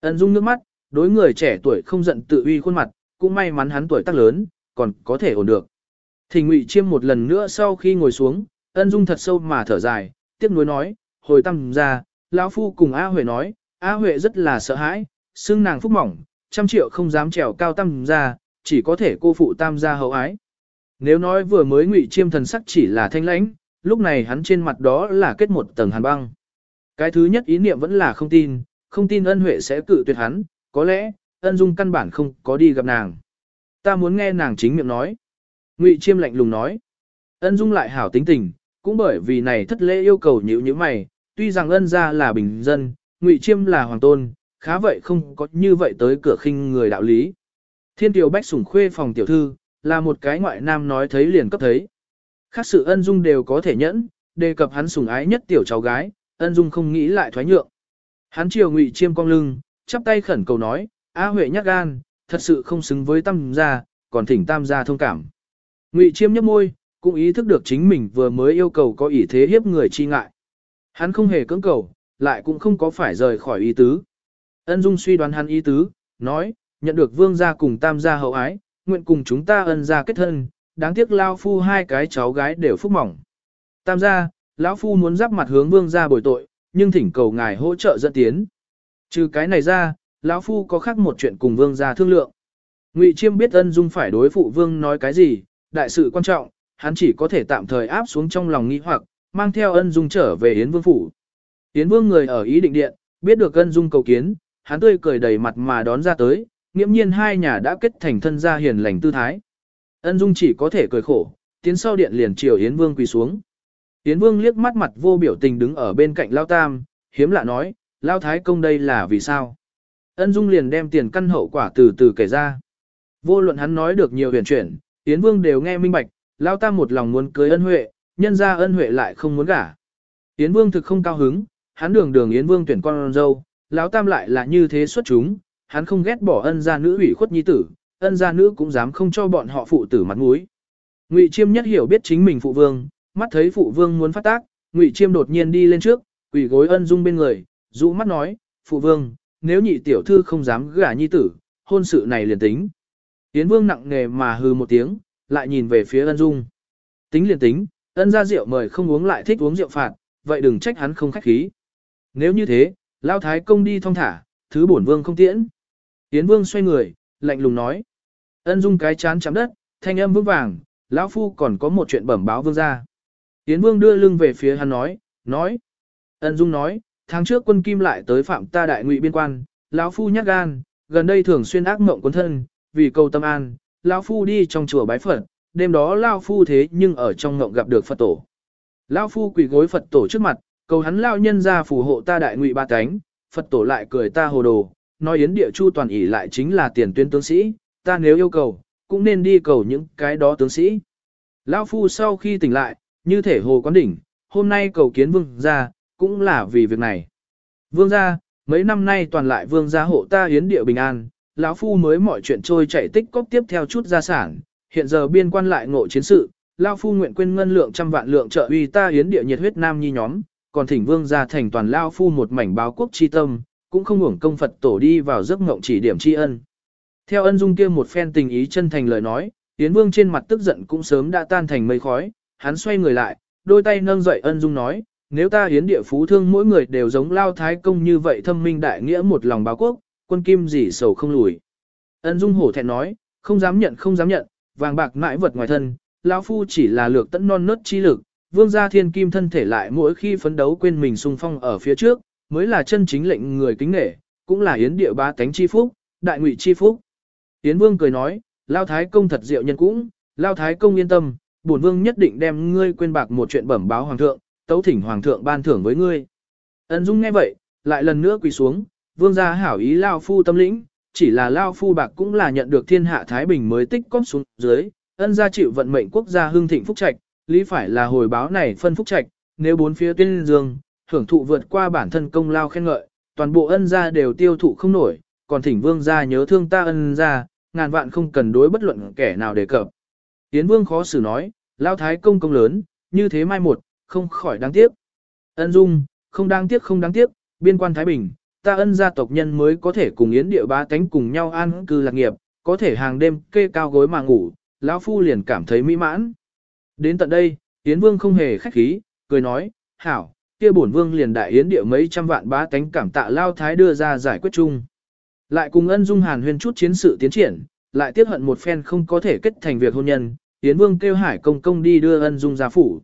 Ân dung nước mắt, đối người trẻ tuổi không giận tự uy khuôn mặt, cũng may mắn hắn tuổi tác lớn, còn có thể ổn được. Thì Ngụy Chiêm một lần nữa sau khi ngồi xuống, ân dung thật sâu mà thở dài, tiếc nuối nói, hồi tâm ra, lão phu cùng A Huệ nói, A Huệ rất là sợ hãi, xương nàng phúc mỏng, trăm triệu không dám trèo cao tâm ra, chỉ có thể cô phụ tam gia hậu ái. Nếu nói vừa mới ngụy chiêm thần sắc chỉ là thanh lãnh, lúc này hắn trên mặt đó là kết một tầng hàn băng. Cái thứ nhất ý niệm vẫn là không tin, không tin ân huệ sẽ cự tuyệt hắn, có lẽ, ân dung căn bản không có đi gặp nàng. Ta muốn nghe nàng chính miệng nói. Ngụy chiêm lạnh lùng nói. Ân dung lại hảo tính tình, cũng bởi vì này thất lễ yêu cầu nhữ như mày, tuy rằng ân gia là bình dân, ngụy chiêm là hoàng tôn, khá vậy không có như vậy tới cửa khinh người đạo lý. Thiên tiểu bách sủng khuê phòng tiểu thư, là một cái ngoại nam nói thấy liền cấp thấy. Khác sự ân dung đều có thể nhẫn, đề cập hắn sủng ái nhất tiểu cháu gái, ân dung không nghĩ lại thoái nhượng. Hắn chiều ngụy chiêm cong lưng, chắp tay khẩn cầu nói, A Huệ nhắc gan, thật sự không xứng với tam gia, còn thỉnh tam gia thông cảm. Ngụy chiêm nhấp môi, cũng ý thức được chính mình vừa mới yêu cầu có ý thế hiếp người chi ngại. Hắn không hề cưỡng cầu, lại cũng không có phải rời khỏi ý tứ. Ân Dung suy đoán hắn ý tứ, nói, nhận được vương gia cùng tam gia hậu ái, nguyện cùng chúng ta ân gia kết thân, đáng tiếc lao phu hai cái cháu gái đều phúc mỏng. Tam gia, lão phu muốn giáp mặt hướng vương gia bồi tội, nhưng thỉnh cầu ngài hỗ trợ dẫn tiến. Trừ cái này ra, lão phu có khác một chuyện cùng vương gia thương lượng. Ngụy Chiêm biết ân dung phải đối phụ vương nói cái gì, đại sự quan trọng, hắn chỉ có thể tạm thời áp xuống trong lòng nghi hoặc, mang theo ân dung trở về Yến Vương phủ. Yến Vương người ở ý định điện, biết được ân dung cầu kiến, hắn tươi cười đầy mặt mà đón ra tới, nghiễm nhiên hai nhà đã kết thành thân gia hiền lành tư thái. Ân dung chỉ có thể cười khổ, tiến sau điện liền chiều Yến Vương quỳ xuống. Yến Vương liếc mắt mặt vô biểu tình đứng ở bên cạnh Lao Tam, hiếm lạ nói, Lao Thái Công đây là vì sao? Ân Dung liền đem tiền căn hậu quả từ từ kể ra. Vô luận hắn nói được nhiều huyền chuyển, Yến Vương đều nghe minh bạch, Lao Tam một lòng muốn cưới ân huệ, nhân ra ân huệ lại không muốn gả. Yến Vương thực không cao hứng, hắn đường đường Yến Vương tuyển con dâu, Lão Tam lại là như thế xuất chúng, hắn không ghét bỏ ân gia nữ ủy khuất nhi tử, ân gia nữ cũng dám không cho bọn họ phụ tử mặt mũi. Ngụy Chiêm nhất hiểu biết chính mình phụ vương, mắt thấy phụ vương muốn phát tác, Ngụy Chiêm đột nhiên đi lên trước, quỳ gối ân dung bên người, dụ mắt nói, phụ vương, nếu nhị tiểu thư không dám gả nhi tử, hôn sự này liền tính. Yến vương nặng nề mà hừ một tiếng, lại nhìn về phía ân dung. Tính liền tính, ân ra rượu mời không uống lại thích uống rượu phạt, vậy đừng trách hắn không khách khí. Nếu như thế, lao thái công đi thong thả, thứ bổn vương không tiễn. Yến vương xoay người, lạnh lùng nói. Ân dung cái chán chạm đất, thanh âm vững vàng, lão phu còn có một chuyện bẩm báo vương ra. Yến vương đưa lưng về phía hắn nói, nói. Ân dung nói, tháng trước quân kim lại tới phạm ta đại ngụy biên quan, lão phu nhát gan, gần đây thường xuyên ác mộng quân thân, vì cầu tâm an, lão phu đi trong chùa bái Phật, đêm đó lão phu thế nhưng ở trong ngộng gặp được Phật tổ. Lão phu quỳ gối Phật tổ trước mặt, cầu hắn lão nhân ra phù hộ ta đại ngụy ba cánh, Phật tổ lại cười ta hồ đồ, nói yến địa chu toàn ỷ lại chính là tiền tuyến tướng sĩ, ta nếu yêu cầu, cũng nên đi cầu những cái đó tướng sĩ. Lão phu sau khi tỉnh lại, như thể hồ quán đỉnh, hôm nay cầu kiến vương gia, cũng là vì việc này. Vương gia, mấy năm nay toàn lại vương gia hộ ta hiến địa bình an, lão phu mới mọi chuyện trôi chảy tích cóp tiếp theo chút gia sản, hiện giờ biên quan lại ngộ chiến sự, lão phu nguyện quên ngân lượng trăm vạn lượng trợ uy ta hiến địa nhiệt huyết nam nhi nhóm, còn thỉnh vương gia thành toàn lão phu một mảnh báo quốc chi tâm, cũng không hưởng công Phật tổ đi vào giấc ngộng chỉ điểm tri ân. Theo ân dung kia một phen tình ý chân thành lời nói, Yến Vương trên mặt tức giận cũng sớm đã tan thành mây khói, hắn xoay người lại, đôi tay nâng dậy ân dung nói, nếu ta hiến địa phú thương mỗi người đều giống lao thái công như vậy thâm minh đại nghĩa một lòng báo quốc, quân kim gì sầu không lùi. Ân dung hổ thẹn nói, không dám nhận không dám nhận, vàng bạc mãi vật ngoài thân, lão phu chỉ là lược tận non nớt chi lực, vương gia thiên kim thân thể lại mỗi khi phấn đấu quên mình sung phong ở phía trước, mới là chân chính lệnh người kính nể, cũng là yến địa ba tánh chi phúc, đại ngụy chi phúc. Yến vương cười nói, lao thái công thật diệu nhân cũng, lao thái công yên tâm, bổn vương nhất định đem ngươi quên bạc một chuyện bẩm báo hoàng thượng, tấu thỉnh hoàng thượng ban thưởng với ngươi. Ân dung nghe vậy, lại lần nữa quỳ xuống, vương gia hảo ý lao phu tâm lĩnh, chỉ là lao phu bạc cũng là nhận được thiên hạ thái bình mới tích cóp xuống dưới, ân gia chịu vận mệnh quốc gia hưng thịnh phúc trạch, lý phải là hồi báo này phân phúc trạch, nếu bốn phía tuyên dương, hưởng thụ vượt qua bản thân công lao khen ngợi, toàn bộ ân gia đều tiêu thụ không nổi, còn thỉnh vương gia nhớ thương ta ân gia, ngàn vạn không cần đối bất luận kẻ nào đề cập. Tiến vương khó xử nói, lao thái công công lớn, như thế mai một, không khỏi đáng tiếc. Ân dung, không đáng tiếc không đáng tiếc, biên quan Thái Bình, ta ân gia tộc nhân mới có thể cùng yến địa ba tánh cùng nhau an cư lạc nghiệp, có thể hàng đêm kê cao gối mà ngủ, lão phu liền cảm thấy mỹ mãn. Đến tận đây, Yến Vương không hề khách khí, cười nói, hảo, kia bổn vương liền đại yến địa mấy trăm vạn bá tánh cảm tạ lao thái đưa ra giải quyết chung. Lại cùng ân dung hàn huyên chút chiến sự tiến triển, lại tiếc hận một phen không có thể kết thành việc hôn nhân, Yến Vương kêu Hải công công đi đưa ân dung ra phủ.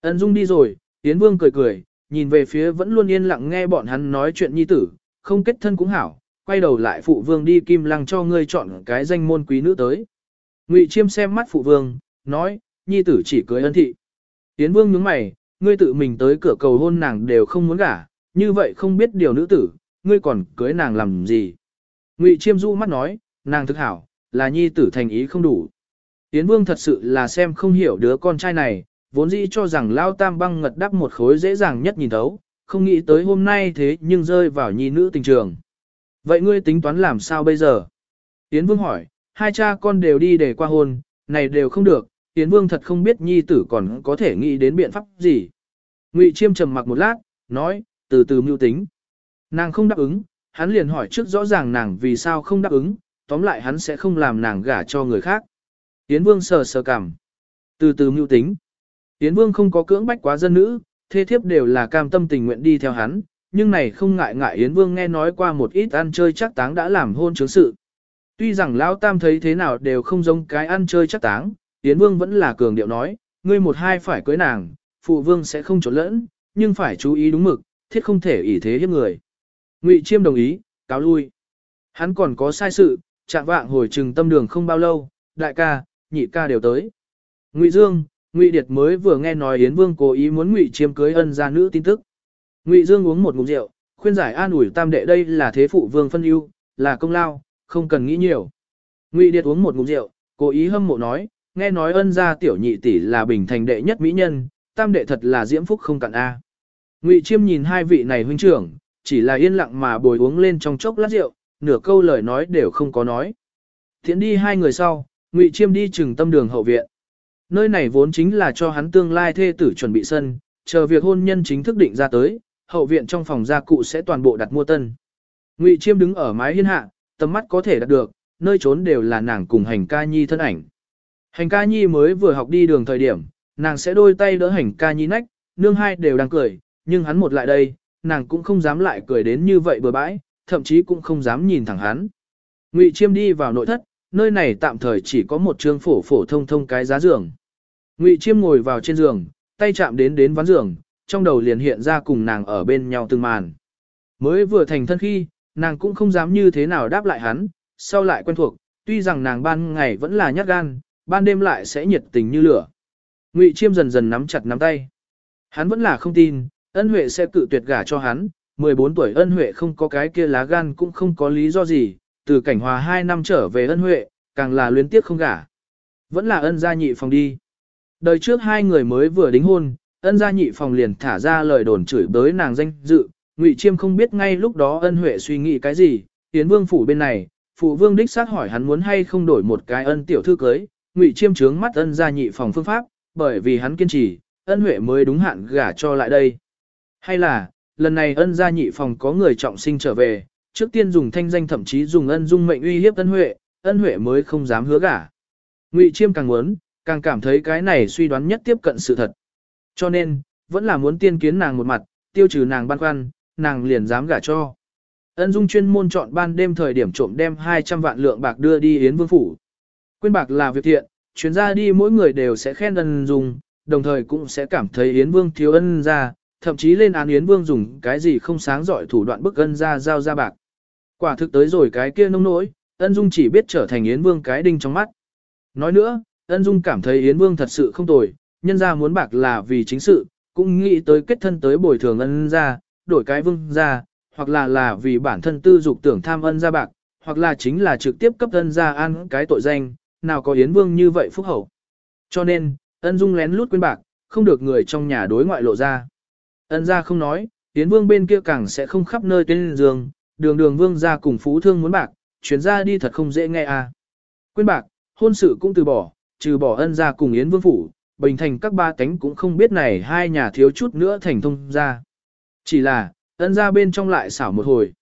Ân dung đi rồi, Yến Vương cười cười, nhìn về phía vẫn luôn yên lặng nghe bọn hắn nói chuyện nhi tử, không kết thân cũng hảo, quay đầu lại phụ vương đi kim lăng cho ngươi chọn cái danh môn quý nữ tới. Ngụy Chiêm xem mắt phụ vương, nói, nhi tử chỉ cưới ân thị. Yến Vương nhướng mày, ngươi tự mình tới cửa cầu hôn nàng đều không muốn gả, như vậy không biết điều nữ tử, ngươi còn cưới nàng làm gì. Ngụy Chiêm du mắt nói, nàng thực hảo, là nhi tử thành ý không đủ. Yến Vương thật sự là xem không hiểu đứa con trai này, vốn dĩ cho rằng Lao Tam băng ngật đắp một khối dễ dàng nhất nhìn thấu, không nghĩ tới hôm nay thế nhưng rơi vào nhi nữ tình trường. Vậy ngươi tính toán làm sao bây giờ? Yến Vương hỏi, hai cha con đều đi để qua hôn, này đều không được, Yến Vương thật không biết nhi tử còn có thể nghĩ đến biện pháp gì. Ngụy Chiêm trầm mặc một lát, nói, từ từ mưu tính. Nàng không đáp ứng, hắn liền hỏi trước rõ ràng nàng vì sao không đáp ứng, tóm lại hắn sẽ không làm nàng gả cho người khác. Yến Vương sờ sờ cảm. Từ từ mưu tính. Yến Vương không có cưỡng bách quá dân nữ, thế thiếp đều là cam tâm tình nguyện đi theo hắn, nhưng này không ngại ngại Yến Vương nghe nói qua một ít ăn chơi chắc táng đã làm hôn chứng sự. Tuy rằng Lão Tam thấy thế nào đều không giống cái ăn chơi chắc táng, Yến Vương vẫn là cường điệu nói, ngươi một hai phải cưới nàng, phụ vương sẽ không trộn lẫn, nhưng phải chú ý đúng mực, thiết không thể ỷ thế hiếp người. Ngụy Chiêm đồng ý, cáo lui. Hắn còn có sai sự, chạm vạng hồi trừng tâm đường không bao lâu, đại ca, nhị ca đều tới. Ngụy Dương, Ngụy Điệt mới vừa nghe nói Yến Vương cố ý muốn Ngụy Chiêm cưới ân gia nữ tin tức. Ngụy Dương uống một ngụm rượu, khuyên giải an ủi tam đệ đây là thế phụ vương phân ưu, là công lao, không cần nghĩ nhiều. Ngụy Điệt uống một ngụm rượu, cố ý hâm mộ nói, nghe nói ân gia tiểu nhị tỷ là bình thành đệ nhất mỹ nhân, tam đệ thật là diễm phúc không cạn a. Ngụy Chiêm nhìn hai vị này huynh trưởng, chỉ là yên lặng mà bồi uống lên trong chốc lát rượu, nửa câu lời nói đều không có nói. Thiện đi hai người sau, Ngụy Chiêm đi chừng tâm đường hậu viện. Nơi này vốn chính là cho hắn tương lai thê tử chuẩn bị sân, chờ việc hôn nhân chính thức định ra tới, hậu viện trong phòng gia cụ sẽ toàn bộ đặt mua tân. Ngụy Chiêm đứng ở mái hiên hạ, tầm mắt có thể đạt được, nơi trốn đều là nàng cùng hành ca nhi thân ảnh. Hành ca nhi mới vừa học đi đường thời điểm, nàng sẽ đôi tay đỡ hành ca nhi nách, nương hai đều đang cười, nhưng hắn một lại đây, nàng cũng không dám lại cười đến như vậy bừa bãi, thậm chí cũng không dám nhìn thẳng hắn. Ngụy Chiêm đi vào nội thất, nơi này tạm thời chỉ có một trương phổ phổ thông thông cái giá giường. Ngụy Chiêm ngồi vào trên giường, tay chạm đến đến ván giường, trong đầu liền hiện ra cùng nàng ở bên nhau từng màn. Mới vừa thành thân khi, nàng cũng không dám như thế nào đáp lại hắn, sau lại quen thuộc, tuy rằng nàng ban ngày vẫn là nhát gan, ban đêm lại sẽ nhiệt tình như lửa. Ngụy Chiêm dần dần nắm chặt nắm tay. Hắn vẫn là không tin, ân huệ sẽ cự tuyệt gả cho hắn, 14 tuổi ân huệ không có cái kia lá gan cũng không có lý do gì, từ cảnh hòa 2 năm trở về ân huệ, càng là luyến tiếc không gả. Vẫn là ân gia nhị phòng đi. Đời trước hai người mới vừa đính hôn, ân gia nhị phòng liền thả ra lời đồn chửi bới nàng danh dự, Ngụy Chiêm không biết ngay lúc đó ân huệ suy nghĩ cái gì, tiến vương phủ bên này, phụ vương đích xác hỏi hắn muốn hay không đổi một cái ân tiểu thư cưới, Ngụy Chiêm trướng mắt ân gia nhị phòng phương pháp, bởi vì hắn kiên trì, ân huệ mới đúng hạn gả cho lại đây. Hay là, lần này ân gia nhị phòng có người trọng sinh trở về, trước tiên dùng thanh danh thậm chí dùng ân dung mệnh uy hiếp ân huệ, ân huệ mới không dám hứa gả. Ngụy Chiêm càng muốn, càng cảm thấy cái này suy đoán nhất tiếp cận sự thật. Cho nên, vẫn là muốn tiên kiến nàng một mặt, tiêu trừ nàng băn khoăn, nàng liền dám gả cho. Ân Dung chuyên môn chọn ban đêm thời điểm trộm đem 200 vạn lượng bạc đưa đi Yến Vương Phủ. Quyên bạc là việc thiện, chuyến ra đi mỗi người đều sẽ khen Ân Dung, đồng thời cũng sẽ cảm thấy Yến Vương thiếu ân ra, thậm chí lên án Yến Vương dùng cái gì không sáng giỏi thủ đoạn bức ân ra giao ra bạc. Quả thực tới rồi cái kia nông nỗi, ân Dung chỉ biết trở thành Yến Vương cái đinh trong mắt. Nói nữa, ân Dung cảm thấy Yến Vương thật sự không tồi, nhân ra muốn bạc là vì chính sự, cũng nghĩ tới kết thân tới bồi thường ân ra, đổi cái vương ra, hoặc là là vì bản thân tư dục tưởng tham ân ra bạc, hoặc là chính là trực tiếp cấp ân ra ăn cái tội danh, nào có Yến Vương như vậy phúc hậu. Cho nên, ân dung lén lút quên bạc, không được người trong nhà đối ngoại lộ ra. Ân ra không nói, Yến Vương bên kia càng sẽ không khắp nơi tên giường, đường đường vương ra cùng phú thương muốn bạc, chuyển ra đi thật không dễ nghe à. Quên bạc, hôn sự cũng từ bỏ, trừ bỏ ân ra cùng Yến Vương phủ, bình thành các ba cánh cũng không biết này hai nhà thiếu chút nữa thành thông ra. Chỉ là, ân ra bên trong lại xảo một hồi.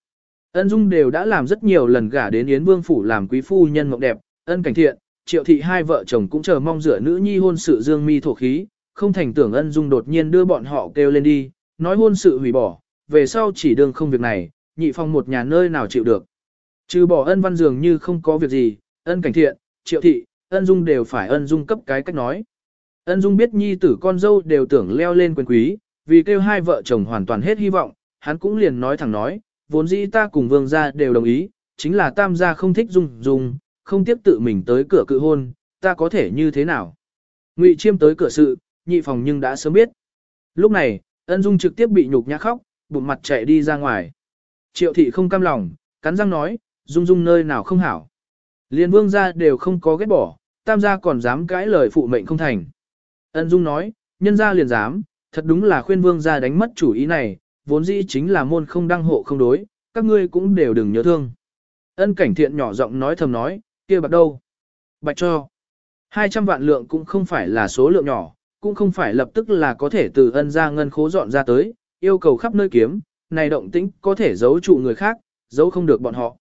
Ân Dung đều đã làm rất nhiều lần gả đến Yến Vương Phủ làm quý phu nhân mộng đẹp, ân cảnh thiện, triệu thị hai vợ chồng cũng chờ mong rửa nữ nhi hôn sự dương mi thổ khí, không thành tưởng ân Dung đột nhiên đưa bọn họ kêu lên đi, nói hôn sự hủy bỏ, về sau chỉ đương không việc này, nhị phong một nhà nơi nào chịu được. Trừ bỏ ân văn dường như không có việc gì, ân cảnh thiện, triệu thị, ân Dung đều phải ân Dung cấp cái cách nói. Ân Dung biết nhi tử con dâu đều tưởng leo lên quyền quý, vì kêu hai vợ chồng hoàn toàn hết hy vọng, hắn cũng liền nói thẳng nói, vốn dĩ ta cùng vương gia đều đồng ý, chính là tam gia không thích dung dung, không tiếp tự mình tới cửa cự hôn, ta có thể như thế nào. Ngụy chiêm tới cửa sự, nhị phòng nhưng đã sớm biết. Lúc này, ân dung trực tiếp bị nhục nhã khóc, bụng mặt chạy đi ra ngoài. Triệu thị không cam lòng, cắn răng nói, dung dung nơi nào không hảo. Liên vương gia đều không có ghét bỏ, tam gia còn dám cãi lời phụ mệnh không thành. Ân dung nói, nhân gia liền dám, thật đúng là khuyên vương gia đánh mất chủ ý này, vốn dĩ chính là môn không đăng hộ không đối, các ngươi cũng đều đừng nhớ thương. Ân cảnh thiện nhỏ giọng nói thầm nói, kia bạc đâu? Bạch cho. 200 vạn lượng cũng không phải là số lượng nhỏ, cũng không phải lập tức là có thể từ ân ra ngân khố dọn ra tới, yêu cầu khắp nơi kiếm, này động tĩnh có thể giấu trụ người khác, giấu không được bọn họ.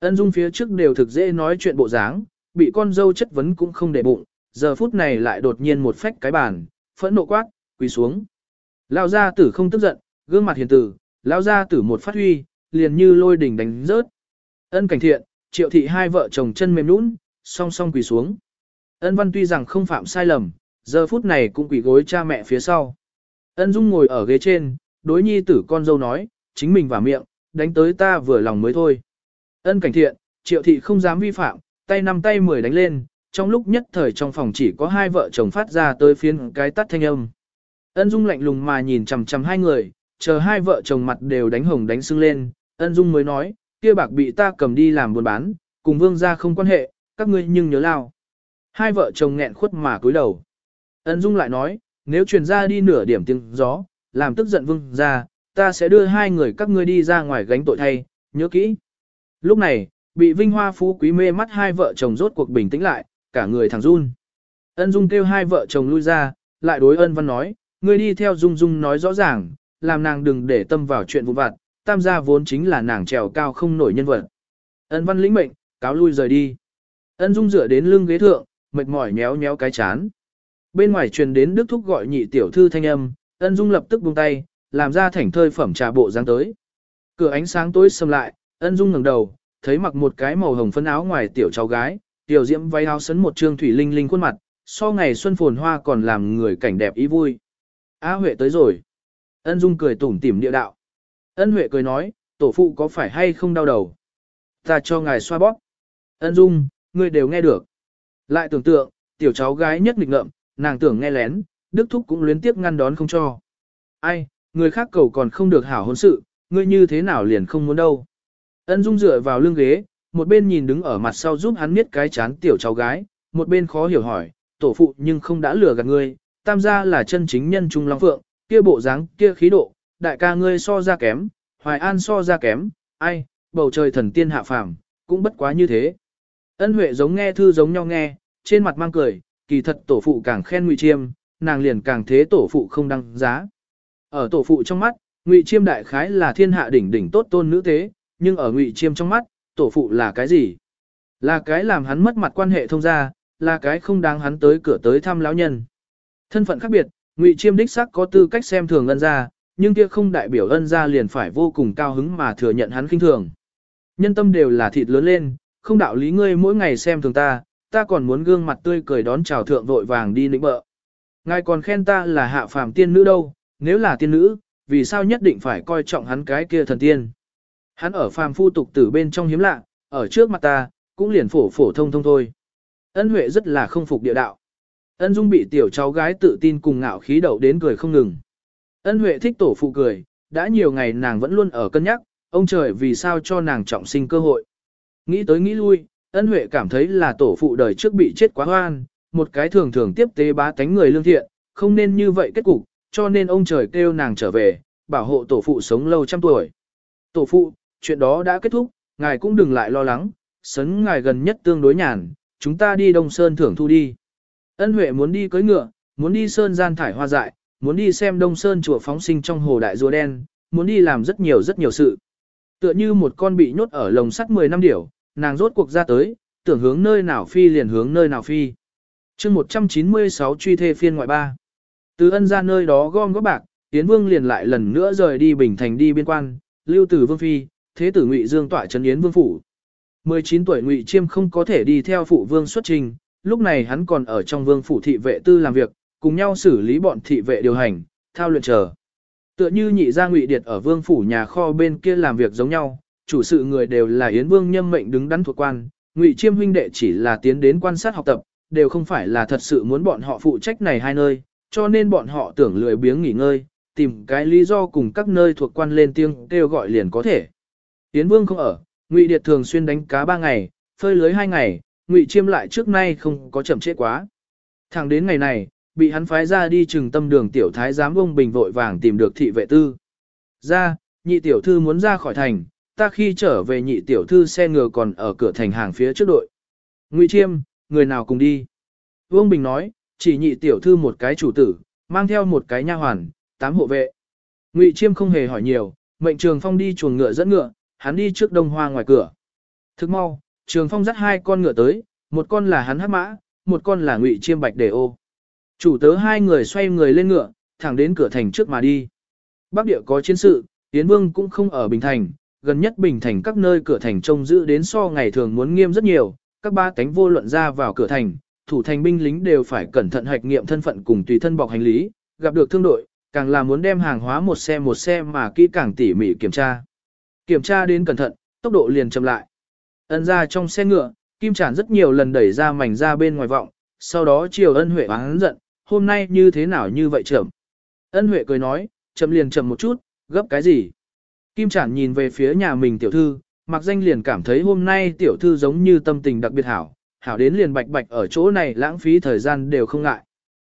Ân dung phía trước đều thực dễ nói chuyện bộ dáng, bị con dâu chất vấn cũng không để bụng, giờ phút này lại đột nhiên một phách cái bàn, phẫn nộ quát, quỳ xuống. Lao gia tử không tức giận, gương mặt hiền tử, lao gia tử một phát huy, liền như lôi đỉnh đánh rớt. Ân cảnh thiện, triệu thị hai vợ chồng chân mềm nũng, song song quỳ xuống. Ân văn tuy rằng không phạm sai lầm, giờ phút này cũng quỳ gối cha mẹ phía sau. Ân dung ngồi ở ghế trên, đối nhi tử con dâu nói, chính mình vào miệng, đánh tới ta vừa lòng mới thôi. Ân cảnh thiện, triệu thị không dám vi phạm, tay nắm tay mười đánh lên, trong lúc nhất thời trong phòng chỉ có hai vợ chồng phát ra tới phiến cái tắt thanh âm. Ân Dung lạnh lùng mà nhìn chằm chằm hai người, chờ hai vợ chồng mặt đều đánh hồng đánh sưng lên, Ân Dung mới nói, kia bạc bị ta cầm đi làm buôn bán, cùng vương gia không quan hệ, các ngươi nhưng nhớ lao. Hai vợ chồng nghẹn khuất mà cúi đầu. Ân Dung lại nói, nếu truyền ra đi nửa điểm tiếng gió, làm tức giận vương gia, ta sẽ đưa hai người các ngươi đi ra ngoài gánh tội thay, nhớ kỹ. Lúc này, bị vinh hoa phú quý mê mắt hai vợ chồng rốt cuộc bình tĩnh lại, cả người thẳng run. Ân Dung kêu hai vợ chồng lui ra, lại đối ân văn nói, ngươi đi theo Dung Dung nói rõ ràng, làm nàng đừng để tâm vào chuyện vụ vặt, tam gia vốn chính là nàng trèo cao không nổi nhân vật. Ân văn lĩnh mệnh, cáo lui rời đi. Ân Dung dựa đến lưng ghế thượng, mệt mỏi méo méo cái chán. Bên ngoài truyền đến Đức Thúc gọi nhị tiểu thư thanh âm, Ân Dung lập tức buông tay, làm ra thảnh thơi phẩm trà bộ dáng tới. Cửa ánh sáng tối sầm lại, Ân Dung ngẩng đầu, thấy mặc một cái màu hồng phấn áo ngoài tiểu cháu gái, tiểu diễm váy áo sấn một trương thủy linh linh khuôn mặt, so ngày xuân phồn hoa còn làm người cảnh đẹp ý vui. A Huệ tới rồi. Ân Dung cười tủm tỉm địa đạo. Ân Huệ cười nói, tổ phụ có phải hay không đau đầu? Ta cho ngài xoa bóp. Ân Dung, ngươi đều nghe được. Lại tưởng tượng, tiểu cháu gái nhất nghịch ngợm, nàng tưởng nghe lén, Đức Thúc cũng luyến tiếp ngăn đón không cho. Ai, người khác cầu còn không được hảo hôn sự, ngươi như thế nào liền không muốn đâu. Ân Dung dựa vào lưng ghế, một bên nhìn đứng ở mặt sau giúp hắn miết cái chán tiểu cháu gái, một bên khó hiểu hỏi, tổ phụ nhưng không đã lừa gạt ngươi, tam gia là chân chính nhân trung long phượng, kia bộ dáng, kia khí độ, đại ca ngươi so ra kém, hoài an so ra kém, ai, bầu trời thần tiên hạ phàm, cũng bất quá như thế. Ân Huệ giống nghe thư giống nhau nghe, trên mặt mang cười, kỳ thật tổ phụ càng khen Ngụy Chiêm, nàng liền càng thế tổ phụ không đăng giá. Ở tổ phụ trong mắt, Ngụy Chiêm đại khái là thiên hạ đỉnh đỉnh tốt tôn nữ tế, nhưng ở Ngụy Chiêm trong mắt, tổ phụ là cái gì? Là cái làm hắn mất mặt quan hệ thông gia, là cái không đáng hắn tới cửa tới thăm lão nhân. Thân phận khác biệt, Ngụy Chiêm đích xác có tư cách xem thường ân gia, nhưng kia không đại biểu ân gia liền phải vô cùng cao hứng mà thừa nhận hắn khinh thường. Nhân tâm đều là thịt lớn lên, không đạo lý ngươi mỗi ngày xem thường ta, ta còn muốn gương mặt tươi cười đón chào thượng vội vàng đi nịnh bợ. Ngài còn khen ta là hạ phàm tiên nữ đâu, nếu là tiên nữ, vì sao nhất định phải coi trọng hắn cái kia thần tiên. Hắn ở phàm phu tục tử bên trong hiếm lạ, ở trước mặt ta, cũng liền phổ phổ thông thông thôi. Ân Huệ rất là không phục địa đạo. Ân Dung bị tiểu cháu gái tự tin cùng ngạo khí đậu đến cười không ngừng. Ân Huệ thích tổ phụ cười, đã nhiều ngày nàng vẫn luôn ở cân nhắc, ông trời vì sao cho nàng trọng sinh cơ hội. Nghĩ tới nghĩ lui, Ân Huệ cảm thấy là tổ phụ đời trước bị chết quá hoan, một cái thường thường tiếp tế bá tánh người lương thiện, không nên như vậy kết cục, cho nên ông trời kêu nàng trở về, bảo hộ tổ phụ sống lâu trăm tuổi. Tổ phụ, chuyện đó đã kết thúc, ngài cũng đừng lại lo lắng, sấn ngài gần nhất tương đối nhàn, chúng ta đi Đông Sơn thưởng thu đi. Ân Huệ muốn đi cưới ngựa, muốn đi Sơn gian thải hoa dại, muốn đi xem Đông Sơn chùa phóng sinh trong hồ đại rùa đen, muốn đi làm rất nhiều rất nhiều sự. Tựa như một con bị nhốt ở lồng sắt 10 năm điểu, nàng rốt cuộc ra tới, tưởng hướng nơi nào phi liền hướng nơi nào phi. chương 196 truy thê phiên ngoại ba. Từ ân ra nơi đó gom góp bạc, Tiến Vương liền lại lần nữa rời đi Bình Thành đi biên quan, lưu tử Vương Phi, thế tử Ngụy Dương tỏa trấn Yến Vương Phủ. 19 tuổi Ngụy Chiêm không có thể đi theo phụ vương xuất trình, lúc này hắn còn ở trong vương phủ thị vệ tư làm việc, cùng nhau xử lý bọn thị vệ điều hành, thao luyện chờ. Tựa như nhị gia Ngụy Điệt ở vương phủ nhà kho bên kia làm việc giống nhau, chủ sự người đều là Yến Vương nhâm mệnh đứng đắn thuộc quan, Ngụy Chiêm huynh đệ chỉ là tiến đến quan sát học tập, đều không phải là thật sự muốn bọn họ phụ trách này hai nơi, cho nên bọn họ tưởng lười biếng nghỉ ngơi, tìm cái lý do cùng các nơi thuộc quan lên tiếng kêu gọi liền có thể. Yến Vương không ở, Ngụy Điệt thường xuyên đánh cá ba ngày, phơi lưới hai ngày, Ngụy Chiêm lại trước nay không có chậm trễ quá. Thẳng đến ngày này, bị hắn phái ra đi trừng tâm đường tiểu thái giám ông bình vội vàng tìm được thị vệ tư. Ra, nhị tiểu thư muốn ra khỏi thành, ta khi trở về nhị tiểu thư xe ngựa còn ở cửa thành hàng phía trước đội. Ngụy Chiêm, người nào cùng đi? Vương Bình nói, chỉ nhị tiểu thư một cái chủ tử, mang theo một cái nha hoàn, tám hộ vệ. Ngụy Chiêm không hề hỏi nhiều, mệnh Trường Phong đi chuồng ngựa dẫn ngựa, hắn đi trước đông hoa ngoài cửa. Thức mau, Trường Phong dắt hai con ngựa tới, một con là hắn hắc mã, một con là Ngụy Chiêm bạch đề ô. Chủ tớ hai người xoay người lên ngựa, thẳng đến cửa thành trước mà đi. Bắc địa có chiến sự, Tiến Vương cũng không ở Bình Thành, gần nhất Bình Thành các nơi cửa thành trông giữ đến so ngày thường muốn nghiêm rất nhiều, các ba cánh vô luận ra vào cửa thành, thủ thành binh lính đều phải cẩn thận hạch nghiệm thân phận cùng tùy thân bọc hành lý, gặp được thương đội, càng là muốn đem hàng hóa một xe một xe mà kỹ càng tỉ mỉ kiểm tra. Kiểm tra đến cẩn thận, tốc độ liền chậm lại. Ân ra trong xe ngựa, Kim Trản rất nhiều lần đẩy ra mảnh ra bên ngoài vọng, sau đó chiều ân huệ oán giận, hôm nay như thế nào như vậy chậm. Ân huệ cười nói, chậm liền chậm một chút, gấp cái gì. Kim Trản nhìn về phía nhà mình tiểu thư, mặc danh liền cảm thấy hôm nay tiểu thư giống như tâm tình đặc biệt hảo, hảo đến liền bạch bạch ở chỗ này lãng phí thời gian đều không ngại.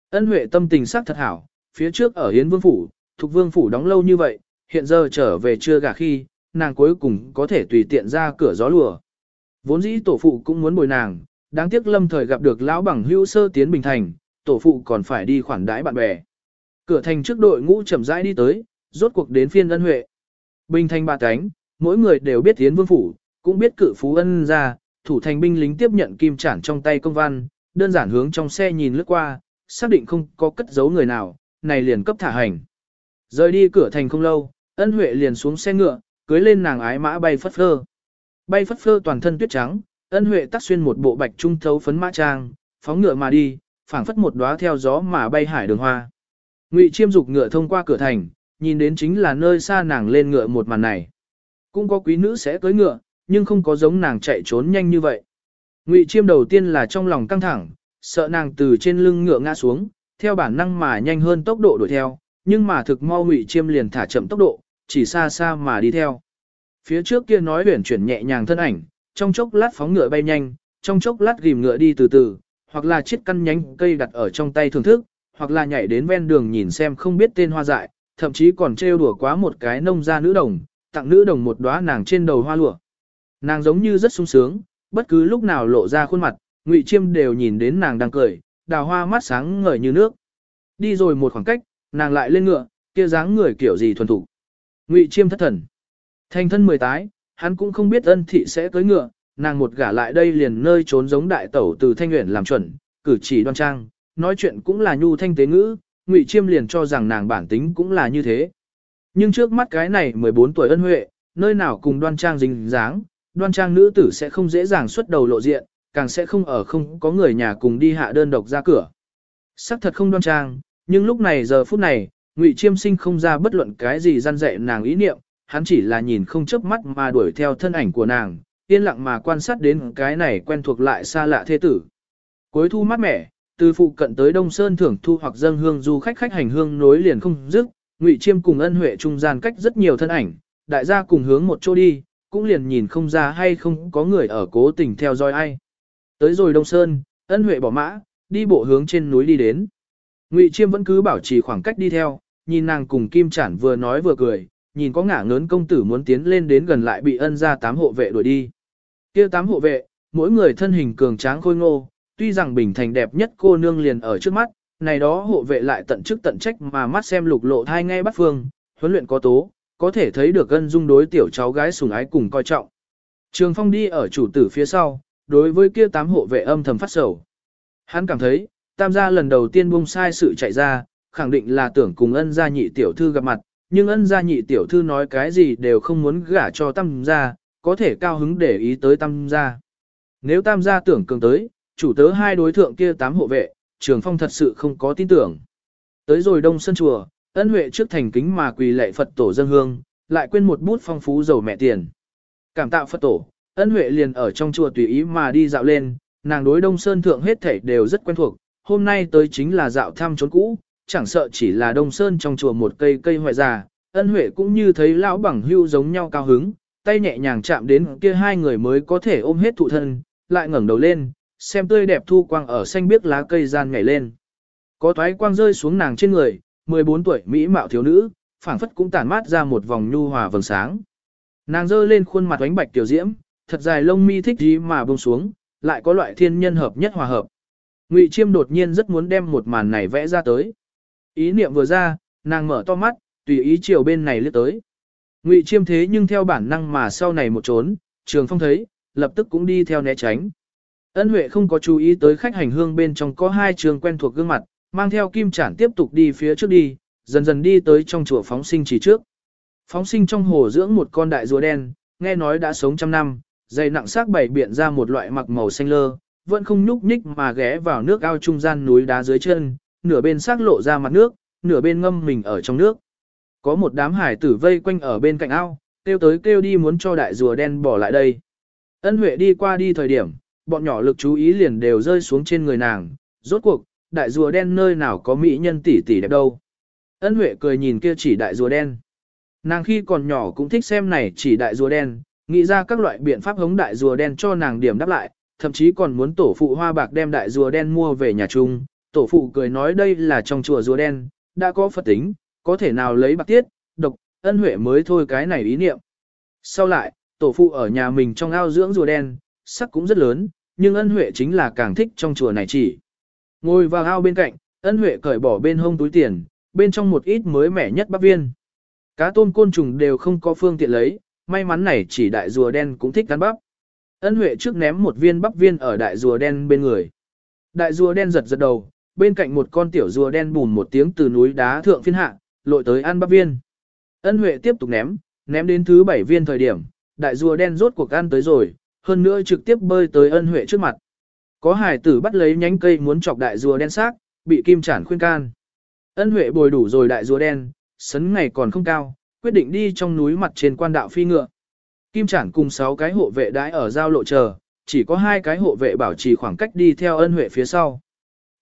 Ân Huệ tâm tình sắc thật hảo, phía trước ở Hiến Vương Phủ, Thục Vương Phủ đóng lâu như vậy, hiện giờ trở về chưa gả khi, nàng cuối cùng có thể tùy tiện ra cửa gió lùa. Vốn dĩ tổ phụ cũng muốn bồi nàng, đáng tiếc lâm thời gặp được lão bằng hưu sơ tiến Bình Thành, tổ phụ còn phải đi khoản đãi bạn bè. Cửa thành trước đội ngũ chậm rãi đi tới, rốt cuộc đến phiên ân huệ. Bình Thành ba cánh, mỗi người đều biết Yến vương phủ, cũng biết cự phú ân ra, thủ thành binh lính tiếp nhận kim chản trong tay công văn, đơn giản hướng trong xe nhìn lướt qua, xác định không có cất giấu người nào, này liền cấp thả hành. Rời đi cửa thành không lâu, ân huệ liền xuống xe ngựa, cưới lên nàng ái mã bay phất phơ. Bay phất phơ toàn thân tuyết trắng, ân huệ tắt xuyên một bộ bạch trung thấu phấn mã trang, phóng ngựa mà đi, phảng phất một đóa theo gió mà bay hải đường hoa. Ngụy chiêm dục ngựa thông qua cửa thành, nhìn đến chính là nơi xa nàng lên ngựa một màn này. Cũng có quý nữ sẽ cưới ngựa, nhưng không có giống nàng chạy trốn nhanh như vậy. Ngụy chiêm đầu tiên là trong lòng căng thẳng, sợ nàng từ trên lưng ngựa ngã xuống, theo bản năng mà nhanh hơn tốc độ đuổi theo, nhưng mà thực mau Ngụy chiêm liền thả chậm tốc độ, chỉ xa xa mà đi theo. Phía trước kia nói huyển chuyển nhẹ nhàng thân ảnh, trong chốc lát phóng ngựa bay nhanh, trong chốc lát ghim ngựa đi từ từ, hoặc là chiếc căn nhánh cây đặt ở trong tay thưởng thức, hoặc là nhảy đến ven đường nhìn xem không biết tên hoa dại, thậm chí còn trêu đùa quá một cái nông gia nữ đồng, tặng nữ đồng một đóa nàng trên đầu hoa lụa. Nàng giống như rất sung sướng, bất cứ lúc nào lộ ra khuôn mặt, Ngụy Chiêm đều nhìn đến nàng đang cười, đào hoa mắt sáng ngời như nước. Đi rồi một khoảng cách, nàng lại lên ngựa, kia dáng người kiểu gì thuần thủ. Ngụy Chiêm thất thần. Thành thân mười tái, hắn cũng không biết ân thị sẽ cưới ngựa, nàng một gả lại đây liền nơi trốn giống đại tẩu từ thanh nguyện làm chuẩn, cử chỉ đoan trang, nói chuyện cũng là nhu thanh tế ngữ, Ngụy Chiêm liền cho rằng nàng bản tính cũng là như thế. Nhưng trước mắt cái này 14 tuổi ân huệ, nơi nào cùng đoan trang dính dáng, đoan trang nữ tử sẽ không dễ dàng xuất đầu lộ diện, càng sẽ không ở không có người nhà cùng đi hạ đơn độc ra cửa. Sắc thật không đoan trang, nhưng lúc này giờ phút này, Ngụy Chiêm sinh không ra bất luận cái gì gian dạy nàng ý niệm, hắn chỉ là nhìn không chớp mắt mà đuổi theo thân ảnh của nàng, yên lặng mà quan sát đến cái này quen thuộc lại xa lạ thế tử. Cuối thu mát mẻ, từ phụ cận tới Đông Sơn thưởng thu hoặc dâng hương du khách khách hành hương nối liền không dứt, Ngụy Chiêm cùng Ân Huệ trung gian cách rất nhiều thân ảnh, đại gia cùng hướng một chỗ đi, cũng liền nhìn không ra hay không có người ở cố tình theo dõi ai. Tới rồi Đông Sơn, Ân Huệ bỏ mã, đi bộ hướng trên núi đi đến. Ngụy Chiêm vẫn cứ bảo trì khoảng cách đi theo, nhìn nàng cùng Kim Chản vừa nói vừa cười, nhìn có ngả ngớn công tử muốn tiến lên đến gần lại bị ân ra tám hộ vệ đuổi đi. kia tám hộ vệ, mỗi người thân hình cường tráng khôi ngô, tuy rằng bình thành đẹp nhất cô nương liền ở trước mắt, này đó hộ vệ lại tận chức tận trách mà mắt xem lục lộ thai ngay bắt phương, huấn luyện có tố, có thể thấy được ân dung đối tiểu cháu gái sùng ái cùng coi trọng. Trường Phong đi ở chủ tử phía sau, đối với kia tám hộ vệ âm thầm phát sầu. Hắn cảm thấy, tam gia lần đầu tiên buông sai sự chạy ra, khẳng định là tưởng cùng ân gia nhị tiểu thư gặp mặt, nhưng ân gia nhị tiểu thư nói cái gì đều không muốn gả cho tam gia, có thể cao hứng để ý tới tam gia. Nếu tam gia tưởng cường tới, chủ tớ hai đối thượng kia tám hộ vệ, trường phong thật sự không có tin tưởng. Tới rồi đông sân chùa, ân huệ trước thành kính mà quỳ lệ Phật tổ dân hương, lại quên một bút phong phú dầu mẹ tiền. Cảm tạo Phật tổ, ân huệ liền ở trong chùa tùy ý mà đi dạo lên, nàng đối đông sơn thượng hết thảy đều rất quen thuộc, hôm nay tới chính là dạo thăm chốn cũ, chẳng sợ chỉ là đông sơn trong chùa một cây cây hoại già, ân huệ cũng như thấy lão bằng hưu giống nhau cao hứng, tay nhẹ nhàng chạm đến kia hai người mới có thể ôm hết thụ thân, lại ngẩng đầu lên, xem tươi đẹp thu quang ở xanh biếc lá cây gian nhảy lên. Có toái quang rơi xuống nàng trên người, 14 tuổi mỹ mạo thiếu nữ, phảng phất cũng tản mát ra một vòng nhu hòa vầng sáng. Nàng rơi lên khuôn mặt ánh bạch tiểu diễm, thật dài lông mi thích gì mà buông xuống, lại có loại thiên nhân hợp nhất hòa hợp. Ngụy Chiêm đột nhiên rất muốn đem một màn này vẽ ra tới. Ý niệm vừa ra, nàng mở to mắt, tùy ý chiều bên này lướt tới. Ngụy Chiêm thế nhưng theo bản năng mà sau này một trốn, Trường Phong thấy, lập tức cũng đi theo né tránh. Ân Huệ không có chú ý tới khách hành hương bên trong có hai trường quen thuộc gương mặt, mang theo kim chản tiếp tục đi phía trước đi, dần dần đi tới trong chùa phóng sinh chỉ trước. Phóng sinh trong hồ dưỡng một con đại rùa đen, nghe nói đã sống trăm năm, dày nặng xác bảy biện ra một loại mặc màu xanh lơ, vẫn không nhúc nhích mà ghé vào nước ao trung gian núi đá dưới chân, nửa bên xác lộ ra mặt nước, nửa bên ngâm mình ở trong nước. Có một đám hải tử vây quanh ở bên cạnh ao, kêu tới kêu đi muốn cho đại rùa đen bỏ lại đây. Ân Huệ đi qua đi thời điểm, bọn nhỏ lực chú ý liền đều rơi xuống trên người nàng, rốt cuộc, đại rùa đen nơi nào có mỹ nhân tỷ tỷ đẹp đâu. Ân Huệ cười nhìn kia chỉ đại rùa đen. Nàng khi còn nhỏ cũng thích xem này chỉ đại rùa đen, nghĩ ra các loại biện pháp hống đại rùa đen cho nàng điểm đáp lại, thậm chí còn muốn tổ phụ hoa bạc đem đại rùa đen mua về nhà chung. Tổ phụ cười nói đây là trong chùa rùa đen, đã có Phật tính, có thể nào lấy bạc tiết, độc, ân huệ mới thôi cái này ý niệm. Sau lại, tổ phụ ở nhà mình trong ao dưỡng rùa đen, sắc cũng rất lớn, nhưng ân huệ chính là càng thích trong chùa này chỉ. Ngồi vào ao bên cạnh, ân huệ cởi bỏ bên hông túi tiền, bên trong một ít mới mẻ nhất bắp viên. Cá tôm côn trùng đều không có phương tiện lấy, may mắn này chỉ đại rùa đen cũng thích cắn bắp. Ân Huệ trước ném một viên bắp viên ở đại rùa đen bên người. Đại rùa đen giật giật đầu, bên cạnh một con tiểu rùa đen bùn một tiếng từ núi đá thượng phiên hạ, lội tới ăn bắp viên. Ân Huệ tiếp tục ném, ném đến thứ bảy viên thời điểm, đại rùa đen rốt cuộc ăn tới rồi, hơn nữa trực tiếp bơi tới Ân Huệ trước mặt. Có hải tử bắt lấy nhánh cây muốn chọc đại rùa đen xác, bị kim chản khuyên can. Ân Huệ bồi đủ rồi đại rùa đen, sấn ngày còn không cao, quyết định đi trong núi mặt trên quan đạo phi ngựa. Kim Chản cùng 6 cái hộ vệ đãi ở giao lộ chờ, chỉ có hai cái hộ vệ bảo trì khoảng cách đi theo ân huệ phía sau.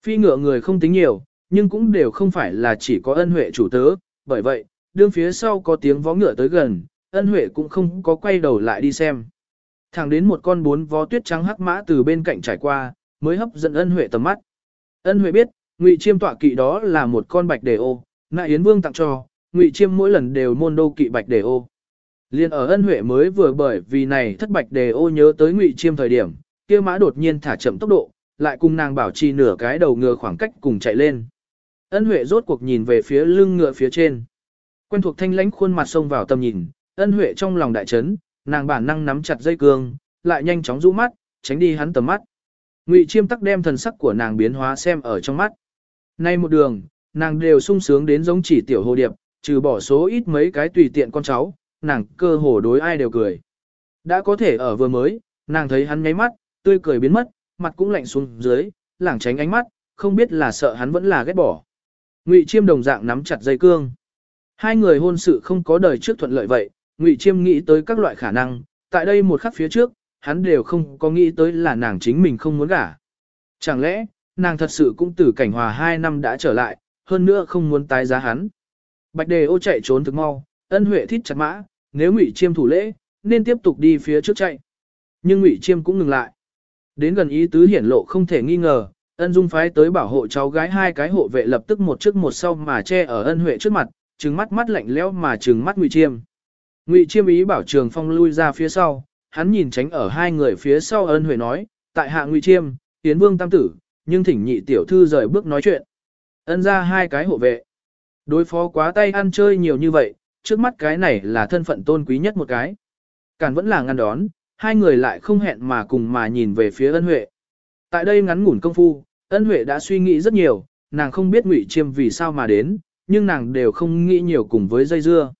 Phi ngựa người không tính nhiều, nhưng cũng đều không phải là chỉ có ân huệ chủ tớ, bởi vậy, đương phía sau có tiếng vó ngựa tới gần, ân huệ cũng không có quay đầu lại đi xem. Thẳng đến một con bốn vó tuyết trắng hắc mã từ bên cạnh trải qua, mới hấp dẫn ân huệ tầm mắt. Ân huệ biết, ngụy chiêm tọa kỵ đó là một con bạch đề ô, nại yến vương tặng cho, ngụy chiêm mỗi lần đều môn đô kỵ bạch đề ô. Liên ở ân huệ mới vừa bởi vì này thất bạch đề ô nhớ tới ngụy chiêm thời điểm, kia mã đột nhiên thả chậm tốc độ, lại cùng nàng bảo trì nửa cái đầu ngựa khoảng cách cùng chạy lên. Ân huệ rốt cuộc nhìn về phía lưng ngựa phía trên. Quen thuộc thanh lãnh khuôn mặt xông vào tầm nhìn, ân huệ trong lòng đại chấn, nàng bản năng nắm chặt dây cương, lại nhanh chóng rũ mắt, tránh đi hắn tầm mắt. Ngụy chiêm tắc đem thần sắc của nàng biến hóa xem ở trong mắt. Nay một đường, nàng đều sung sướng đến giống chỉ tiểu hồ điệp, trừ bỏ số ít mấy cái tùy tiện con cháu, nàng cơ hồ đối ai đều cười. Đã có thể ở vừa mới, nàng thấy hắn nháy mắt, tươi cười biến mất, mặt cũng lạnh xuống dưới, lảng tránh ánh mắt, không biết là sợ hắn vẫn là ghét bỏ. Ngụy Chiêm đồng dạng nắm chặt dây cương. Hai người hôn sự không có đời trước thuận lợi vậy, Ngụy Chiêm nghĩ tới các loại khả năng, tại đây một khắc phía trước, hắn đều không có nghĩ tới là nàng chính mình không muốn gả. Chẳng lẽ, nàng thật sự cũng từ cảnh hòa hai năm đã trở lại, hơn nữa không muốn tái giá hắn. Bạch đề ô chạy trốn thực mau, ân huệ thít chặt mã, nếu ngụy chiêm thủ lễ, nên tiếp tục đi phía trước chạy. Nhưng ngụy chiêm cũng ngừng lại. Đến gần ý tứ hiển lộ không thể nghi ngờ, ân dung phái tới bảo hộ cháu gái hai cái hộ vệ lập tức một trước một sau mà che ở ân huệ trước mặt, trừng mắt mắt lạnh lẽo mà trừng mắt ngụy chiêm. Ngụy chiêm ý bảo trường phong lui ra phía sau, hắn nhìn tránh ở hai người phía sau ân huệ nói, tại hạ ngụy chiêm, tiến vương tam tử, nhưng thỉnh nhị tiểu thư rời bước nói chuyện. Ân ra hai cái hộ vệ. Đối phó quá tay ăn chơi nhiều như vậy, trước mắt cái này là thân phận tôn quý nhất một cái. Càn vẫn là ngăn đón, hai người lại không hẹn mà cùng mà nhìn về phía ân huệ. Tại đây ngắn ngủn công phu, ân huệ đã suy nghĩ rất nhiều, nàng không biết ngụy chiêm vì sao mà đến, nhưng nàng đều không nghĩ nhiều cùng với dây dưa.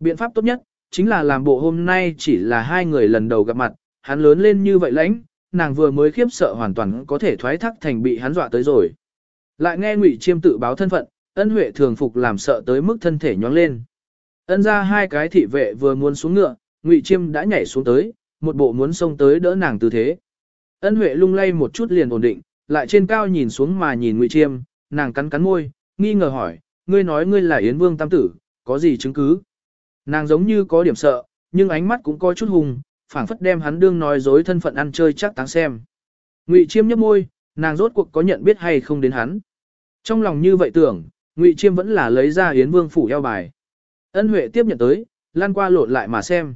Biện pháp tốt nhất, chính là làm bộ hôm nay chỉ là hai người lần đầu gặp mặt, hắn lớn lên như vậy lãnh, nàng vừa mới khiếp sợ hoàn toàn có thể thoái thác thành bị hắn dọa tới rồi. Lại nghe ngụy chiêm tự báo thân phận, ân huệ thường phục làm sợ tới mức thân thể nhón lên. Ân ra hai cái thị vệ vừa muốn xuống ngựa, Ngụy Chiêm đã nhảy xuống tới, một bộ muốn xông tới đỡ nàng tư thế. Ân Huệ lung lay một chút liền ổn định, lại trên cao nhìn xuống mà nhìn Ngụy Chiêm, nàng cắn cắn môi, nghi ngờ hỏi, ngươi nói ngươi là Yến Vương Tam Tử, có gì chứng cứ? Nàng giống như có điểm sợ, nhưng ánh mắt cũng có chút hùng, phảng phất đem hắn đương nói dối thân phận ăn chơi chắc táng xem. Ngụy Chiêm nhấp môi, nàng rốt cuộc có nhận biết hay không đến hắn. Trong lòng như vậy tưởng, Ngụy Chiêm vẫn là lấy ra Yến Vương phủ eo bài. Ân Huệ tiếp nhận tới, lan qua lộn lại mà xem.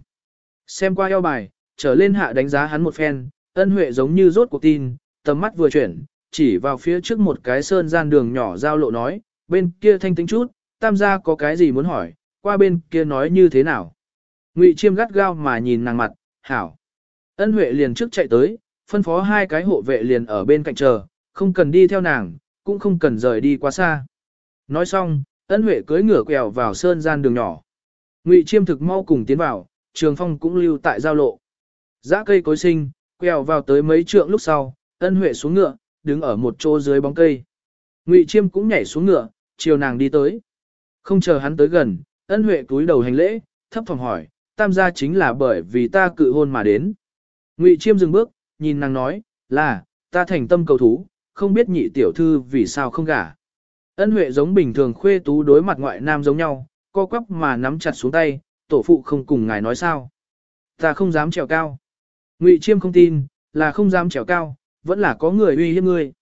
Xem qua eo bài, trở lên hạ đánh giá hắn một phen, ân Huệ giống như rốt cuộc tin, tầm mắt vừa chuyển, chỉ vào phía trước một cái sơn gian đường nhỏ giao lộ nói, bên kia thanh tính chút, tam gia có cái gì muốn hỏi, qua bên kia nói như thế nào. Ngụy Chiêm gắt gao mà nhìn nàng mặt, hảo. Ân Huệ liền trước chạy tới, phân phó hai cái hộ vệ liền ở bên cạnh chờ, không cần đi theo nàng, cũng không cần rời đi quá xa. Nói xong, ân Huệ cưỡi ngửa quẹo vào sơn gian đường nhỏ. Ngụy Chiêm thực mau cùng tiến vào, Trường Phong cũng lưu tại giao lộ. Giá cây cối sinh, quẹo vào tới mấy trượng lúc sau, ân Huệ xuống ngựa, đứng ở một chỗ dưới bóng cây. Ngụy Chiêm cũng nhảy xuống ngựa, chiều nàng đi tới. Không chờ hắn tới gần, ân Huệ cúi đầu hành lễ, thấp phòng hỏi, tam gia chính là bởi vì ta cự hôn mà đến. Ngụy Chiêm dừng bước, nhìn nàng nói, là, ta thành tâm cầu thú, không biết nhị tiểu thư vì sao không gả. Ân Huệ giống bình thường khuê tú đối mặt ngoại nam giống nhau, co quắp mà nắm chặt xuống tay, tổ phụ không cùng ngài nói sao. Ta không dám trèo cao. Ngụy Chiêm không tin, là không dám trèo cao, vẫn là có người uy hiếp ngươi.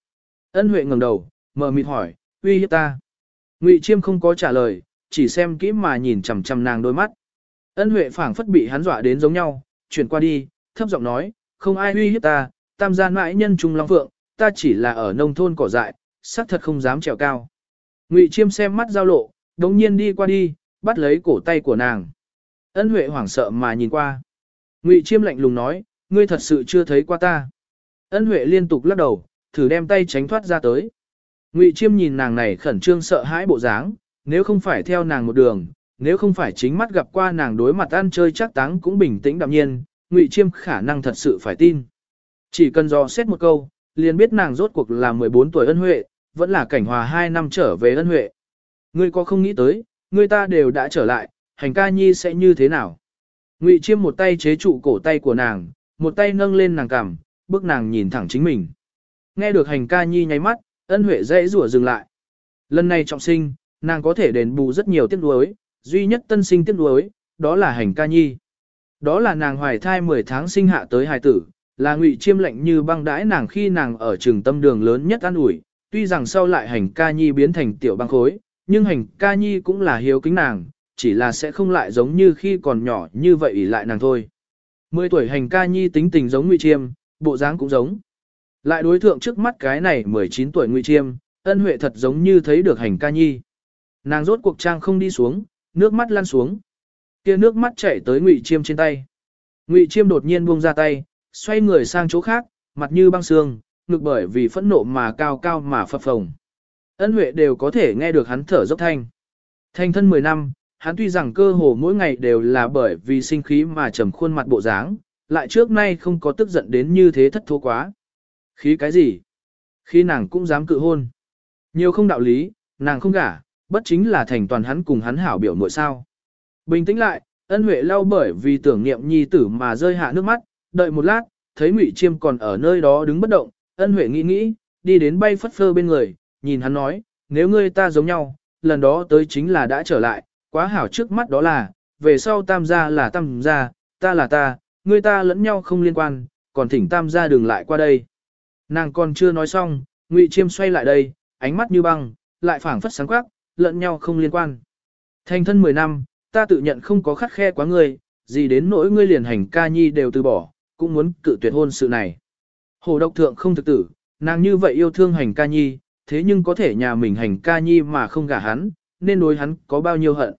Ân Huệ ngẩng đầu, mờ mịt hỏi, uy hiếp ta. Ngụy Chiêm không có trả lời, chỉ xem kỹ mà nhìn chằm chằm nàng đôi mắt. Ân Huệ phảng phất bị hắn dọa đến giống nhau, chuyển qua đi, thấp giọng nói, không ai uy hiếp ta, tam gian mãi nhân trung long phượng, ta chỉ là ở nông thôn cỏ dại, xác thật không dám trèo cao. Ngụy Chiêm xem mắt giao lộ, đống nhiên đi qua đi, bắt lấy cổ tay của nàng. Ân Huệ hoảng sợ mà nhìn qua. Ngụy Chiêm lạnh lùng nói, ngươi thật sự chưa thấy qua ta. Ân Huệ liên tục lắc đầu, thử đem tay tránh thoát ra tới. Ngụy Chiêm nhìn nàng này khẩn trương sợ hãi bộ dáng, nếu không phải theo nàng một đường, nếu không phải chính mắt gặp qua nàng đối mặt ăn chơi chắc táng cũng bình tĩnh đạm nhiên, Ngụy Chiêm khả năng thật sự phải tin. Chỉ cần dò xét một câu, liền biết nàng rốt cuộc là 14 tuổi ân huệ, vẫn là cảnh hòa 2 năm trở về ân huệ. Ngươi có không nghĩ tới, người ta đều đã trở lại, hành ca nhi sẽ như thế nào? Ngụy Chiêm một tay chế trụ cổ tay của nàng, một tay nâng lên nàng cằm, bước nàng nhìn thẳng chính mình. Nghe được hành ca nhi nháy mắt, ân huệ dễ rủa dừng lại. Lần này trọng sinh, nàng có thể đền bù rất nhiều tiếc nuối, duy nhất tân sinh tiếc nuối, đó là hành ca nhi. Đó là nàng hoài thai 10 tháng sinh hạ tới hài tử, là ngụy chiêm lệnh như băng đãi nàng khi nàng ở trường tâm đường lớn nhất an ủi, tuy rằng sau lại hành ca nhi biến thành tiểu băng khối, nhưng hành ca nhi cũng là hiếu kính nàng, chỉ là sẽ không lại giống như khi còn nhỏ như vậy ỷ lại nàng thôi. 10 tuổi hành ca nhi tính tình giống ngụy chiêm, bộ dáng cũng giống. Lại đối thượng trước mắt cái này 19 tuổi ngụy chiêm, ân huệ thật giống như thấy được hành ca nhi. Nàng rốt cuộc trang không đi xuống, nước mắt lăn xuống. kia nước mắt chảy tới ngụy chiêm trên tay. Ngụy chiêm đột nhiên buông ra tay, xoay người sang chỗ khác, mặt như băng xương, ngực bởi vì phẫn nộ mà cao cao mà phập phồng. Ân huệ đều có thể nghe được hắn thở dốc thanh. Thanh thân 10 năm, hắn tuy rằng cơ hồ mỗi ngày đều là bởi vì sinh khí mà trầm khuôn mặt bộ dáng, lại trước nay không có tức giận đến như thế thất thố quá. Khí cái gì? Khi nàng cũng dám cự hôn. Nhiều không đạo lý, nàng không gả, bất chính là thành toàn hắn cùng hắn hảo biểu muội sao. Bình tĩnh lại, ân huệ lau bởi vì tưởng niệm nhi tử mà rơi hạ nước mắt, đợi một lát, thấy ngụy chiêm còn ở nơi đó đứng bất động, ân huệ nghĩ nghĩ, đi đến bay phất phơ bên người, nhìn hắn nói, nếu ngươi ta giống nhau, lần đó tới chính là đã trở lại, quá hảo trước mắt đó là, về sau tam gia là tam gia, ta là ta, ngươi ta lẫn nhau không liên quan, còn thỉnh tam gia đừng lại qua đây. Nàng còn chưa nói xong, Ngụy Chiêm xoay lại đây, ánh mắt như băng, lại phảng phất sáng quắc, lẫn nhau không liên quan. Thành thân 10 năm, ta tự nhận không có khắt khe quá ngươi, gì đến nỗi ngươi liền hành ca nhi đều từ bỏ, cũng muốn cự tuyệt hôn sự này. Hồ độc thượng không thực tử, nàng như vậy yêu thương hành ca nhi, thế nhưng có thể nhà mình hành ca nhi mà không gả hắn, nên đối hắn có bao nhiêu hận.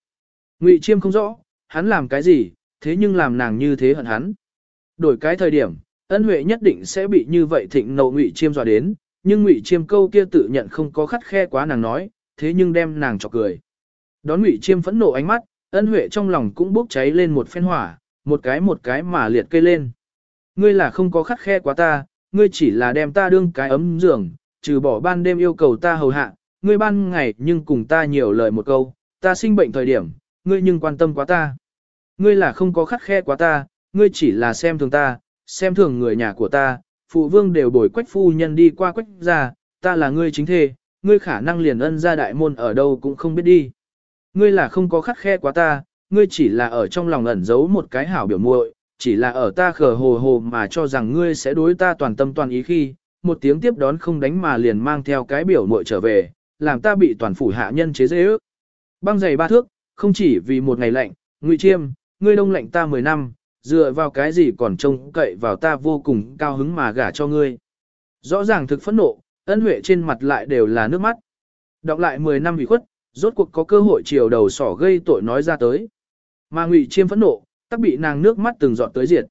Ngụy Chiêm không rõ, hắn làm cái gì, thế nhưng làm nàng như thế hận hắn. Đổi cái thời điểm, ân huệ nhất định sẽ bị như vậy thịnh nộ Ngụy Chiêm dọa đến, nhưng Ngụy Chiêm câu kia tự nhận không có khắt khe quá nàng nói, thế nhưng đem nàng chọc cười. Đón Ngụy Chiêm phẫn nộ ánh mắt, ân huệ trong lòng cũng bốc cháy lên một phen hỏa, một cái một cái mà liệt cây lên. Ngươi là không có khắt khe quá ta, ngươi chỉ là đem ta đương cái ấm giường, trừ bỏ ban đêm yêu cầu ta hầu hạ, ngươi ban ngày nhưng cùng ta nhiều lời một câu, ta sinh bệnh thời điểm, ngươi nhưng quan tâm quá ta. Ngươi là không có khắt khe quá ta, ngươi chỉ là xem thường ta, xem thường người nhà của ta, phụ vương đều bồi quách phu nhân đi qua quách ra, ta là ngươi chính thê, ngươi khả năng liền ân ra đại môn ở đâu cũng không biết đi. Ngươi là không có khắc khe quá ta, ngươi chỉ là ở trong lòng ẩn giấu một cái hảo biểu muội, chỉ là ở ta khờ hồ hồ mà cho rằng ngươi sẽ đối ta toàn tâm toàn ý khi, một tiếng tiếp đón không đánh mà liền mang theo cái biểu muội trở về, làm ta bị toàn phủ hạ nhân chế dễ ước. Băng giày ba thước, không chỉ vì một ngày lạnh, Ngụy Chiêm, ngươi đông lạnh ta 10 năm, dựa vào cái gì còn trông cậy vào ta vô cùng cao hứng mà gả cho ngươi. Rõ ràng thực phẫn nộ, ân huệ trên mặt lại đều là nước mắt. Đọc lại 10 năm bị khuất, rốt cuộc có cơ hội chiều đầu sỏ gây tội nói ra tới. Mà Ngụy Chiêm phẫn nộ, tắc bị nàng nước mắt từng giọt tới diệt.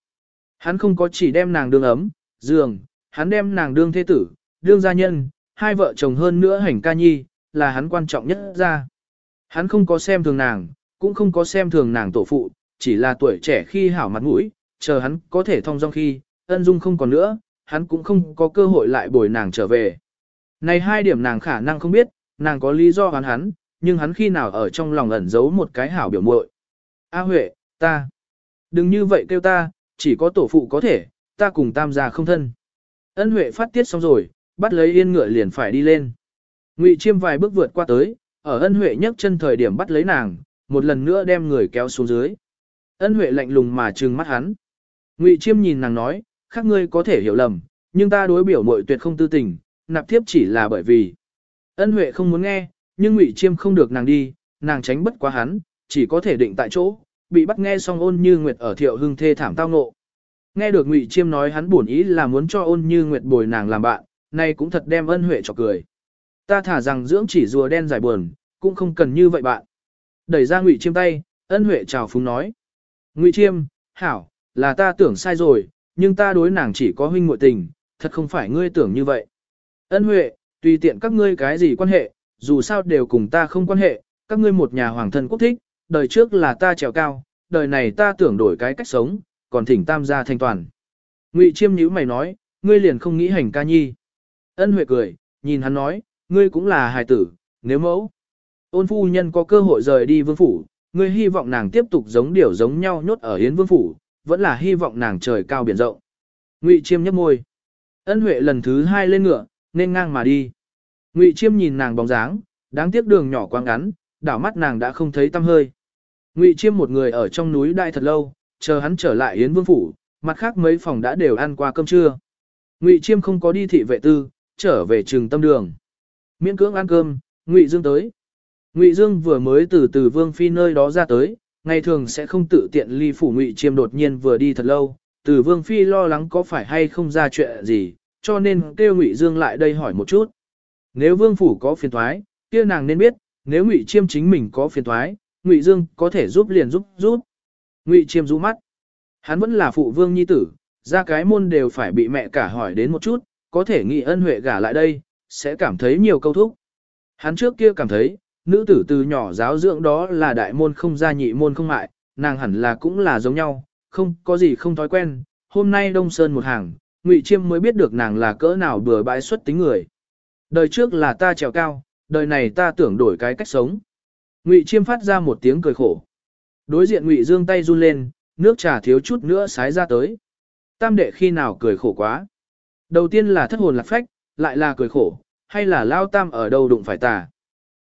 Hắn không có chỉ đem nàng đương ấm, giường, hắn đem nàng đương thế tử, đương gia nhân, hai vợ chồng hơn nữa hành ca nhi, là hắn quan trọng nhất ra. Hắn không có xem thường nàng, cũng không có xem thường nàng tổ phụ, chỉ là tuổi trẻ khi hảo mặt mũi, chờ hắn có thể thông dong khi, ân dung không còn nữa, hắn cũng không có cơ hội lại bồi nàng trở về. Này hai điểm nàng khả năng không biết, nàng có lý do hắn hắn, nhưng hắn khi nào ở trong lòng ẩn giấu một cái hảo biểu muội. A Huệ, ta. Đừng như vậy kêu ta, chỉ có tổ phụ có thể, ta cùng tam gia không thân. Ân Huệ phát tiết xong rồi, bắt lấy yên ngựa liền phải đi lên. Ngụy Chiêm vài bước vượt qua tới, ở Ân Huệ nhấc chân thời điểm bắt lấy nàng, một lần nữa đem người kéo xuống dưới. Ân Huệ lạnh lùng mà trừng mắt hắn. Ngụy Chiêm nhìn nàng nói, khác ngươi có thể hiểu lầm, nhưng ta đối biểu muội tuyệt không tư tình, nạp tiếp chỉ là bởi vì. Ân Huệ không muốn nghe, nhưng Ngụy Chiêm không được nàng đi, nàng tránh bất quá hắn, chỉ có thể định tại chỗ, bị bắt nghe xong ôn như nguyệt ở thiệu hưng thê thảm tao ngộ. Nghe được Ngụy Chiêm nói hắn buồn ý là muốn cho ôn như nguyệt bồi nàng làm bạn, nay cũng thật đem ân huệ cho cười. Ta thả rằng dưỡng chỉ rùa đen giải buồn, cũng không cần như vậy bạn. Đẩy ra Ngụy Chiêm tay, ân huệ chào phúng nói. Ngụy Chiêm, hảo, là ta tưởng sai rồi, nhưng ta đối nàng chỉ có huynh muội tình, thật không phải ngươi tưởng như vậy. Ân huệ, tùy tiện các ngươi cái gì quan hệ, dù sao đều cùng ta không quan hệ, các ngươi một nhà hoàng thân quốc thích, đời trước là ta trèo cao, đời này ta tưởng đổi cái cách sống, còn thỉnh tam gia thanh toàn. Ngụy Chiêm nhíu mày nói, ngươi liền không nghĩ hành ca nhi. Ân Huệ cười, nhìn hắn nói, ngươi cũng là hài tử, nếu mẫu. Ôn phu nhân có cơ hội rời đi vương phủ, ngươi hy vọng nàng tiếp tục giống điều giống nhau nhốt ở hiến vương phủ, vẫn là hy vọng nàng trời cao biển rộng. Ngụy Chiêm nhấp môi. Ân Huệ lần thứ hai lên ngựa, nên ngang mà đi. Ngụy Chiêm nhìn nàng bóng dáng, đáng tiếc đường nhỏ quá ngắn, đảo mắt nàng đã không thấy tăm hơi. Ngụy Chiêm một người ở trong núi đại thật lâu, chờ hắn trở lại Yến Vương phủ, mặt khác mấy phòng đã đều ăn qua cơm trưa. Ngụy Chiêm không có đi thị vệ tư, trở về trường tâm đường. Miễn cưỡng ăn cơm, Ngụy Dương tới. Ngụy Dương vừa mới từ từ Vương Phi nơi đó ra tới, ngày thường sẽ không tự tiện ly phủ Ngụy Chiêm đột nhiên vừa đi thật lâu, từ Vương Phi lo lắng có phải hay không ra chuyện gì, cho nên kêu Ngụy Dương lại đây hỏi một chút. Nếu Vương Phủ có phiền thoái, kia nàng nên biết, nếu Ngụy Chiêm chính mình có phiền thoái, Ngụy Dương có thể giúp liền giúp giúp. Ngụy Chiêm rũ mắt. Hắn vẫn là phụ vương nhi tử, ra cái môn đều phải bị mẹ cả hỏi đến một chút, có thể nghị ân huệ gả lại đây, sẽ cảm thấy nhiều câu thúc. Hắn trước kia cảm thấy, nữ tử từ nhỏ giáo dưỡng đó là đại môn không gia nhị môn không mại, nàng hẳn là cũng là giống nhau, không có gì không thói quen. Hôm nay Đông Sơn một hàng, Ngụy Chiêm mới biết được nàng là cỡ nào bừa bãi xuất tính người. Đời trước là ta trèo cao, đời này ta tưởng đổi cái cách sống. Ngụy Chiêm phát ra một tiếng cười khổ. Đối diện Ngụy Dương tay run lên, nước trà thiếu chút nữa sái ra tới. Tam đệ khi nào cười khổ quá. Đầu tiên là thất hồn lạc phách, lại là cười khổ, hay là lao tam ở đâu đụng phải tà.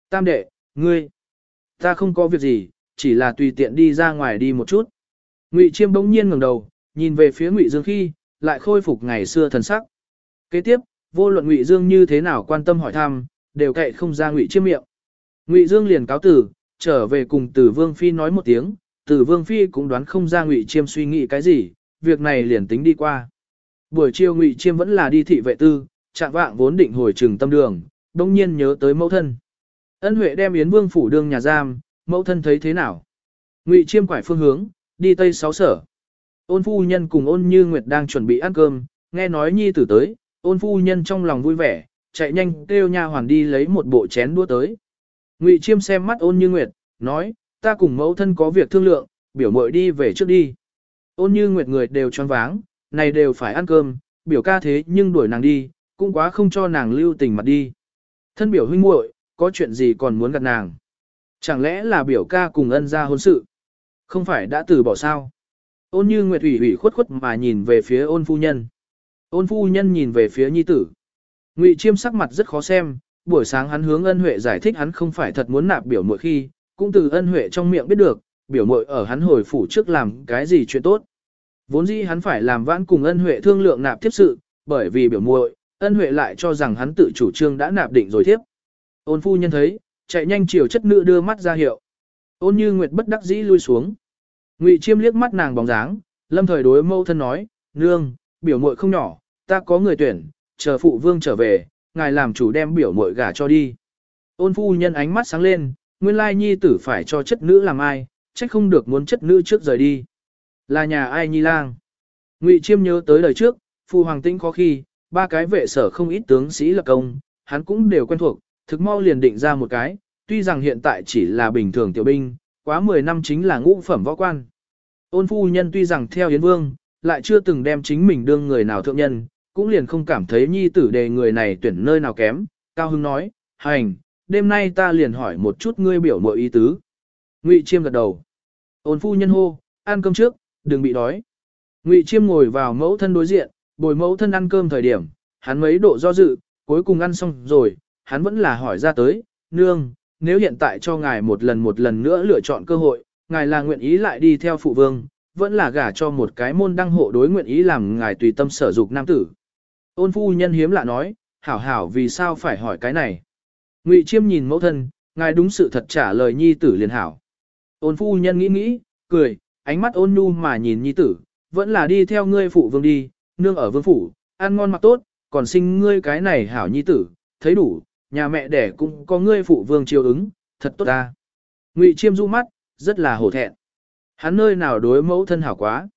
Tam đệ, ngươi, ta không có việc gì, chỉ là tùy tiện đi ra ngoài đi một chút. Ngụy Chiêm bỗng nhiên ngẩng đầu, nhìn về phía Ngụy Dương khi, lại khôi phục ngày xưa thần sắc. Kế tiếp, vô luận Ngụy Dương như thế nào quan tâm hỏi thăm, đều cậy không ra Ngụy Chiêm miệng. Ngụy Dương liền cáo tử, trở về cùng Tử Vương Phi nói một tiếng, Tử Vương Phi cũng đoán không ra Ngụy Chiêm suy nghĩ cái gì, việc này liền tính đi qua. Buổi chiều Ngụy Chiêm vẫn là đi thị vệ tư, trạng vạng vốn định hồi trừng tâm đường, đông nhiên nhớ tới mẫu thân. Ân Huệ đem Yến Vương phủ đương nhà giam, mẫu thân thấy thế nào? Ngụy Chiêm quải phương hướng, đi tây sáu sở. Ôn phu nhân cùng ôn như Nguyệt đang chuẩn bị ăn cơm, nghe nói nhi tử tới, ôn phu nhân trong lòng vui vẻ, chạy nhanh kêu nha hoàn đi lấy một bộ chén đũa tới. Ngụy Chiêm xem mắt ôn như Nguyệt, nói, ta cùng mẫu thân có việc thương lượng, biểu mội đi về trước đi. Ôn như Nguyệt người đều choáng váng, này đều phải ăn cơm, biểu ca thế nhưng đuổi nàng đi, cũng quá không cho nàng lưu tình mặt đi. Thân biểu huynh muội, có chuyện gì còn muốn gặp nàng? Chẳng lẽ là biểu ca cùng ân ra hôn sự? Không phải đã từ bỏ sao? Ôn như Nguyệt ủy ủy khuất khuất mà nhìn về phía ôn phu nhân. Ôn phu nhân nhìn về phía nhi tử. Ngụy Chiêm sắc mặt rất khó xem, buổi sáng hắn hướng ân huệ giải thích hắn không phải thật muốn nạp biểu muội khi, cũng từ ân huệ trong miệng biết được, biểu muội ở hắn hồi phủ trước làm cái gì chuyện tốt. Vốn dĩ hắn phải làm vãn cùng ân huệ thương lượng nạp tiếp sự, bởi vì biểu muội, ân huệ lại cho rằng hắn tự chủ trương đã nạp định rồi tiếp. Ôn phu nhân thấy, chạy nhanh chiều chất nữ đưa mắt ra hiệu. Ôn như nguyệt bất đắc dĩ lui xuống. Ngụy chiêm liếc mắt nàng bóng dáng, lâm thời đối mâu thân nói, nương, biểu muội không nhỏ, ta có người tuyển, chờ phụ vương trở về, ngài làm chủ đem biểu muội gả cho đi. Ôn phu nhân ánh mắt sáng lên, nguyên lai nhi tử phải cho chất nữ làm ai, trách không được muốn chất nữ trước rời đi. Là nhà ai nhi lang. Ngụy chiêm nhớ tới lời trước, phu hoàng tĩnh khó khi, ba cái vệ sở không ít tướng sĩ lập công, hắn cũng đều quen thuộc, thực mau liền định ra một cái, tuy rằng hiện tại chỉ là bình thường tiểu binh, quá 10 năm chính là ngũ phẩm võ quan. Ôn phu nhân tuy rằng theo Yến Vương, lại chưa từng đem chính mình đương người nào thượng nhân, cũng liền không cảm thấy nhi tử đề người này tuyển nơi nào kém. Cao Hưng nói, hành, đêm nay ta liền hỏi một chút ngươi biểu mọi ý tứ. Ngụy Chiêm gật đầu. Ôn phu nhân hô, ăn cơm trước, đừng bị đói. Ngụy Chiêm ngồi vào mẫu thân đối diện, bồi mẫu thân ăn cơm thời điểm, hắn mấy độ do dự, cuối cùng ăn xong rồi, hắn vẫn là hỏi ra tới, nương, nếu hiện tại cho ngài một lần một lần nữa lựa chọn cơ hội, ngài là nguyện ý lại đi theo phụ vương, vẫn là gả cho một cái môn đăng hộ đối nguyện ý làm ngài tùy tâm sở dục nam tử. Ôn phu nhân hiếm lạ nói, hảo hảo vì sao phải hỏi cái này. Ngụy chiêm nhìn mẫu thân, ngài đúng sự thật trả lời nhi tử liền hảo. Ôn phu nhân nghĩ nghĩ, cười, ánh mắt ôn nhu mà nhìn nhi tử, vẫn là đi theo ngươi phụ vương đi, nương ở vương phủ, ăn ngon mặc tốt, còn sinh ngươi cái này hảo nhi tử, thấy đủ, nhà mẹ đẻ cũng có ngươi phụ vương chiều ứng, thật tốt ta. Ngụy chiêm du mắt, rất là hổ thẹn. Hắn nơi nào đối mẫu thân hảo quá.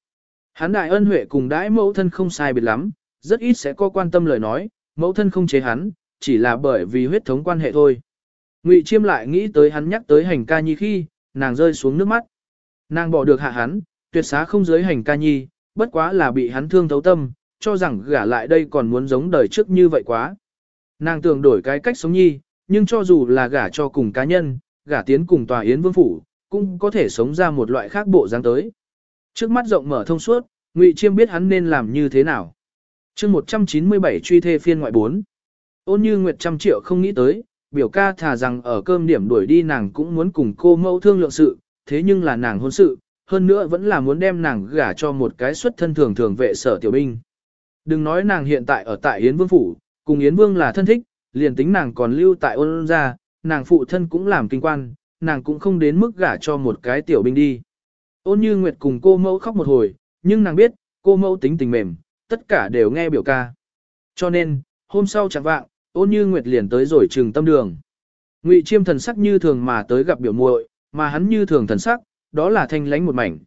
Hắn đại ân huệ cùng đãi mẫu thân không sai biệt lắm, rất ít sẽ có quan tâm lời nói, mẫu thân không chế hắn, chỉ là bởi vì huyết thống quan hệ thôi. Ngụy Chiêm lại nghĩ tới hắn nhắc tới hành ca nhi khi, nàng rơi xuống nước mắt. Nàng bỏ được hạ hắn, tuyệt xá không giới hành ca nhi, bất quá là bị hắn thương thấu tâm, cho rằng gả lại đây còn muốn giống đời trước như vậy quá. Nàng tưởng đổi cái cách sống nhi, nhưng cho dù là gả cho cùng cá nhân, gả tiến cùng tòa yến vương phủ, cũng có thể sống ra một loại khác bộ dáng tới. Trước mắt rộng mở thông suốt, Ngụy Chiêm biết hắn nên làm như thế nào. chương 197 truy thê phiên ngoại 4. Ôn như Nguyệt trăm triệu không nghĩ tới, biểu ca thà rằng ở cơm điểm đuổi đi nàng cũng muốn cùng cô mẫu thương lượng sự, thế nhưng là nàng hôn sự, hơn nữa vẫn là muốn đem nàng gả cho một cái xuất thân thường thường vệ sở tiểu binh. Đừng nói nàng hiện tại ở tại Yến Vương Phủ, cùng Yến Vương là thân thích, liền tính nàng còn lưu tại ôn gia, nàng phụ thân cũng làm kinh quan, nàng cũng không đến mức gả cho một cái tiểu binh đi. Ôn như Nguyệt cùng cô mẫu khóc một hồi, nhưng nàng biết, cô mẫu tính tình mềm, tất cả đều nghe biểu ca. Cho nên, hôm sau chẳng vạng, ôn như Nguyệt liền tới rồi trường tâm đường. Ngụy chiêm thần sắc như thường mà tới gặp biểu muội, mà hắn như thường thần sắc, đó là thanh lánh một mảnh.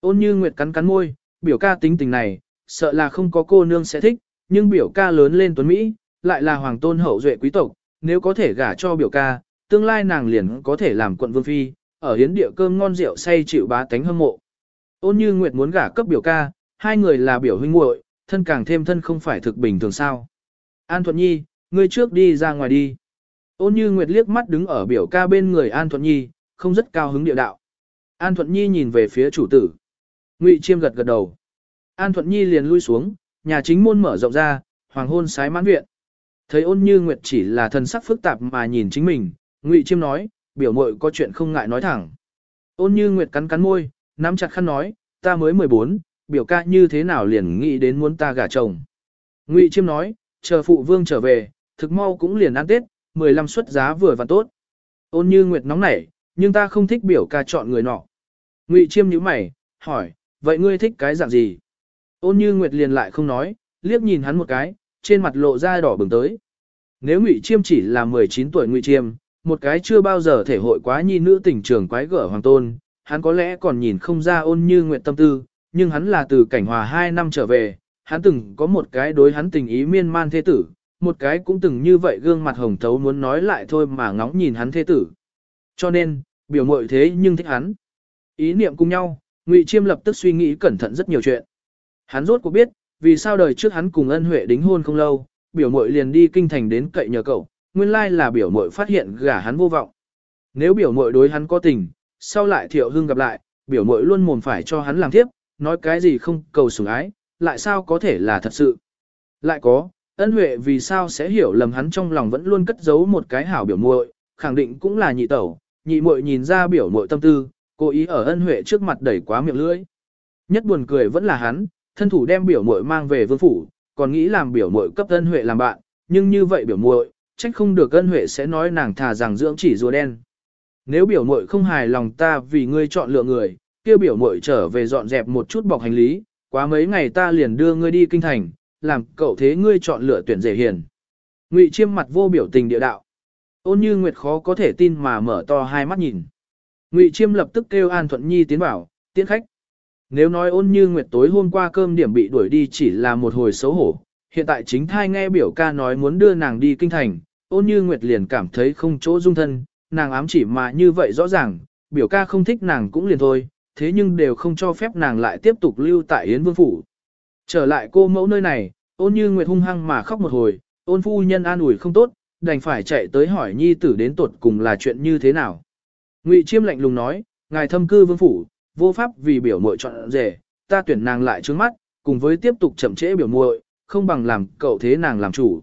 Ôn như Nguyệt cắn cắn môi, biểu ca tính tình này, sợ là không có cô nương sẽ thích, nhưng biểu ca lớn lên tuấn Mỹ, lại là hoàng tôn hậu duệ quý tộc, nếu có thể gả cho biểu ca, tương lai nàng liền có thể làm quận vương phi, ở hiến địa cơm ngon rượu say chịu bá tánh hâm mộ. Ôn như Nguyệt muốn gả cấp biểu ca, hai người là biểu huynh muội, thân càng thêm thân không phải thực bình thường sao. An Thuận Nhi, ngươi trước đi ra ngoài đi. Ôn như Nguyệt liếc mắt đứng ở biểu ca bên người An Thuận Nhi, không rất cao hứng địa đạo. An Thuận Nhi nhìn về phía chủ tử. Ngụy Chiêm gật gật đầu. An Thuận Nhi liền lui xuống, nhà chính môn mở rộng ra, hoàng hôn sái mãn viện. Thấy ôn như Nguyệt chỉ là thần sắc phức tạp mà nhìn chính mình, Ngụy Chiêm nói, biểu mội có chuyện không ngại nói thẳng. Ôn như Nguyệt cắn cắn môi, nắm chặt khăn nói, ta mới 14, biểu ca như thế nào liền nghĩ đến muốn ta gả chồng. Ngụy Chiêm nói, chờ phụ vương trở về, thực mau cũng liền ăn Tết, 15 suất giá vừa và tốt. Ôn như Nguyệt nóng nảy, nhưng ta không thích biểu ca chọn người nọ. Ngụy Chiêm nhíu mày, hỏi, vậy ngươi thích cái dạng gì? Ôn như Nguyệt liền lại không nói, liếc nhìn hắn một cái, trên mặt lộ ra đỏ bừng tới. Nếu Ngụy Chiêm chỉ là 19 tuổi Ngụy Chiêm, một cái chưa bao giờ thể hội quá nhi nữ tình trường quái gở hoàng tôn, hắn có lẽ còn nhìn không ra ôn như Nguyệt tâm tư, nhưng hắn là từ cảnh hòa hai năm trở về, hắn từng có một cái đối hắn tình ý miên man thế tử, một cái cũng từng như vậy gương mặt hồng thấu muốn nói lại thôi mà ngóng nhìn hắn thế tử. Cho nên, biểu mội thế nhưng thích hắn. Ý niệm cùng nhau, Ngụy Chiêm lập tức suy nghĩ cẩn thận rất nhiều chuyện. Hắn rốt cuộc biết, vì sao đời trước hắn cùng ân huệ đính hôn không lâu, biểu mội liền đi kinh thành đến cậy nhờ cậu, nguyên lai là biểu mội phát hiện gả hắn vô vọng. Nếu biểu mội đối hắn có tình, sau lại thiệu Hương gặp lại, biểu mội luôn mồm phải cho hắn làm tiếp, nói cái gì không cầu sủng ái, lại sao có thể là thật sự. Lại có, ân huệ vì sao sẽ hiểu lầm hắn trong lòng vẫn luôn cất giấu một cái hảo biểu muội, khẳng định cũng là nhị tẩu, nhị muội nhìn ra biểu muội tâm tư, cố ý ở ân huệ trước mặt đẩy quá miệng lưỡi. Nhất buồn cười vẫn là hắn, thân thủ đem biểu muội mang về vương phủ, còn nghĩ làm biểu muội cấp ân huệ làm bạn, nhưng như vậy biểu muội, trách không được ân huệ sẽ nói nàng thà rằng dưỡng chỉ rùa đen. Nếu biểu muội không hài lòng ta vì ngươi chọn lựa người, kia biểu muội trở về dọn dẹp một chút bọc hành lý, quá mấy ngày ta liền đưa ngươi đi kinh thành, làm cậu thế ngươi chọn lựa tuyển rể hiền. Ngụy Chiêm mặt vô biểu tình địa đạo. Ôn Như Nguyệt khó có thể tin mà mở to hai mắt nhìn. Ngụy Chiêm lập tức kêu An Thuận Nhi tiến vào, tiến khách. Nếu nói Ôn Như Nguyệt tối hôm qua cơm điểm bị đuổi đi chỉ là một hồi xấu hổ, hiện tại chính thai nghe biểu ca nói muốn đưa nàng đi kinh thành, Ôn Như Nguyệt liền cảm thấy không chỗ dung thân, nàng ám chỉ mà như vậy rõ ràng, biểu ca không thích nàng cũng liền thôi, thế nhưng đều không cho phép nàng lại tiếp tục lưu tại Yến Vương Phủ. Trở lại cô mẫu nơi này, ôn như Nguyệt hung hăng mà khóc một hồi, ôn phu nhân an ủi không tốt, đành phải chạy tới hỏi nhi tử đến tuột cùng là chuyện như thế nào. Ngụy Chiêm lạnh lùng nói, ngài thâm cư vương phủ, vô pháp vì biểu muội chọn rể, ta tuyển nàng lại trước mắt, cùng với tiếp tục chậm trễ biểu muội, không bằng làm cậu thế nàng làm chủ.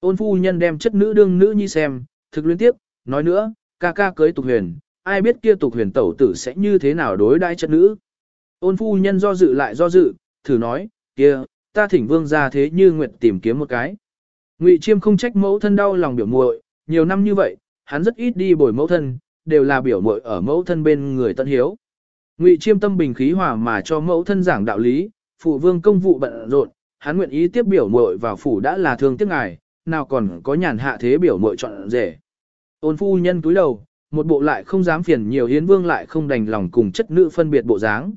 Ôn phu nhân đem chất nữ đương nữ nhi xem, thực liên tiếp, nói nữa, ca ca cưới tục huyền, ai biết kia tục huyền tẩu tử sẽ như thế nào đối đãi chất nữ. Ôn phu nhân do dự lại do dự, thử nói, kia, ta thỉnh vương ra thế như nguyện tìm kiếm một cái. Ngụy Chiêm không trách mẫu thân đau lòng biểu muội, nhiều năm như vậy, hắn rất ít đi bồi mẫu thân, đều là biểu muội ở mẫu thân bên người tận hiếu. Ngụy Chiêm tâm bình khí hòa mà cho mẫu thân giảng đạo lý, phụ vương công vụ bận rộn, hắn nguyện ý tiếp biểu muội vào phủ đã là thương tiếc ngài, nào còn có nhàn hạ thế biểu muội chọn rể. Ôn phu nhân túi đầu, một bộ lại không dám phiền nhiều hiến vương lại không đành lòng cùng chất nữ phân biệt bộ dáng.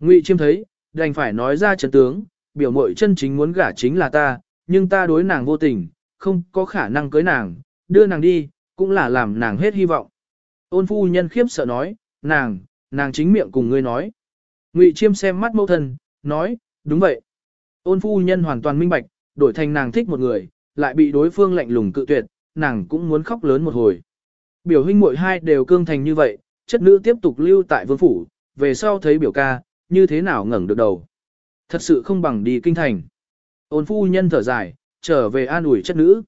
Ngụy Chiêm thấy, đành phải nói ra trận tướng, biểu muội chân chính muốn gả chính là ta, nhưng ta đối nàng vô tình, không có khả năng cưới nàng, đưa nàng đi, cũng là làm nàng hết hy vọng. Ôn phu nhân khiếp sợ nói, nàng, nàng chính miệng cùng ngươi nói. Ngụy Chiêm xem mắt mẫu thân, nói, đúng vậy. Ôn phu nhân hoàn toàn minh bạch, đổi thành nàng thích một người, lại bị đối phương lạnh lùng cự tuyệt, nàng cũng muốn khóc lớn một hồi. Biểu huynh muội hai đều cương thành như vậy, chất nữ tiếp tục lưu tại vương phủ, về sau thấy biểu ca, như thế nào ngẩng được đầu. Thật sự không bằng đi kinh thành. Ôn phu nhân thở dài, trở về an ủi chất nữ.